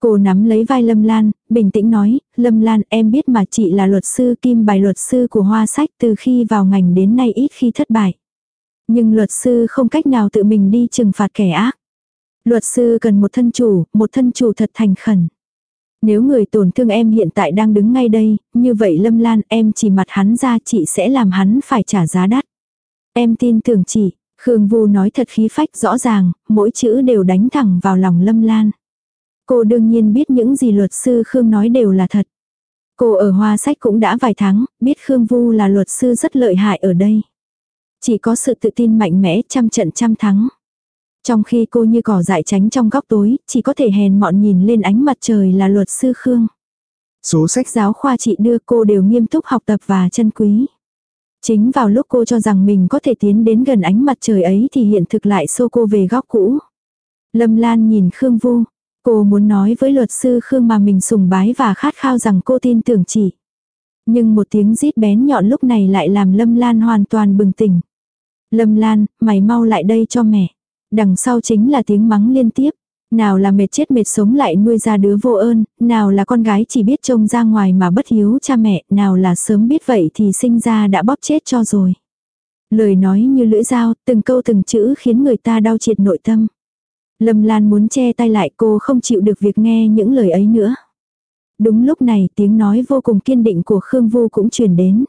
Cô nắm lấy vai Lâm Lan, bình tĩnh nói, Lâm Lan em biết mà chị là luật sư kim bài luật sư của hoa sách từ khi vào ngành đến nay ít khi thất bại. Nhưng luật sư không cách nào tự mình đi trừng phạt kẻ ác. Luật sư cần một thân chủ, một thân chủ thật thành khẩn. Nếu người tổn thương em hiện tại đang đứng ngay đây, như vậy Lâm Lan em chỉ mặt hắn ra chị sẽ làm hắn phải trả giá đắt. Em tin tưởng chị, Khương Vu nói thật khí phách rõ ràng, mỗi chữ đều đánh thẳng vào lòng Lâm Lan. Cô đương nhiên biết những gì luật sư Khương nói đều là thật. Cô ở hoa sách cũng đã vài tháng, biết Khương Vu là luật sư rất lợi hại ở đây. Chỉ có sự tự tin mạnh mẽ trăm trận trăm thắng. Trong khi cô như cỏ dại tránh trong góc tối, chỉ có thể hèn mọn nhìn lên ánh mặt trời là luật sư Khương. Số sách giáo khoa chị đưa cô đều nghiêm túc học tập và chân quý. Chính vào lúc cô cho rằng mình có thể tiến đến gần ánh mặt trời ấy thì hiện thực lại xô cô về góc cũ. Lâm Lan nhìn Khương Vu. Cô muốn nói với luật sư Khương mà mình sùng bái và khát khao rằng cô tin tưởng chị. Nhưng một tiếng rít bén nhọn lúc này lại làm Lâm Lan hoàn toàn bừng tỉnh. Lâm Lan, mày mau lại đây cho mẹ. Đằng sau chính là tiếng mắng liên tiếp. Nào là mệt chết mệt sống lại nuôi ra đứa vô ơn, nào là con gái chỉ biết trông ra ngoài mà bất hiếu cha mẹ, nào là sớm biết vậy thì sinh ra đã bóp chết cho rồi. Lời nói như lưỡi dao, từng câu từng chữ khiến người ta đau triệt nội tâm. Lâm Lan muốn che tay lại cô không chịu được việc nghe những lời ấy nữa. Đúng lúc này tiếng nói vô cùng kiên định của Khương Vu cũng truyền đến.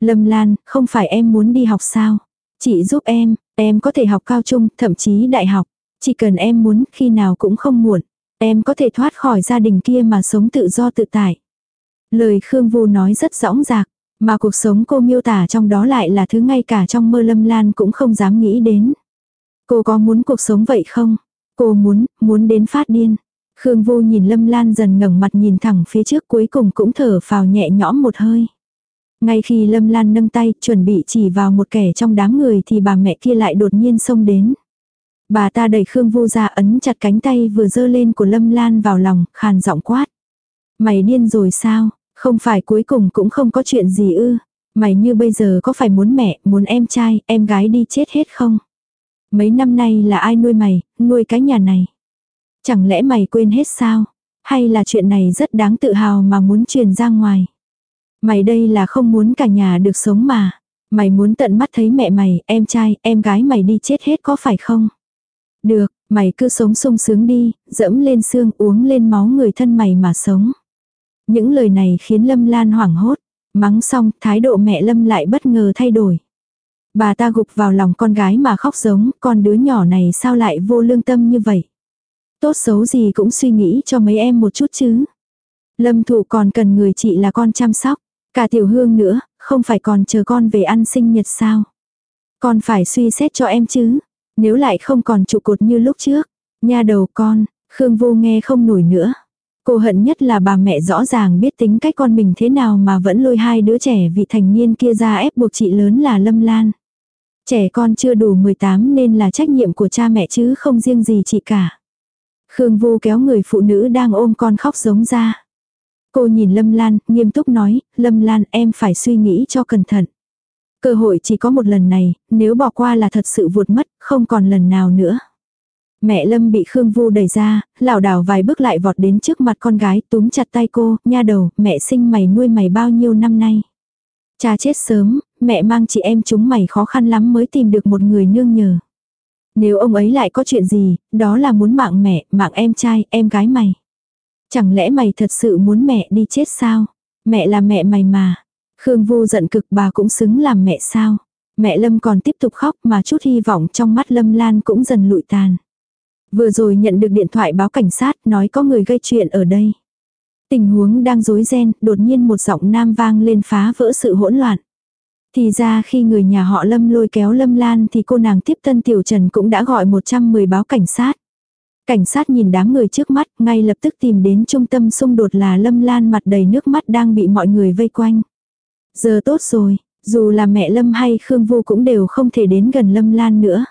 Lâm Lan, không phải em muốn đi học sao? Chị giúp em, em có thể học cao trung, thậm chí đại học. Chỉ cần em muốn, khi nào cũng không muộn. Em có thể thoát khỏi gia đình kia mà sống tự do tự tại. Lời Khương Vu nói rất rõ ràng, mà cuộc sống cô miêu tả trong đó lại là thứ ngay cả trong mơ lâm lan cũng không dám nghĩ đến. Cô có muốn cuộc sống vậy không? Cô muốn, muốn đến phát điên. Khương Vu nhìn Lâm Lan dần ngẩng mặt nhìn thẳng phía trước cuối cùng cũng thở phào nhẹ nhõm một hơi. Ngay khi Lâm Lan nâng tay chuẩn bị chỉ vào một kẻ trong đám người thì bà mẹ kia lại đột nhiên xông đến. Bà ta đẩy Khương Vu ra ấn chặt cánh tay vừa dơ lên của Lâm Lan vào lòng, khàn giọng quát. Mày điên rồi sao, không phải cuối cùng cũng không có chuyện gì ư. Mày như bây giờ có phải muốn mẹ, muốn em trai, em gái đi chết hết không? Mấy năm nay là ai nuôi mày, nuôi cái nhà này? Chẳng lẽ mày quên hết sao? Hay là chuyện này rất đáng tự hào mà muốn truyền ra ngoài? Mày đây là không muốn cả nhà được sống mà. Mày muốn tận mắt thấy mẹ mày, em trai, em gái mày đi chết hết có phải không? Được, mày cứ sống sung sướng đi, dẫm lên xương uống lên máu người thân mày mà sống. Những lời này khiến Lâm Lan hoảng hốt. Mắng xong, thái độ mẹ Lâm lại bất ngờ thay đổi. Bà ta gục vào lòng con gái mà khóc giống, con đứa nhỏ này sao lại vô lương tâm như vậy? Tốt xấu gì cũng suy nghĩ cho mấy em một chút chứ. Lâm thụ còn cần người chị là con chăm sóc. Cả tiểu hương nữa, không phải còn chờ con về ăn sinh nhật sao. Con phải suy xét cho em chứ. Nếu lại không còn trụ cột như lúc trước. Nha đầu con, Khương Vô nghe không nổi nữa. Cô hận nhất là bà mẹ rõ ràng biết tính cách con mình thế nào mà vẫn lôi hai đứa trẻ vị thành niên kia ra ép buộc chị lớn là Lâm Lan. Trẻ con chưa đủ 18 nên là trách nhiệm của cha mẹ chứ không riêng gì chị cả. Khương Vu kéo người phụ nữ đang ôm con khóc giống ra. Cô nhìn Lâm Lan, nghiêm túc nói, Lâm Lan em phải suy nghĩ cho cẩn thận. Cơ hội chỉ có một lần này, nếu bỏ qua là thật sự vụt mất, không còn lần nào nữa. Mẹ Lâm bị Khương Vu đẩy ra, lảo đảo vài bước lại vọt đến trước mặt con gái, túm chặt tay cô, nha đầu, mẹ sinh mày nuôi mày bao nhiêu năm nay. Cha chết sớm, mẹ mang chị em chúng mày khó khăn lắm mới tìm được một người nương nhờ. Nếu ông ấy lại có chuyện gì, đó là muốn mạng mẹ, mạng em trai, em gái mày. Chẳng lẽ mày thật sự muốn mẹ đi chết sao? Mẹ là mẹ mày mà. Khương Vu giận cực bà cũng xứng làm mẹ sao? Mẹ Lâm còn tiếp tục khóc mà chút hy vọng trong mắt Lâm Lan cũng dần lụi tàn. Vừa rồi nhận được điện thoại báo cảnh sát nói có người gây chuyện ở đây. Tình huống đang rối ren, đột nhiên một giọng nam vang lên phá vỡ sự hỗn loạn. Thì ra khi người nhà họ Lâm lôi kéo Lâm Lan thì cô nàng tiếp tân Tiểu Trần cũng đã gọi 110 báo cảnh sát. Cảnh sát nhìn đám người trước mắt, ngay lập tức tìm đến trung tâm xung đột là Lâm Lan mặt đầy nước mắt đang bị mọi người vây quanh. Giờ tốt rồi, dù là mẹ Lâm hay Khương Vu cũng đều không thể đến gần Lâm Lan nữa.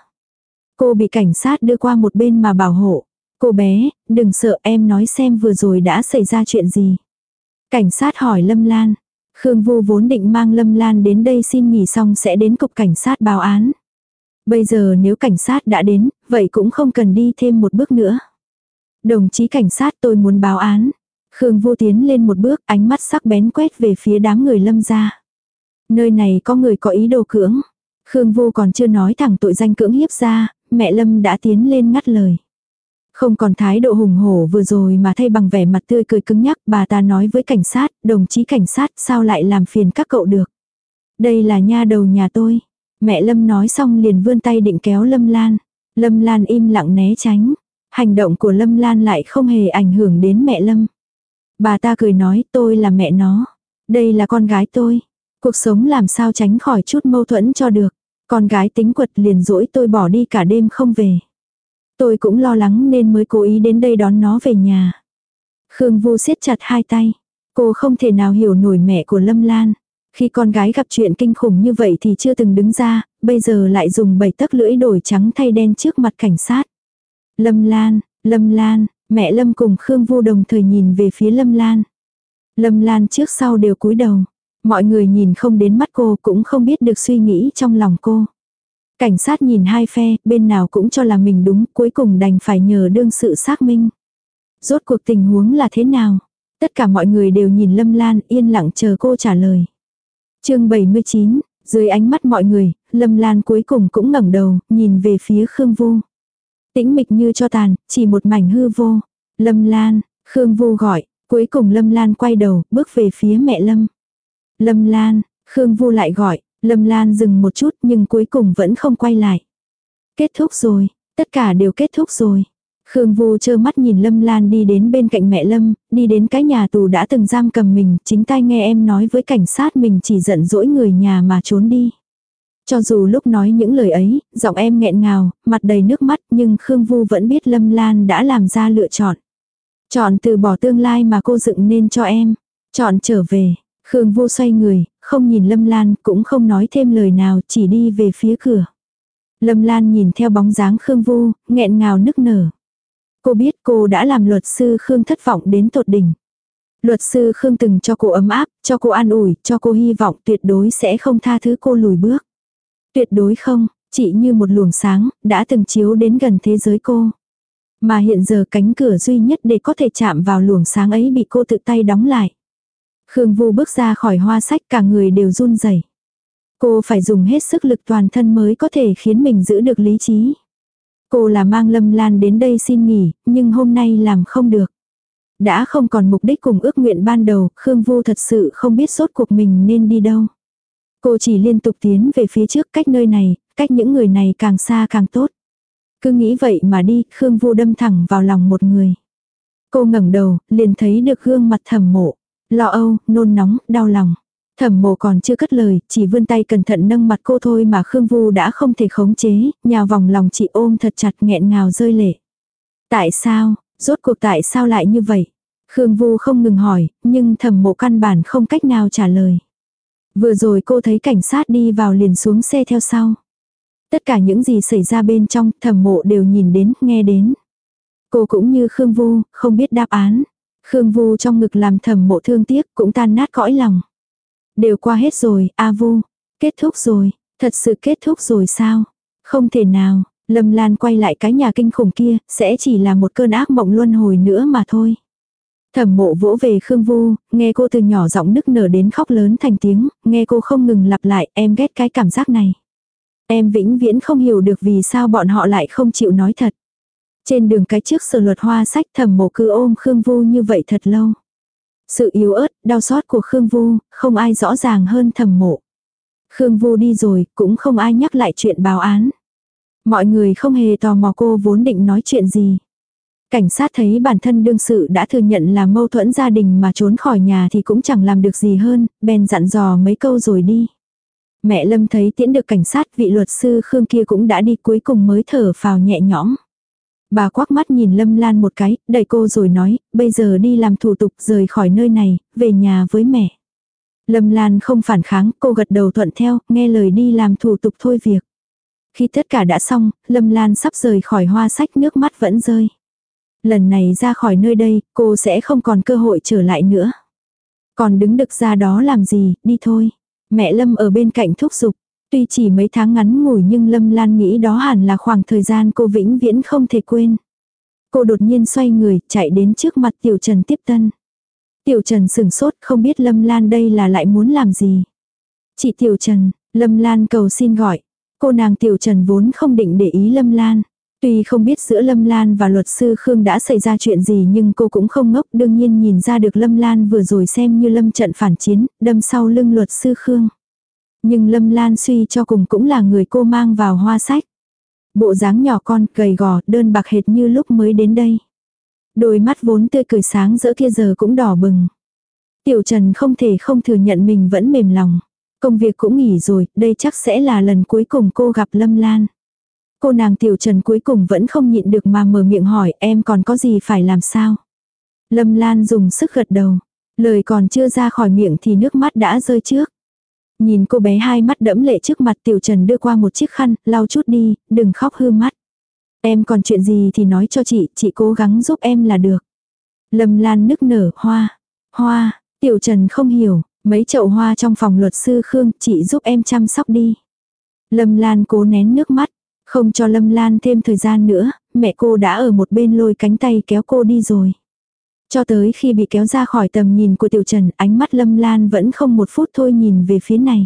Cô bị cảnh sát đưa qua một bên mà bảo hộ. Cô bé, đừng sợ em nói xem vừa rồi đã xảy ra chuyện gì. Cảnh sát hỏi Lâm Lan. Khương Vu vốn định mang Lâm Lan đến đây xin nghỉ xong sẽ đến cục cảnh sát báo án. Bây giờ nếu cảnh sát đã đến, vậy cũng không cần đi thêm một bước nữa. Đồng chí cảnh sát tôi muốn báo án. Khương vô tiến lên một bước, ánh mắt sắc bén quét về phía đám người lâm ra. Nơi này có người có ý đồ cưỡng. Khương vô còn chưa nói thẳng tội danh cưỡng hiếp ra, mẹ Lâm đã tiến lên ngắt lời. Không còn thái độ hùng hổ vừa rồi mà thay bằng vẻ mặt tươi cười cứng nhắc bà ta nói với cảnh sát, đồng chí cảnh sát sao lại làm phiền các cậu được. Đây là nha đầu nhà tôi. Mẹ Lâm nói xong liền vươn tay định kéo Lâm Lan. Lâm Lan im lặng né tránh. Hành động của Lâm Lan lại không hề ảnh hưởng đến mẹ Lâm. Bà ta cười nói, tôi là mẹ nó. Đây là con gái tôi. Cuộc sống làm sao tránh khỏi chút mâu thuẫn cho được. Con gái tính quật liền dỗi tôi bỏ đi cả đêm không về. Tôi cũng lo lắng nên mới cố ý đến đây đón nó về nhà. Khương Vu siết chặt hai tay. Cô không thể nào hiểu nổi mẹ của Lâm Lan. Khi con gái gặp chuyện kinh khủng như vậy thì chưa từng đứng ra, bây giờ lại dùng bảy tấc lưỡi đổi trắng thay đen trước mặt cảnh sát. Lâm Lan, Lâm Lan, mẹ Lâm cùng Khương Vu đồng thời nhìn về phía Lâm Lan. Lâm Lan trước sau đều cúi đầu. Mọi người nhìn không đến mắt cô cũng không biết được suy nghĩ trong lòng cô. Cảnh sát nhìn hai phe, bên nào cũng cho là mình đúng, cuối cùng đành phải nhờ đương sự xác minh. Rốt cuộc tình huống là thế nào? Tất cả mọi người đều nhìn Lâm Lan yên lặng chờ cô trả lời chương 79, dưới ánh mắt mọi người, Lâm Lan cuối cùng cũng ngẩng đầu, nhìn về phía Khương Vu. Tĩnh mịch như cho tàn, chỉ một mảnh hư vô. Lâm Lan, Khương Vu gọi, cuối cùng Lâm Lan quay đầu, bước về phía mẹ Lâm. Lâm Lan, Khương Vu lại gọi, Lâm Lan dừng một chút nhưng cuối cùng vẫn không quay lại. Kết thúc rồi, tất cả đều kết thúc rồi. Khương Vu trơ mắt nhìn Lâm Lan đi đến bên cạnh mẹ Lâm, đi đến cái nhà tù đã từng giam cầm mình, chính tay nghe em nói với cảnh sát mình chỉ giận dỗi người nhà mà trốn đi. Cho dù lúc nói những lời ấy, giọng em nghẹn ngào, mặt đầy nước mắt nhưng Khương Vu vẫn biết Lâm Lan đã làm ra lựa chọn. Chọn từ bỏ tương lai mà cô dựng nên cho em. Chọn trở về. Khương Vu xoay người, không nhìn Lâm Lan, cũng không nói thêm lời nào, chỉ đi về phía cửa. Lâm Lan nhìn theo bóng dáng Khương Vu, nghẹn ngào nức nở. Cô biết cô đã làm luật sư Khương thất vọng đến tột đỉnh. Luật sư Khương từng cho cô ấm áp, cho cô an ủi, cho cô hy vọng tuyệt đối sẽ không tha thứ cô lùi bước. Tuyệt đối không, chỉ như một luồng sáng, đã từng chiếu đến gần thế giới cô. Mà hiện giờ cánh cửa duy nhất để có thể chạm vào luồng sáng ấy bị cô tự tay đóng lại. Khương Vu bước ra khỏi hoa sách cả người đều run rẩy. Cô phải dùng hết sức lực toàn thân mới có thể khiến mình giữ được lý trí. Cô là mang Lâm Lan đến đây xin nghỉ, nhưng hôm nay làm không được. Đã không còn mục đích cùng ước nguyện ban đầu, Khương Vu thật sự không biết sốt cuộc mình nên đi đâu. Cô chỉ liên tục tiến về phía trước cách nơi này, cách những người này càng xa càng tốt. Cứ nghĩ vậy mà đi, Khương Vu đâm thẳng vào lòng một người. Cô ngẩng đầu, liền thấy được gương mặt thầm mộ. Lo âu, nôn nóng, đau lòng. Thẩm mộ còn chưa cất lời, chỉ vươn tay cẩn thận nâng mặt cô thôi mà Khương Vu đã không thể khống chế, nhào vòng lòng chị ôm thật chặt nghẹn ngào rơi lệ. Tại sao, rốt cuộc tại sao lại như vậy? Khương Vu không ngừng hỏi, nhưng thẩm mộ căn bản không cách nào trả lời. Vừa rồi cô thấy cảnh sát đi vào liền xuống xe theo sau. Tất cả những gì xảy ra bên trong thẩm mộ đều nhìn đến, nghe đến. Cô cũng như Khương Vu, không biết đáp án. Khương Vu trong ngực làm thẩm mộ thương tiếc cũng tan nát cõi lòng. Đều qua hết rồi, A Vu. Kết thúc rồi, thật sự kết thúc rồi sao? Không thể nào, Lâm Lan quay lại cái nhà kinh khủng kia, sẽ chỉ là một cơn ác mộng luân hồi nữa mà thôi. Thẩm mộ vỗ về Khương Vu, nghe cô từ nhỏ giọng nức nở đến khóc lớn thành tiếng, nghe cô không ngừng lặp lại, em ghét cái cảm giác này. Em vĩnh viễn không hiểu được vì sao bọn họ lại không chịu nói thật. Trên đường cái trước sở luật hoa sách thẩm mộ cứ ôm Khương Vu như vậy thật lâu. Sự yếu ớt, đau xót của Khương Vu, không ai rõ ràng hơn thẩm mộ. Khương Vu đi rồi, cũng không ai nhắc lại chuyện báo án. Mọi người không hề tò mò cô vốn định nói chuyện gì. Cảnh sát thấy bản thân đương sự đã thừa nhận là mâu thuẫn gia đình mà trốn khỏi nhà thì cũng chẳng làm được gì hơn, bèn dặn dò mấy câu rồi đi. Mẹ Lâm thấy tiễn được cảnh sát vị luật sư Khương kia cũng đã đi cuối cùng mới thở phào nhẹ nhõm. Bà quắc mắt nhìn Lâm Lan một cái, đẩy cô rồi nói, bây giờ đi làm thủ tục rời khỏi nơi này, về nhà với mẹ. Lâm Lan không phản kháng, cô gật đầu thuận theo, nghe lời đi làm thủ tục thôi việc. Khi tất cả đã xong, Lâm Lan sắp rời khỏi hoa sách nước mắt vẫn rơi. Lần này ra khỏi nơi đây, cô sẽ không còn cơ hội trở lại nữa. Còn đứng được ra đó làm gì, đi thôi. Mẹ Lâm ở bên cạnh thúc giục. Tuy chỉ mấy tháng ngắn ngủi nhưng Lâm Lan nghĩ đó hẳn là khoảng thời gian cô vĩnh viễn không thể quên. Cô đột nhiên xoay người, chạy đến trước mặt Tiểu Trần tiếp tân. Tiểu Trần sừng sốt không biết Lâm Lan đây là lại muốn làm gì. Chị Tiểu Trần, Lâm Lan cầu xin gọi. Cô nàng Tiểu Trần vốn không định để ý Lâm Lan. Tuy không biết giữa Lâm Lan và luật sư Khương đã xảy ra chuyện gì nhưng cô cũng không ngốc đương nhiên nhìn ra được Lâm Lan vừa rồi xem như Lâm trận phản chiến, đâm sau lưng luật sư Khương. Nhưng Lâm Lan suy cho cùng cũng là người cô mang vào hoa sách. Bộ dáng nhỏ con, gầy gò, đơn bạc hệt như lúc mới đến đây. Đôi mắt vốn tươi cười sáng giữa kia giờ cũng đỏ bừng. Tiểu Trần không thể không thừa nhận mình vẫn mềm lòng. Công việc cũng nghỉ rồi, đây chắc sẽ là lần cuối cùng cô gặp Lâm Lan. Cô nàng Tiểu Trần cuối cùng vẫn không nhịn được mà mở miệng hỏi em còn có gì phải làm sao. Lâm Lan dùng sức gật đầu. Lời còn chưa ra khỏi miệng thì nước mắt đã rơi trước. Nhìn cô bé hai mắt đẫm lệ trước mặt Tiểu Trần đưa qua một chiếc khăn, lau chút đi, đừng khóc hư mắt. Em còn chuyện gì thì nói cho chị, chị cố gắng giúp em là được. Lâm Lan nức nở, hoa, hoa, Tiểu Trần không hiểu, mấy chậu hoa trong phòng luật sư Khương, chị giúp em chăm sóc đi. Lâm Lan cố nén nước mắt, không cho Lâm Lan thêm thời gian nữa, mẹ cô đã ở một bên lôi cánh tay kéo cô đi rồi. Cho tới khi bị kéo ra khỏi tầm nhìn của Tiểu Trần, ánh mắt Lâm Lan vẫn không một phút thôi nhìn về phía này.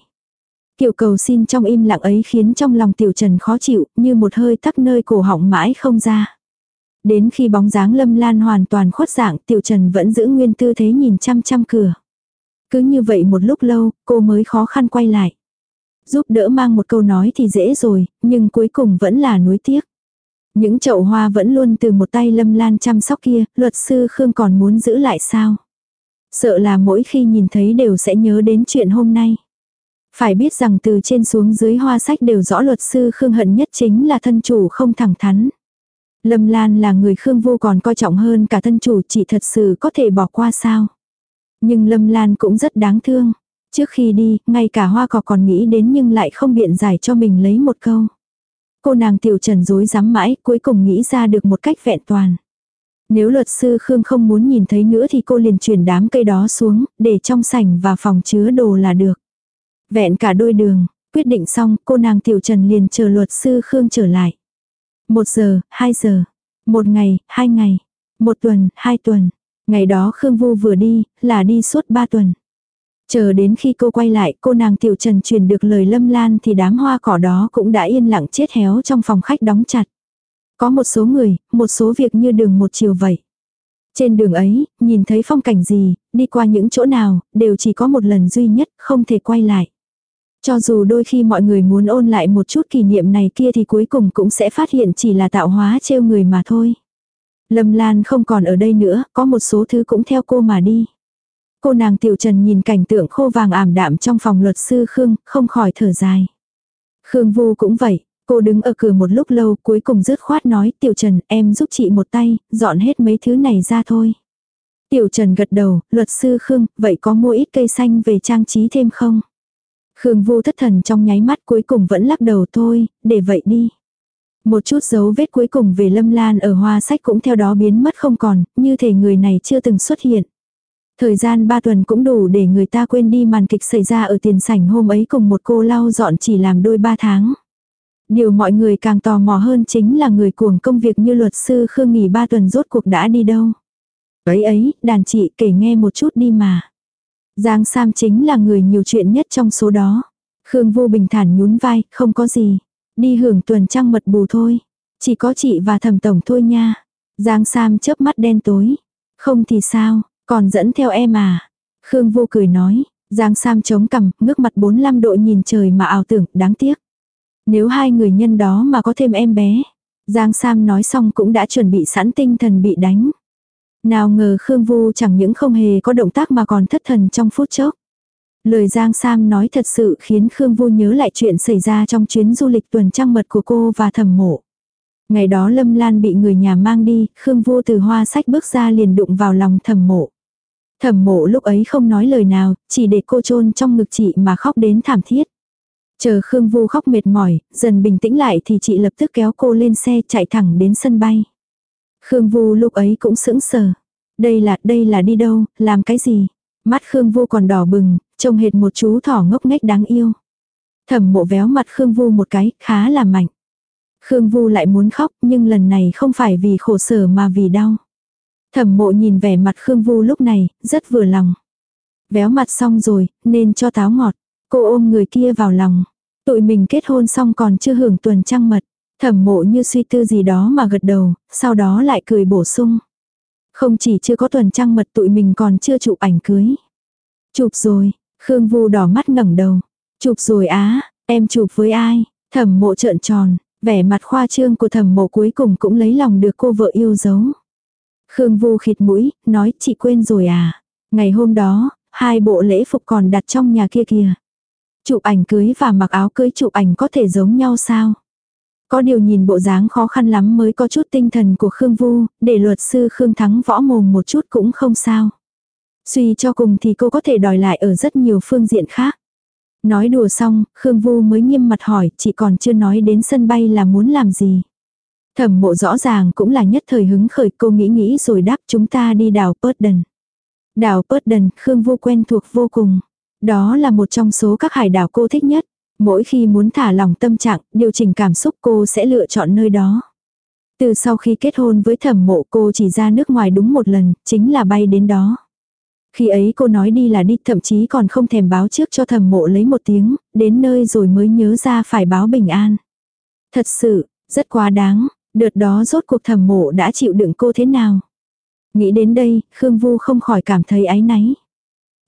Kiểu cầu xin trong im lặng ấy khiến trong lòng Tiểu Trần khó chịu, như một hơi tắc nơi cổ họng mãi không ra. Đến khi bóng dáng Lâm Lan hoàn toàn khuất dạng, Tiểu Trần vẫn giữ nguyên tư thế nhìn chăm chăm cửa. Cứ như vậy một lúc lâu, cô mới khó khăn quay lại. Giúp đỡ mang một câu nói thì dễ rồi, nhưng cuối cùng vẫn là nuối tiếc. Những chậu hoa vẫn luôn từ một tay lâm lan chăm sóc kia, luật sư Khương còn muốn giữ lại sao? Sợ là mỗi khi nhìn thấy đều sẽ nhớ đến chuyện hôm nay. Phải biết rằng từ trên xuống dưới hoa sách đều rõ luật sư Khương hận nhất chính là thân chủ không thẳng thắn. Lâm Lan là người Khương vô còn coi trọng hơn cả thân chủ chỉ thật sự có thể bỏ qua sao. Nhưng Lâm Lan cũng rất đáng thương. Trước khi đi, ngay cả hoa cỏ còn nghĩ đến nhưng lại không biện giải cho mình lấy một câu. Cô nàng tiểu trần dối dám mãi, cuối cùng nghĩ ra được một cách vẹn toàn. Nếu luật sư Khương không muốn nhìn thấy nữa thì cô liền chuyển đám cây đó xuống, để trong sảnh và phòng chứa đồ là được. Vẹn cả đôi đường, quyết định xong, cô nàng tiểu trần liền chờ luật sư Khương trở lại. Một giờ, hai giờ, một ngày, hai ngày, một tuần, hai tuần. Ngày đó Khương Vu vừa đi, là đi suốt ba tuần. Chờ đến khi cô quay lại, cô nàng tiểu trần truyền được lời lâm lan thì đám hoa cỏ đó cũng đã yên lặng chết héo trong phòng khách đóng chặt. Có một số người, một số việc như đường một chiều vậy. Trên đường ấy, nhìn thấy phong cảnh gì, đi qua những chỗ nào, đều chỉ có một lần duy nhất, không thể quay lại. Cho dù đôi khi mọi người muốn ôn lại một chút kỷ niệm này kia thì cuối cùng cũng sẽ phát hiện chỉ là tạo hóa trêu người mà thôi. Lâm Lan không còn ở đây nữa, có một số thứ cũng theo cô mà đi. Cô nàng Tiểu Trần nhìn cảnh tượng khô vàng ảm đạm trong phòng luật sư Khương, không khỏi thở dài. Khương Vu cũng vậy, cô đứng ở cửa một lúc lâu cuối cùng dứt khoát nói Tiểu Trần em giúp chị một tay, dọn hết mấy thứ này ra thôi. Tiểu Trần gật đầu, luật sư Khương, vậy có mua ít cây xanh về trang trí thêm không? Khương Vu thất thần trong nháy mắt cuối cùng vẫn lắc đầu thôi, để vậy đi. Một chút dấu vết cuối cùng về Lâm Lan ở hoa sách cũng theo đó biến mất không còn, như thể người này chưa từng xuất hiện. Thời gian ba tuần cũng đủ để người ta quên đi màn kịch xảy ra ở tiền sảnh hôm ấy cùng một cô lau dọn chỉ làm đôi ba tháng. Điều mọi người càng tò mò hơn chính là người cuồng công việc như luật sư Khương nghỉ ba tuần rốt cuộc đã đi đâu. Ấy ấy, đàn chị kể nghe một chút đi mà. Giang Sam chính là người nhiều chuyện nhất trong số đó. Khương vô bình thản nhún vai, không có gì. Đi hưởng tuần trăng mật bù thôi. Chỉ có chị và thẩm tổng thôi nha. Giang Sam chớp mắt đen tối. Không thì sao, còn dẫn theo em à. Khương vô cười nói. Giang Sam chống cằm, ngước mặt 45 độ nhìn trời mà ảo tưởng, đáng tiếc. Nếu hai người nhân đó mà có thêm em bé. Giang Sam nói xong cũng đã chuẩn bị sẵn tinh thần bị đánh. Nào ngờ Khương Vu chẳng những không hề có động tác mà còn thất thần trong phút chốc. Lời Giang Sam nói thật sự khiến Khương Vu nhớ lại chuyện xảy ra trong chuyến du lịch tuần trăng mật của cô và thầm mộ. Ngày đó Lâm Lan bị người nhà mang đi, Khương Vu từ hoa sách bước ra liền đụng vào lòng thầm mộ. Thẩm mộ lúc ấy không nói lời nào, chỉ để cô chôn trong ngực chị mà khóc đến thảm thiết. Chờ Khương Vu khóc mệt mỏi, dần bình tĩnh lại thì chị lập tức kéo cô lên xe chạy thẳng đến sân bay. Khương Vu lúc ấy cũng sững sờ. Đây là, đây là đi đâu, làm cái gì? Mắt Khương Vu còn đỏ bừng, trông hệt một chú thỏ ngốc nghếch đáng yêu. Thẩm mộ véo mặt Khương Vu một cái, khá là mạnh. Khương Vu lại muốn khóc, nhưng lần này không phải vì khổ sở mà vì đau. Thẩm mộ nhìn vẻ mặt Khương Vu lúc này, rất vừa lòng. Véo mặt xong rồi, nên cho táo ngọt. Cô ôm người kia vào lòng. Tụi mình kết hôn xong còn chưa hưởng tuần trăng mật. Thẩm mộ như suy tư gì đó mà gật đầu, sau đó lại cười bổ sung. Không chỉ chưa có tuần trăng mật tụi mình còn chưa chụp ảnh cưới. Chụp rồi, Khương Vu đỏ mắt ngẩng đầu. Chụp rồi á, em chụp với ai? Thẩm mộ trợn tròn, vẻ mặt khoa trương của thẩm mộ cuối cùng cũng lấy lòng được cô vợ yêu dấu. Khương Vu khịt mũi, nói chị quên rồi à. Ngày hôm đó, hai bộ lễ phục còn đặt trong nhà kia kìa. Chụp ảnh cưới và mặc áo cưới chụp ảnh có thể giống nhau sao? Có điều nhìn bộ dáng khó khăn lắm mới có chút tinh thần của Khương Vu, để luật sư Khương Thắng võ mồm một chút cũng không sao. Suy cho cùng thì cô có thể đòi lại ở rất nhiều phương diện khác. Nói đùa xong, Khương Vu mới nghiêm mặt hỏi, chị còn chưa nói đến sân bay là muốn làm gì. Thẩm mộ rõ ràng cũng là nhất thời hứng khởi cô nghĩ nghĩ rồi đáp chúng ta đi đảo Purden. Đảo Purden, Khương vô quen thuộc vô cùng. Đó là một trong số các hải đảo cô thích nhất. Mỗi khi muốn thả lòng tâm trạng, điều chỉnh cảm xúc cô sẽ lựa chọn nơi đó. Từ sau khi kết hôn với thẩm mộ cô chỉ ra nước ngoài đúng một lần, chính là bay đến đó. Khi ấy cô nói đi là đi thậm chí còn không thèm báo trước cho thẩm mộ lấy một tiếng, đến nơi rồi mới nhớ ra phải báo bình an. Thật sự, rất quá đáng, đợt đó rốt cuộc thẩm mộ đã chịu đựng cô thế nào. Nghĩ đến đây, Khương Vu không khỏi cảm thấy áy náy.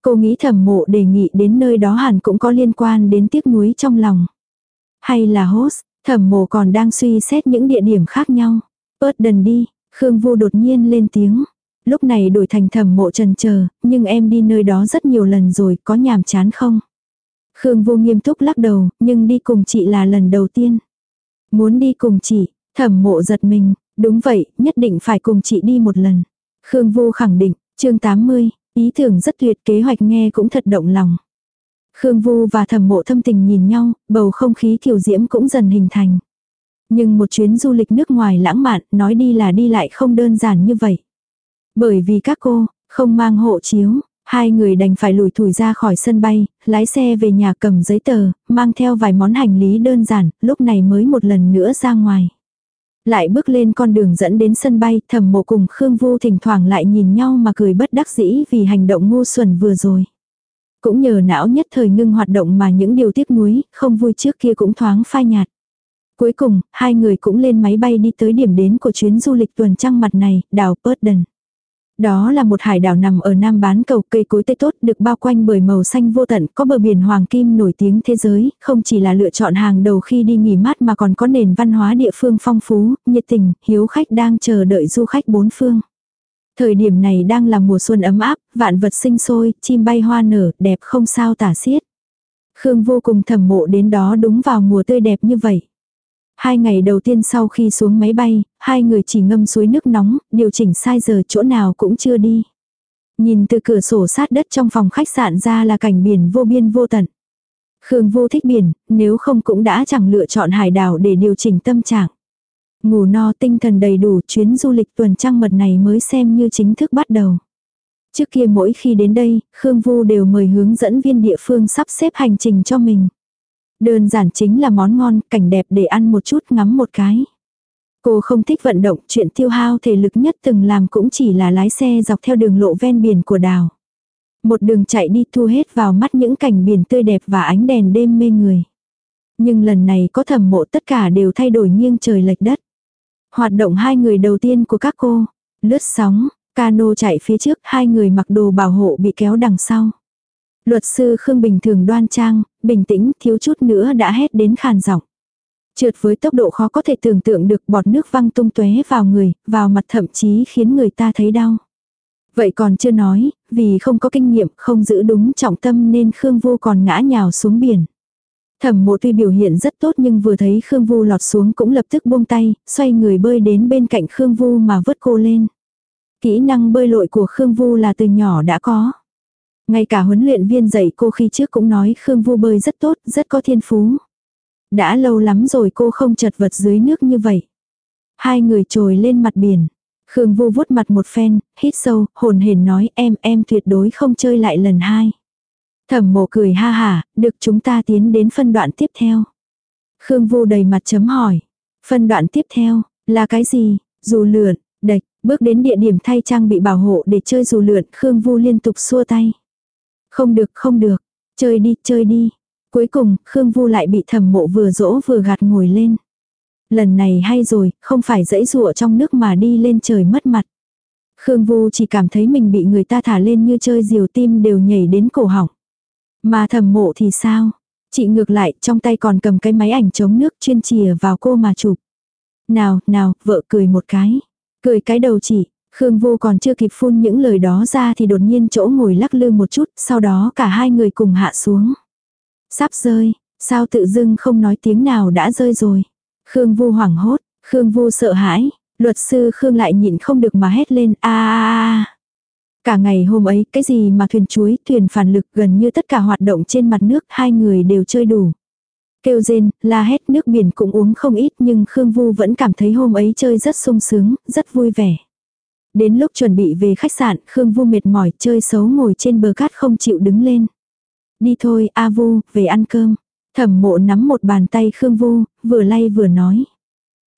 Cô nghĩ thẩm mộ đề nghị đến nơi đó hẳn cũng có liên quan đến tiếc nuối trong lòng. Hay là host, thẩm mộ còn đang suy xét những địa điểm khác nhau. Bớt đần đi, Khương Vu đột nhiên lên tiếng. Lúc này đổi thành thẩm mộ trần chờ nhưng em đi nơi đó rất nhiều lần rồi, có nhàm chán không? Khương Vu nghiêm túc lắc đầu, nhưng đi cùng chị là lần đầu tiên. Muốn đi cùng chị, thẩm mộ giật mình, đúng vậy, nhất định phải cùng chị đi một lần. Khương Vu khẳng định, chương 80, Ý tưởng rất tuyệt kế hoạch nghe cũng thật động lòng. Khương Vu và thẩm mộ thâm tình nhìn nhau, bầu không khí kiều diễm cũng dần hình thành. Nhưng một chuyến du lịch nước ngoài lãng mạn, nói đi là đi lại không đơn giản như vậy. Bởi vì các cô, không mang hộ chiếu, hai người đành phải lủi thủi ra khỏi sân bay, lái xe về nhà cầm giấy tờ, mang theo vài món hành lý đơn giản, lúc này mới một lần nữa ra ngoài. Lại bước lên con đường dẫn đến sân bay, thẩm mộ cùng Khương Vu thỉnh thoảng lại nhìn nhau mà cười bất đắc dĩ vì hành động ngu xuẩn vừa rồi. Cũng nhờ não nhất thời ngưng hoạt động mà những điều tiếc nuối, không vui trước kia cũng thoáng phai nhạt. Cuối cùng, hai người cũng lên máy bay đi tới điểm đến của chuyến du lịch tuần trăng mặt này, đảo Purden. Đó là một hải đảo nằm ở nam bán cầu cây cối tươi tốt được bao quanh bởi màu xanh vô tận, có bờ biển hoàng kim nổi tiếng thế giới, không chỉ là lựa chọn hàng đầu khi đi nghỉ mát mà còn có nền văn hóa địa phương phong phú, nhiệt tình, hiếu khách đang chờ đợi du khách bốn phương. Thời điểm này đang là mùa xuân ấm áp, vạn vật sinh sôi, chim bay hoa nở, đẹp không sao tả xiết. Khương vô cùng thầm mộ đến đó đúng vào mùa tươi đẹp như vậy. Hai ngày đầu tiên sau khi xuống máy bay, hai người chỉ ngâm suối nước nóng, điều chỉnh sai giờ chỗ nào cũng chưa đi. Nhìn từ cửa sổ sát đất trong phòng khách sạn ra là cảnh biển vô biên vô tận. Khương vô thích biển, nếu không cũng đã chẳng lựa chọn hải đảo để điều chỉnh tâm trạng. Ngủ no tinh thần đầy đủ chuyến du lịch tuần trăng mật này mới xem như chính thức bắt đầu. Trước kia mỗi khi đến đây, Khương Vu đều mời hướng dẫn viên địa phương sắp xếp hành trình cho mình. Đơn giản chính là món ngon, cảnh đẹp để ăn một chút ngắm một cái. Cô không thích vận động, chuyện tiêu hao thể lực nhất từng làm cũng chỉ là lái xe dọc theo đường lộ ven biển của đảo. Một đường chạy đi thu hết vào mắt những cảnh biển tươi đẹp và ánh đèn đêm mê người. Nhưng lần này có thầm mộ tất cả đều thay đổi nghiêng trời lệch đất. Hoạt động hai người đầu tiên của các cô, lướt sóng, cano chạy phía trước, hai người mặc đồ bảo hộ bị kéo đằng sau. Luật sư Khương Bình thường đoan trang, bình tĩnh, thiếu chút nữa đã hét đến khàn giọng. Trượt với tốc độ khó có thể tưởng tượng được bọt nước văng tung tóe vào người, vào mặt thậm chí khiến người ta thấy đau. Vậy còn chưa nói, vì không có kinh nghiệm, không giữ đúng trọng tâm nên Khương Vô còn ngã nhào xuống biển. Thẩm mộ tuy biểu hiện rất tốt nhưng vừa thấy Khương Vu lọt xuống cũng lập tức buông tay, xoay người bơi đến bên cạnh Khương Vu mà vớt cô lên. Kỹ năng bơi lội của Khương Vu là từ nhỏ đã có. Ngay cả huấn luyện viên dạy cô khi trước cũng nói Khương Vu bơi rất tốt, rất có thiên phú. Đã lâu lắm rồi cô không chật vật dưới nước như vậy. Hai người trồi lên mặt biển. Khương Vu vuốt mặt một phen, hít sâu, hồn hển nói em em tuyệt đối không chơi lại lần hai. Thẩm mộ cười ha hả, được chúng ta tiến đến phân đoạn tiếp theo. Khương Vu đầy mặt chấm hỏi. Phân đoạn tiếp theo, là cái gì? Dù lượn, đạch, bước đến địa điểm thay trang bị bảo hộ để chơi dù lượn, Khương Vu liên tục xua tay. Không được, không được, chơi đi, chơi đi. Cuối cùng, Khương Vu lại bị thẩm mộ vừa dỗ vừa gạt ngồi lên. Lần này hay rồi, không phải dãy rụa trong nước mà đi lên trời mất mặt. Khương Vu chỉ cảm thấy mình bị người ta thả lên như chơi diều tim đều nhảy đến cổ họng. Mà thẩm mộ thì sao? Chị ngược lại, trong tay còn cầm cái máy ảnh chống nước chuyên chìa vào cô mà chụp. Nào, nào, vợ cười một cái. Cười cái đầu chị, Khương Vô còn chưa kịp phun những lời đó ra thì đột nhiên chỗ ngồi lắc lư một chút, sau đó cả hai người cùng hạ xuống. Sắp rơi, sao tự dưng không nói tiếng nào đã rơi rồi. Khương Vu hoảng hốt, Khương Vu sợ hãi, luật sư Khương lại nhịn không được mà hét lên a a a. Cả ngày hôm ấy, cái gì mà thuyền chuối, thuyền phản lực gần như tất cả hoạt động trên mặt nước, hai người đều chơi đủ. Kêu rên, la hét nước biển cũng uống không ít nhưng Khương Vu vẫn cảm thấy hôm ấy chơi rất sung sướng, rất vui vẻ. Đến lúc chuẩn bị về khách sạn, Khương Vu mệt mỏi chơi xấu ngồi trên bờ cát không chịu đứng lên. Đi thôi, A Vu, về ăn cơm. Thẩm mộ nắm một bàn tay Khương Vu, vừa lay vừa nói.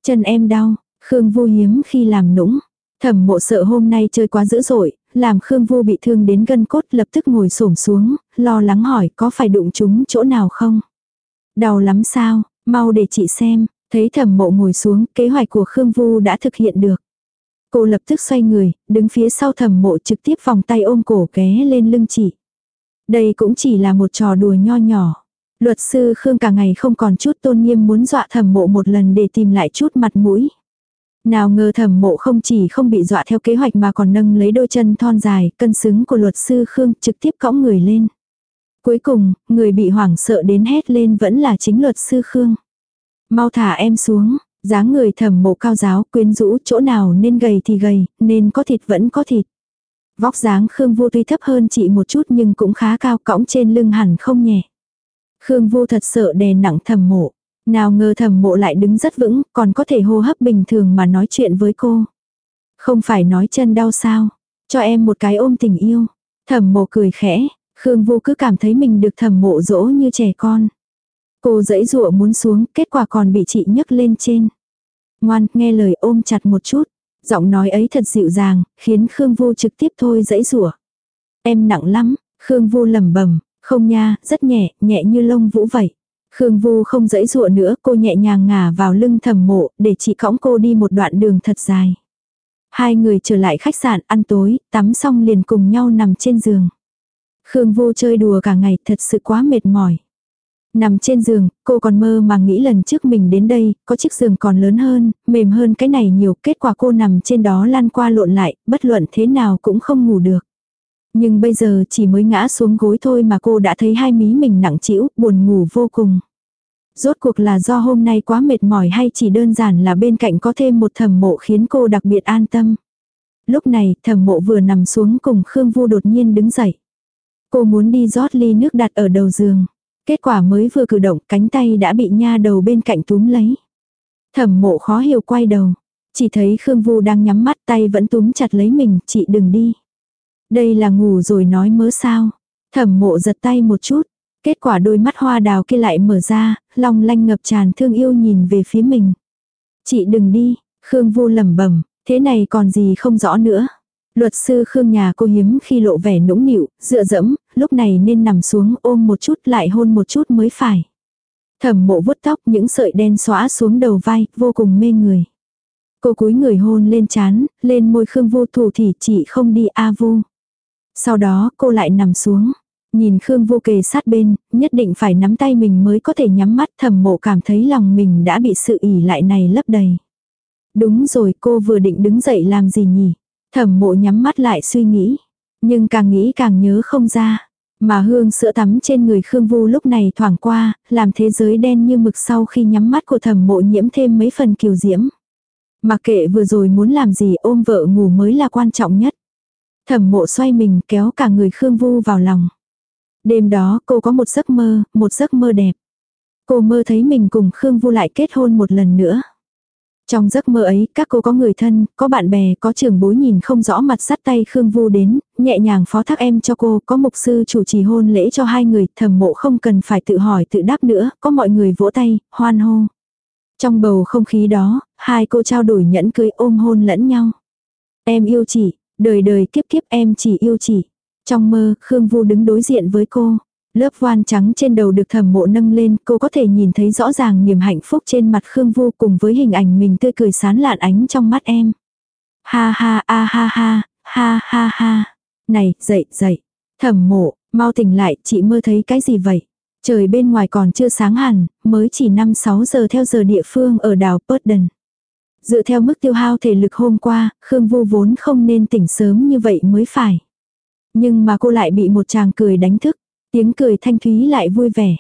Chân em đau, Khương Vu hiếm khi làm nũng. Thẩm mộ sợ hôm nay chơi quá dữ dội, làm Khương Vu bị thương đến gân cốt lập tức ngồi xổm xuống, lo lắng hỏi có phải đụng chúng chỗ nào không. Đau lắm sao, mau để chị xem, thấy thẩm mộ ngồi xuống, kế hoạch của Khương Vu đã thực hiện được. Cô lập tức xoay người, đứng phía sau thẩm mộ trực tiếp vòng tay ôm cổ ké lên lưng chị. Đây cũng chỉ là một trò đùa nho nhỏ. Luật sư Khương cả ngày không còn chút tôn nghiêm muốn dọa thẩm mộ một lần để tìm lại chút mặt mũi. Nào ngờ thẩm mộ không chỉ không bị dọa theo kế hoạch mà còn nâng lấy đôi chân thon dài, cân xứng của luật sư Khương trực tiếp cõng người lên. Cuối cùng, người bị hoảng sợ đến hét lên vẫn là chính luật sư Khương. Mau thả em xuống, dáng người thẩm mộ cao giáo quyến rũ chỗ nào nên gầy thì gầy, nên có thịt vẫn có thịt. Vóc dáng Khương Vô tuy thấp hơn chị một chút nhưng cũng khá cao cõng trên lưng hẳn không nhẹ. Khương Vô thật sợ đè nặng thẩm mộ. Nào ngờ thẩm mộ lại đứng rất vững, còn có thể hô hấp bình thường mà nói chuyện với cô. Không phải nói chân đau sao, cho em một cái ôm tình yêu. Thẩm mộ cười khẽ, Khương Vô cứ cảm thấy mình được thẩm mộ dỗ như trẻ con. Cô dãy dụa muốn xuống, kết quả còn bị chị nhấc lên trên. Ngoan, nghe lời ôm chặt một chút. Giọng nói ấy thật dịu dàng, khiến Khương Vô trực tiếp thôi dãy rủa. Em nặng lắm, Khương Vô lẩm bẩm, không nha, rất nhẹ, nhẹ như lông vũ vậy. Khương Vu không dãy rụa nữa, cô nhẹ nhàng ngả vào lưng thầm mộ, để chị cõng cô đi một đoạn đường thật dài. Hai người trở lại khách sạn ăn tối, tắm xong liền cùng nhau nằm trên giường. Khương Vô chơi đùa cả ngày thật sự quá mệt mỏi. Nằm trên giường, cô còn mơ mà nghĩ lần trước mình đến đây, có chiếc giường còn lớn hơn, mềm hơn cái này nhiều, kết quả cô nằm trên đó lăn qua lộn lại, bất luận thế nào cũng không ngủ được. Nhưng bây giờ chỉ mới ngã xuống gối thôi mà cô đã thấy hai mí mình nặng trĩu, buồn ngủ vô cùng. Rốt cuộc là do hôm nay quá mệt mỏi hay chỉ đơn giản là bên cạnh có thêm một thẩm mộ khiến cô đặc biệt an tâm. Lúc này thẩm mộ vừa nằm xuống cùng Khương Vu đột nhiên đứng dậy. Cô muốn đi rót ly nước đặt ở đầu giường. Kết quả mới vừa cử động cánh tay đã bị nha đầu bên cạnh túm lấy. Thẩm mộ khó hiểu quay đầu. Chỉ thấy Khương Vu đang nhắm mắt tay vẫn túm chặt lấy mình, chị đừng đi. Đây là ngủ rồi nói mớ sao. Thẩm mộ giật tay một chút. Kết quả đôi mắt hoa đào kia lại mở ra, long lanh ngập tràn thương yêu nhìn về phía mình. Chị đừng đi, Khương Vu lẩm bẩm, thế này còn gì không rõ nữa. Luật sư Khương nhà cô hiếm khi lộ vẻ nũng nịu, dựa dẫm, lúc này nên nằm xuống ôm một chút lại hôn một chút mới phải. Thẩm mộ vuốt tóc những sợi đen xóa xuống đầu vai, vô cùng mê người. Cô cúi người hôn lên chán, lên môi Khương vô thủ thì chị không đi A Vu. Sau đó cô lại nằm xuống. Nhìn Khương Vô kề sát bên, nhất định phải nắm tay mình mới có thể nhắm mắt Thẩm mộ cảm thấy lòng mình đã bị sự ỉ lại này lấp đầy. Đúng rồi cô vừa định đứng dậy làm gì nhỉ? Thẩm mộ nhắm mắt lại suy nghĩ. Nhưng càng nghĩ càng nhớ không ra. Mà hương sữa tắm trên người Khương Vu lúc này thoảng qua, làm thế giới đen như mực sau khi nhắm mắt của thẩm mộ nhiễm thêm mấy phần kiều diễm. mà kệ vừa rồi muốn làm gì ôm vợ ngủ mới là quan trọng nhất. Thẩm mộ xoay mình kéo cả người Khương Vu vào lòng. Đêm đó cô có một giấc mơ, một giấc mơ đẹp. Cô mơ thấy mình cùng Khương Vu lại kết hôn một lần nữa. Trong giấc mơ ấy, các cô có người thân, có bạn bè, có trưởng bối nhìn không rõ mặt sắt tay Khương Vu đến, nhẹ nhàng phó thác em cho cô, có mục sư chủ trì hôn lễ cho hai người, thầm mộ không cần phải tự hỏi tự đáp nữa, có mọi người vỗ tay, hoan hô. Trong bầu không khí đó, hai cô trao đổi nhẫn cưới ôm hôn lẫn nhau. Em yêu chị, đời đời kiếp kiếp em chỉ yêu chị. Trong mơ, Khương Vu đứng đối diện với cô. Lớp voan trắng trên đầu được thẩm mộ nâng lên, cô có thể nhìn thấy rõ ràng niềm hạnh phúc trên mặt Khương Vu cùng với hình ảnh mình tươi cười sán lạn ánh trong mắt em. Ha ha a ha ha, ha ha ha. Này, dậy, dậy. Thẩm mộ, mau tỉnh lại, chị mơ thấy cái gì vậy? Trời bên ngoài còn chưa sáng hẳn, mới chỉ 5-6 giờ theo giờ địa phương ở đảo Purden. Dựa theo mức tiêu hao thể lực hôm qua, Khương Vu vốn không nên tỉnh sớm như vậy mới phải. Nhưng mà cô lại bị một chàng cười đánh thức. Tiếng cười thanh thúy lại vui vẻ.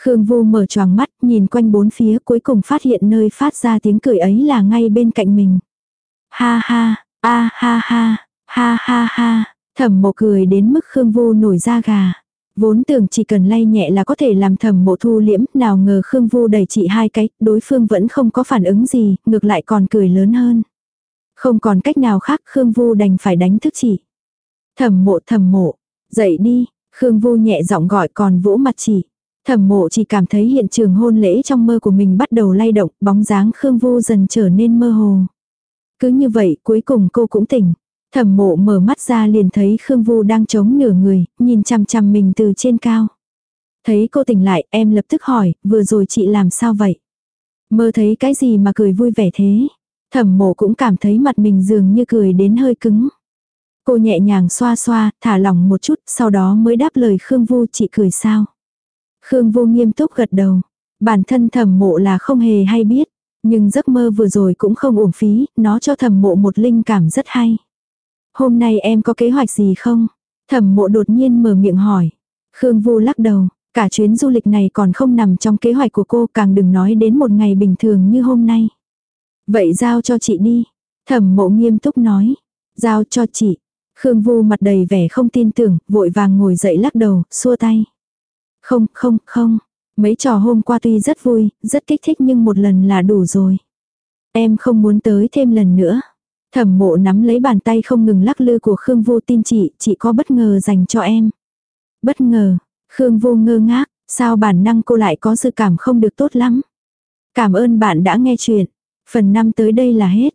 Khương Vu mở choàng mắt, nhìn quanh bốn phía cuối cùng phát hiện nơi phát ra tiếng cười ấy là ngay bên cạnh mình. Ha ha, a ha ha, ha ha ha, thẩm mộ cười đến mức Khương Vu nổi da gà. Vốn tưởng chỉ cần lay nhẹ là có thể làm thẩm mộ thu liễm, nào ngờ Khương Vu đẩy chị hai cái, đối phương vẫn không có phản ứng gì, ngược lại còn cười lớn hơn. Không còn cách nào khác Khương Vu đành phải đánh thức chị. Thẩm mộ thẩm mộ, dậy đi, Khương Vu nhẹ giọng gọi còn vỗ mặt chỉ. Thẩm mộ chỉ cảm thấy hiện trường hôn lễ trong mơ của mình bắt đầu lay động, bóng dáng Khương Vu dần trở nên mơ hồ. Cứ như vậy cuối cùng cô cũng tỉnh. Thẩm mộ mở mắt ra liền thấy Khương Vu đang chống nửa người, nhìn chằm chằm mình từ trên cao. Thấy cô tỉnh lại, em lập tức hỏi, vừa rồi chị làm sao vậy? Mơ thấy cái gì mà cười vui vẻ thế? Thẩm mộ cũng cảm thấy mặt mình dường như cười đến hơi cứng. Cô nhẹ nhàng xoa xoa, thả lỏng một chút, sau đó mới đáp lời Khương Vu chị cười sao. Khương Vu nghiêm túc gật đầu. Bản thân thẩm mộ là không hề hay biết. Nhưng giấc mơ vừa rồi cũng không uổng phí, nó cho thẩm mộ một linh cảm rất hay. Hôm nay em có kế hoạch gì không? Thẩm mộ đột nhiên mở miệng hỏi. Khương Vu lắc đầu, cả chuyến du lịch này còn không nằm trong kế hoạch của cô càng đừng nói đến một ngày bình thường như hôm nay. Vậy giao cho chị đi. Thẩm mộ nghiêm túc nói. Giao cho chị. Khương Vu mặt đầy vẻ không tin tưởng, vội vàng ngồi dậy lắc đầu, xua tay. Không, không, không. Mấy trò hôm qua tuy rất vui, rất kích thích nhưng một lần là đủ rồi. Em không muốn tới thêm lần nữa. Thẩm mộ nắm lấy bàn tay không ngừng lắc lư của Khương Vu tin chị, chị có bất ngờ dành cho em. Bất ngờ, Khương Vu ngơ ngác, sao bản năng cô lại có dự cảm không được tốt lắm. Cảm ơn bạn đã nghe chuyện. Phần 5 tới đây là hết.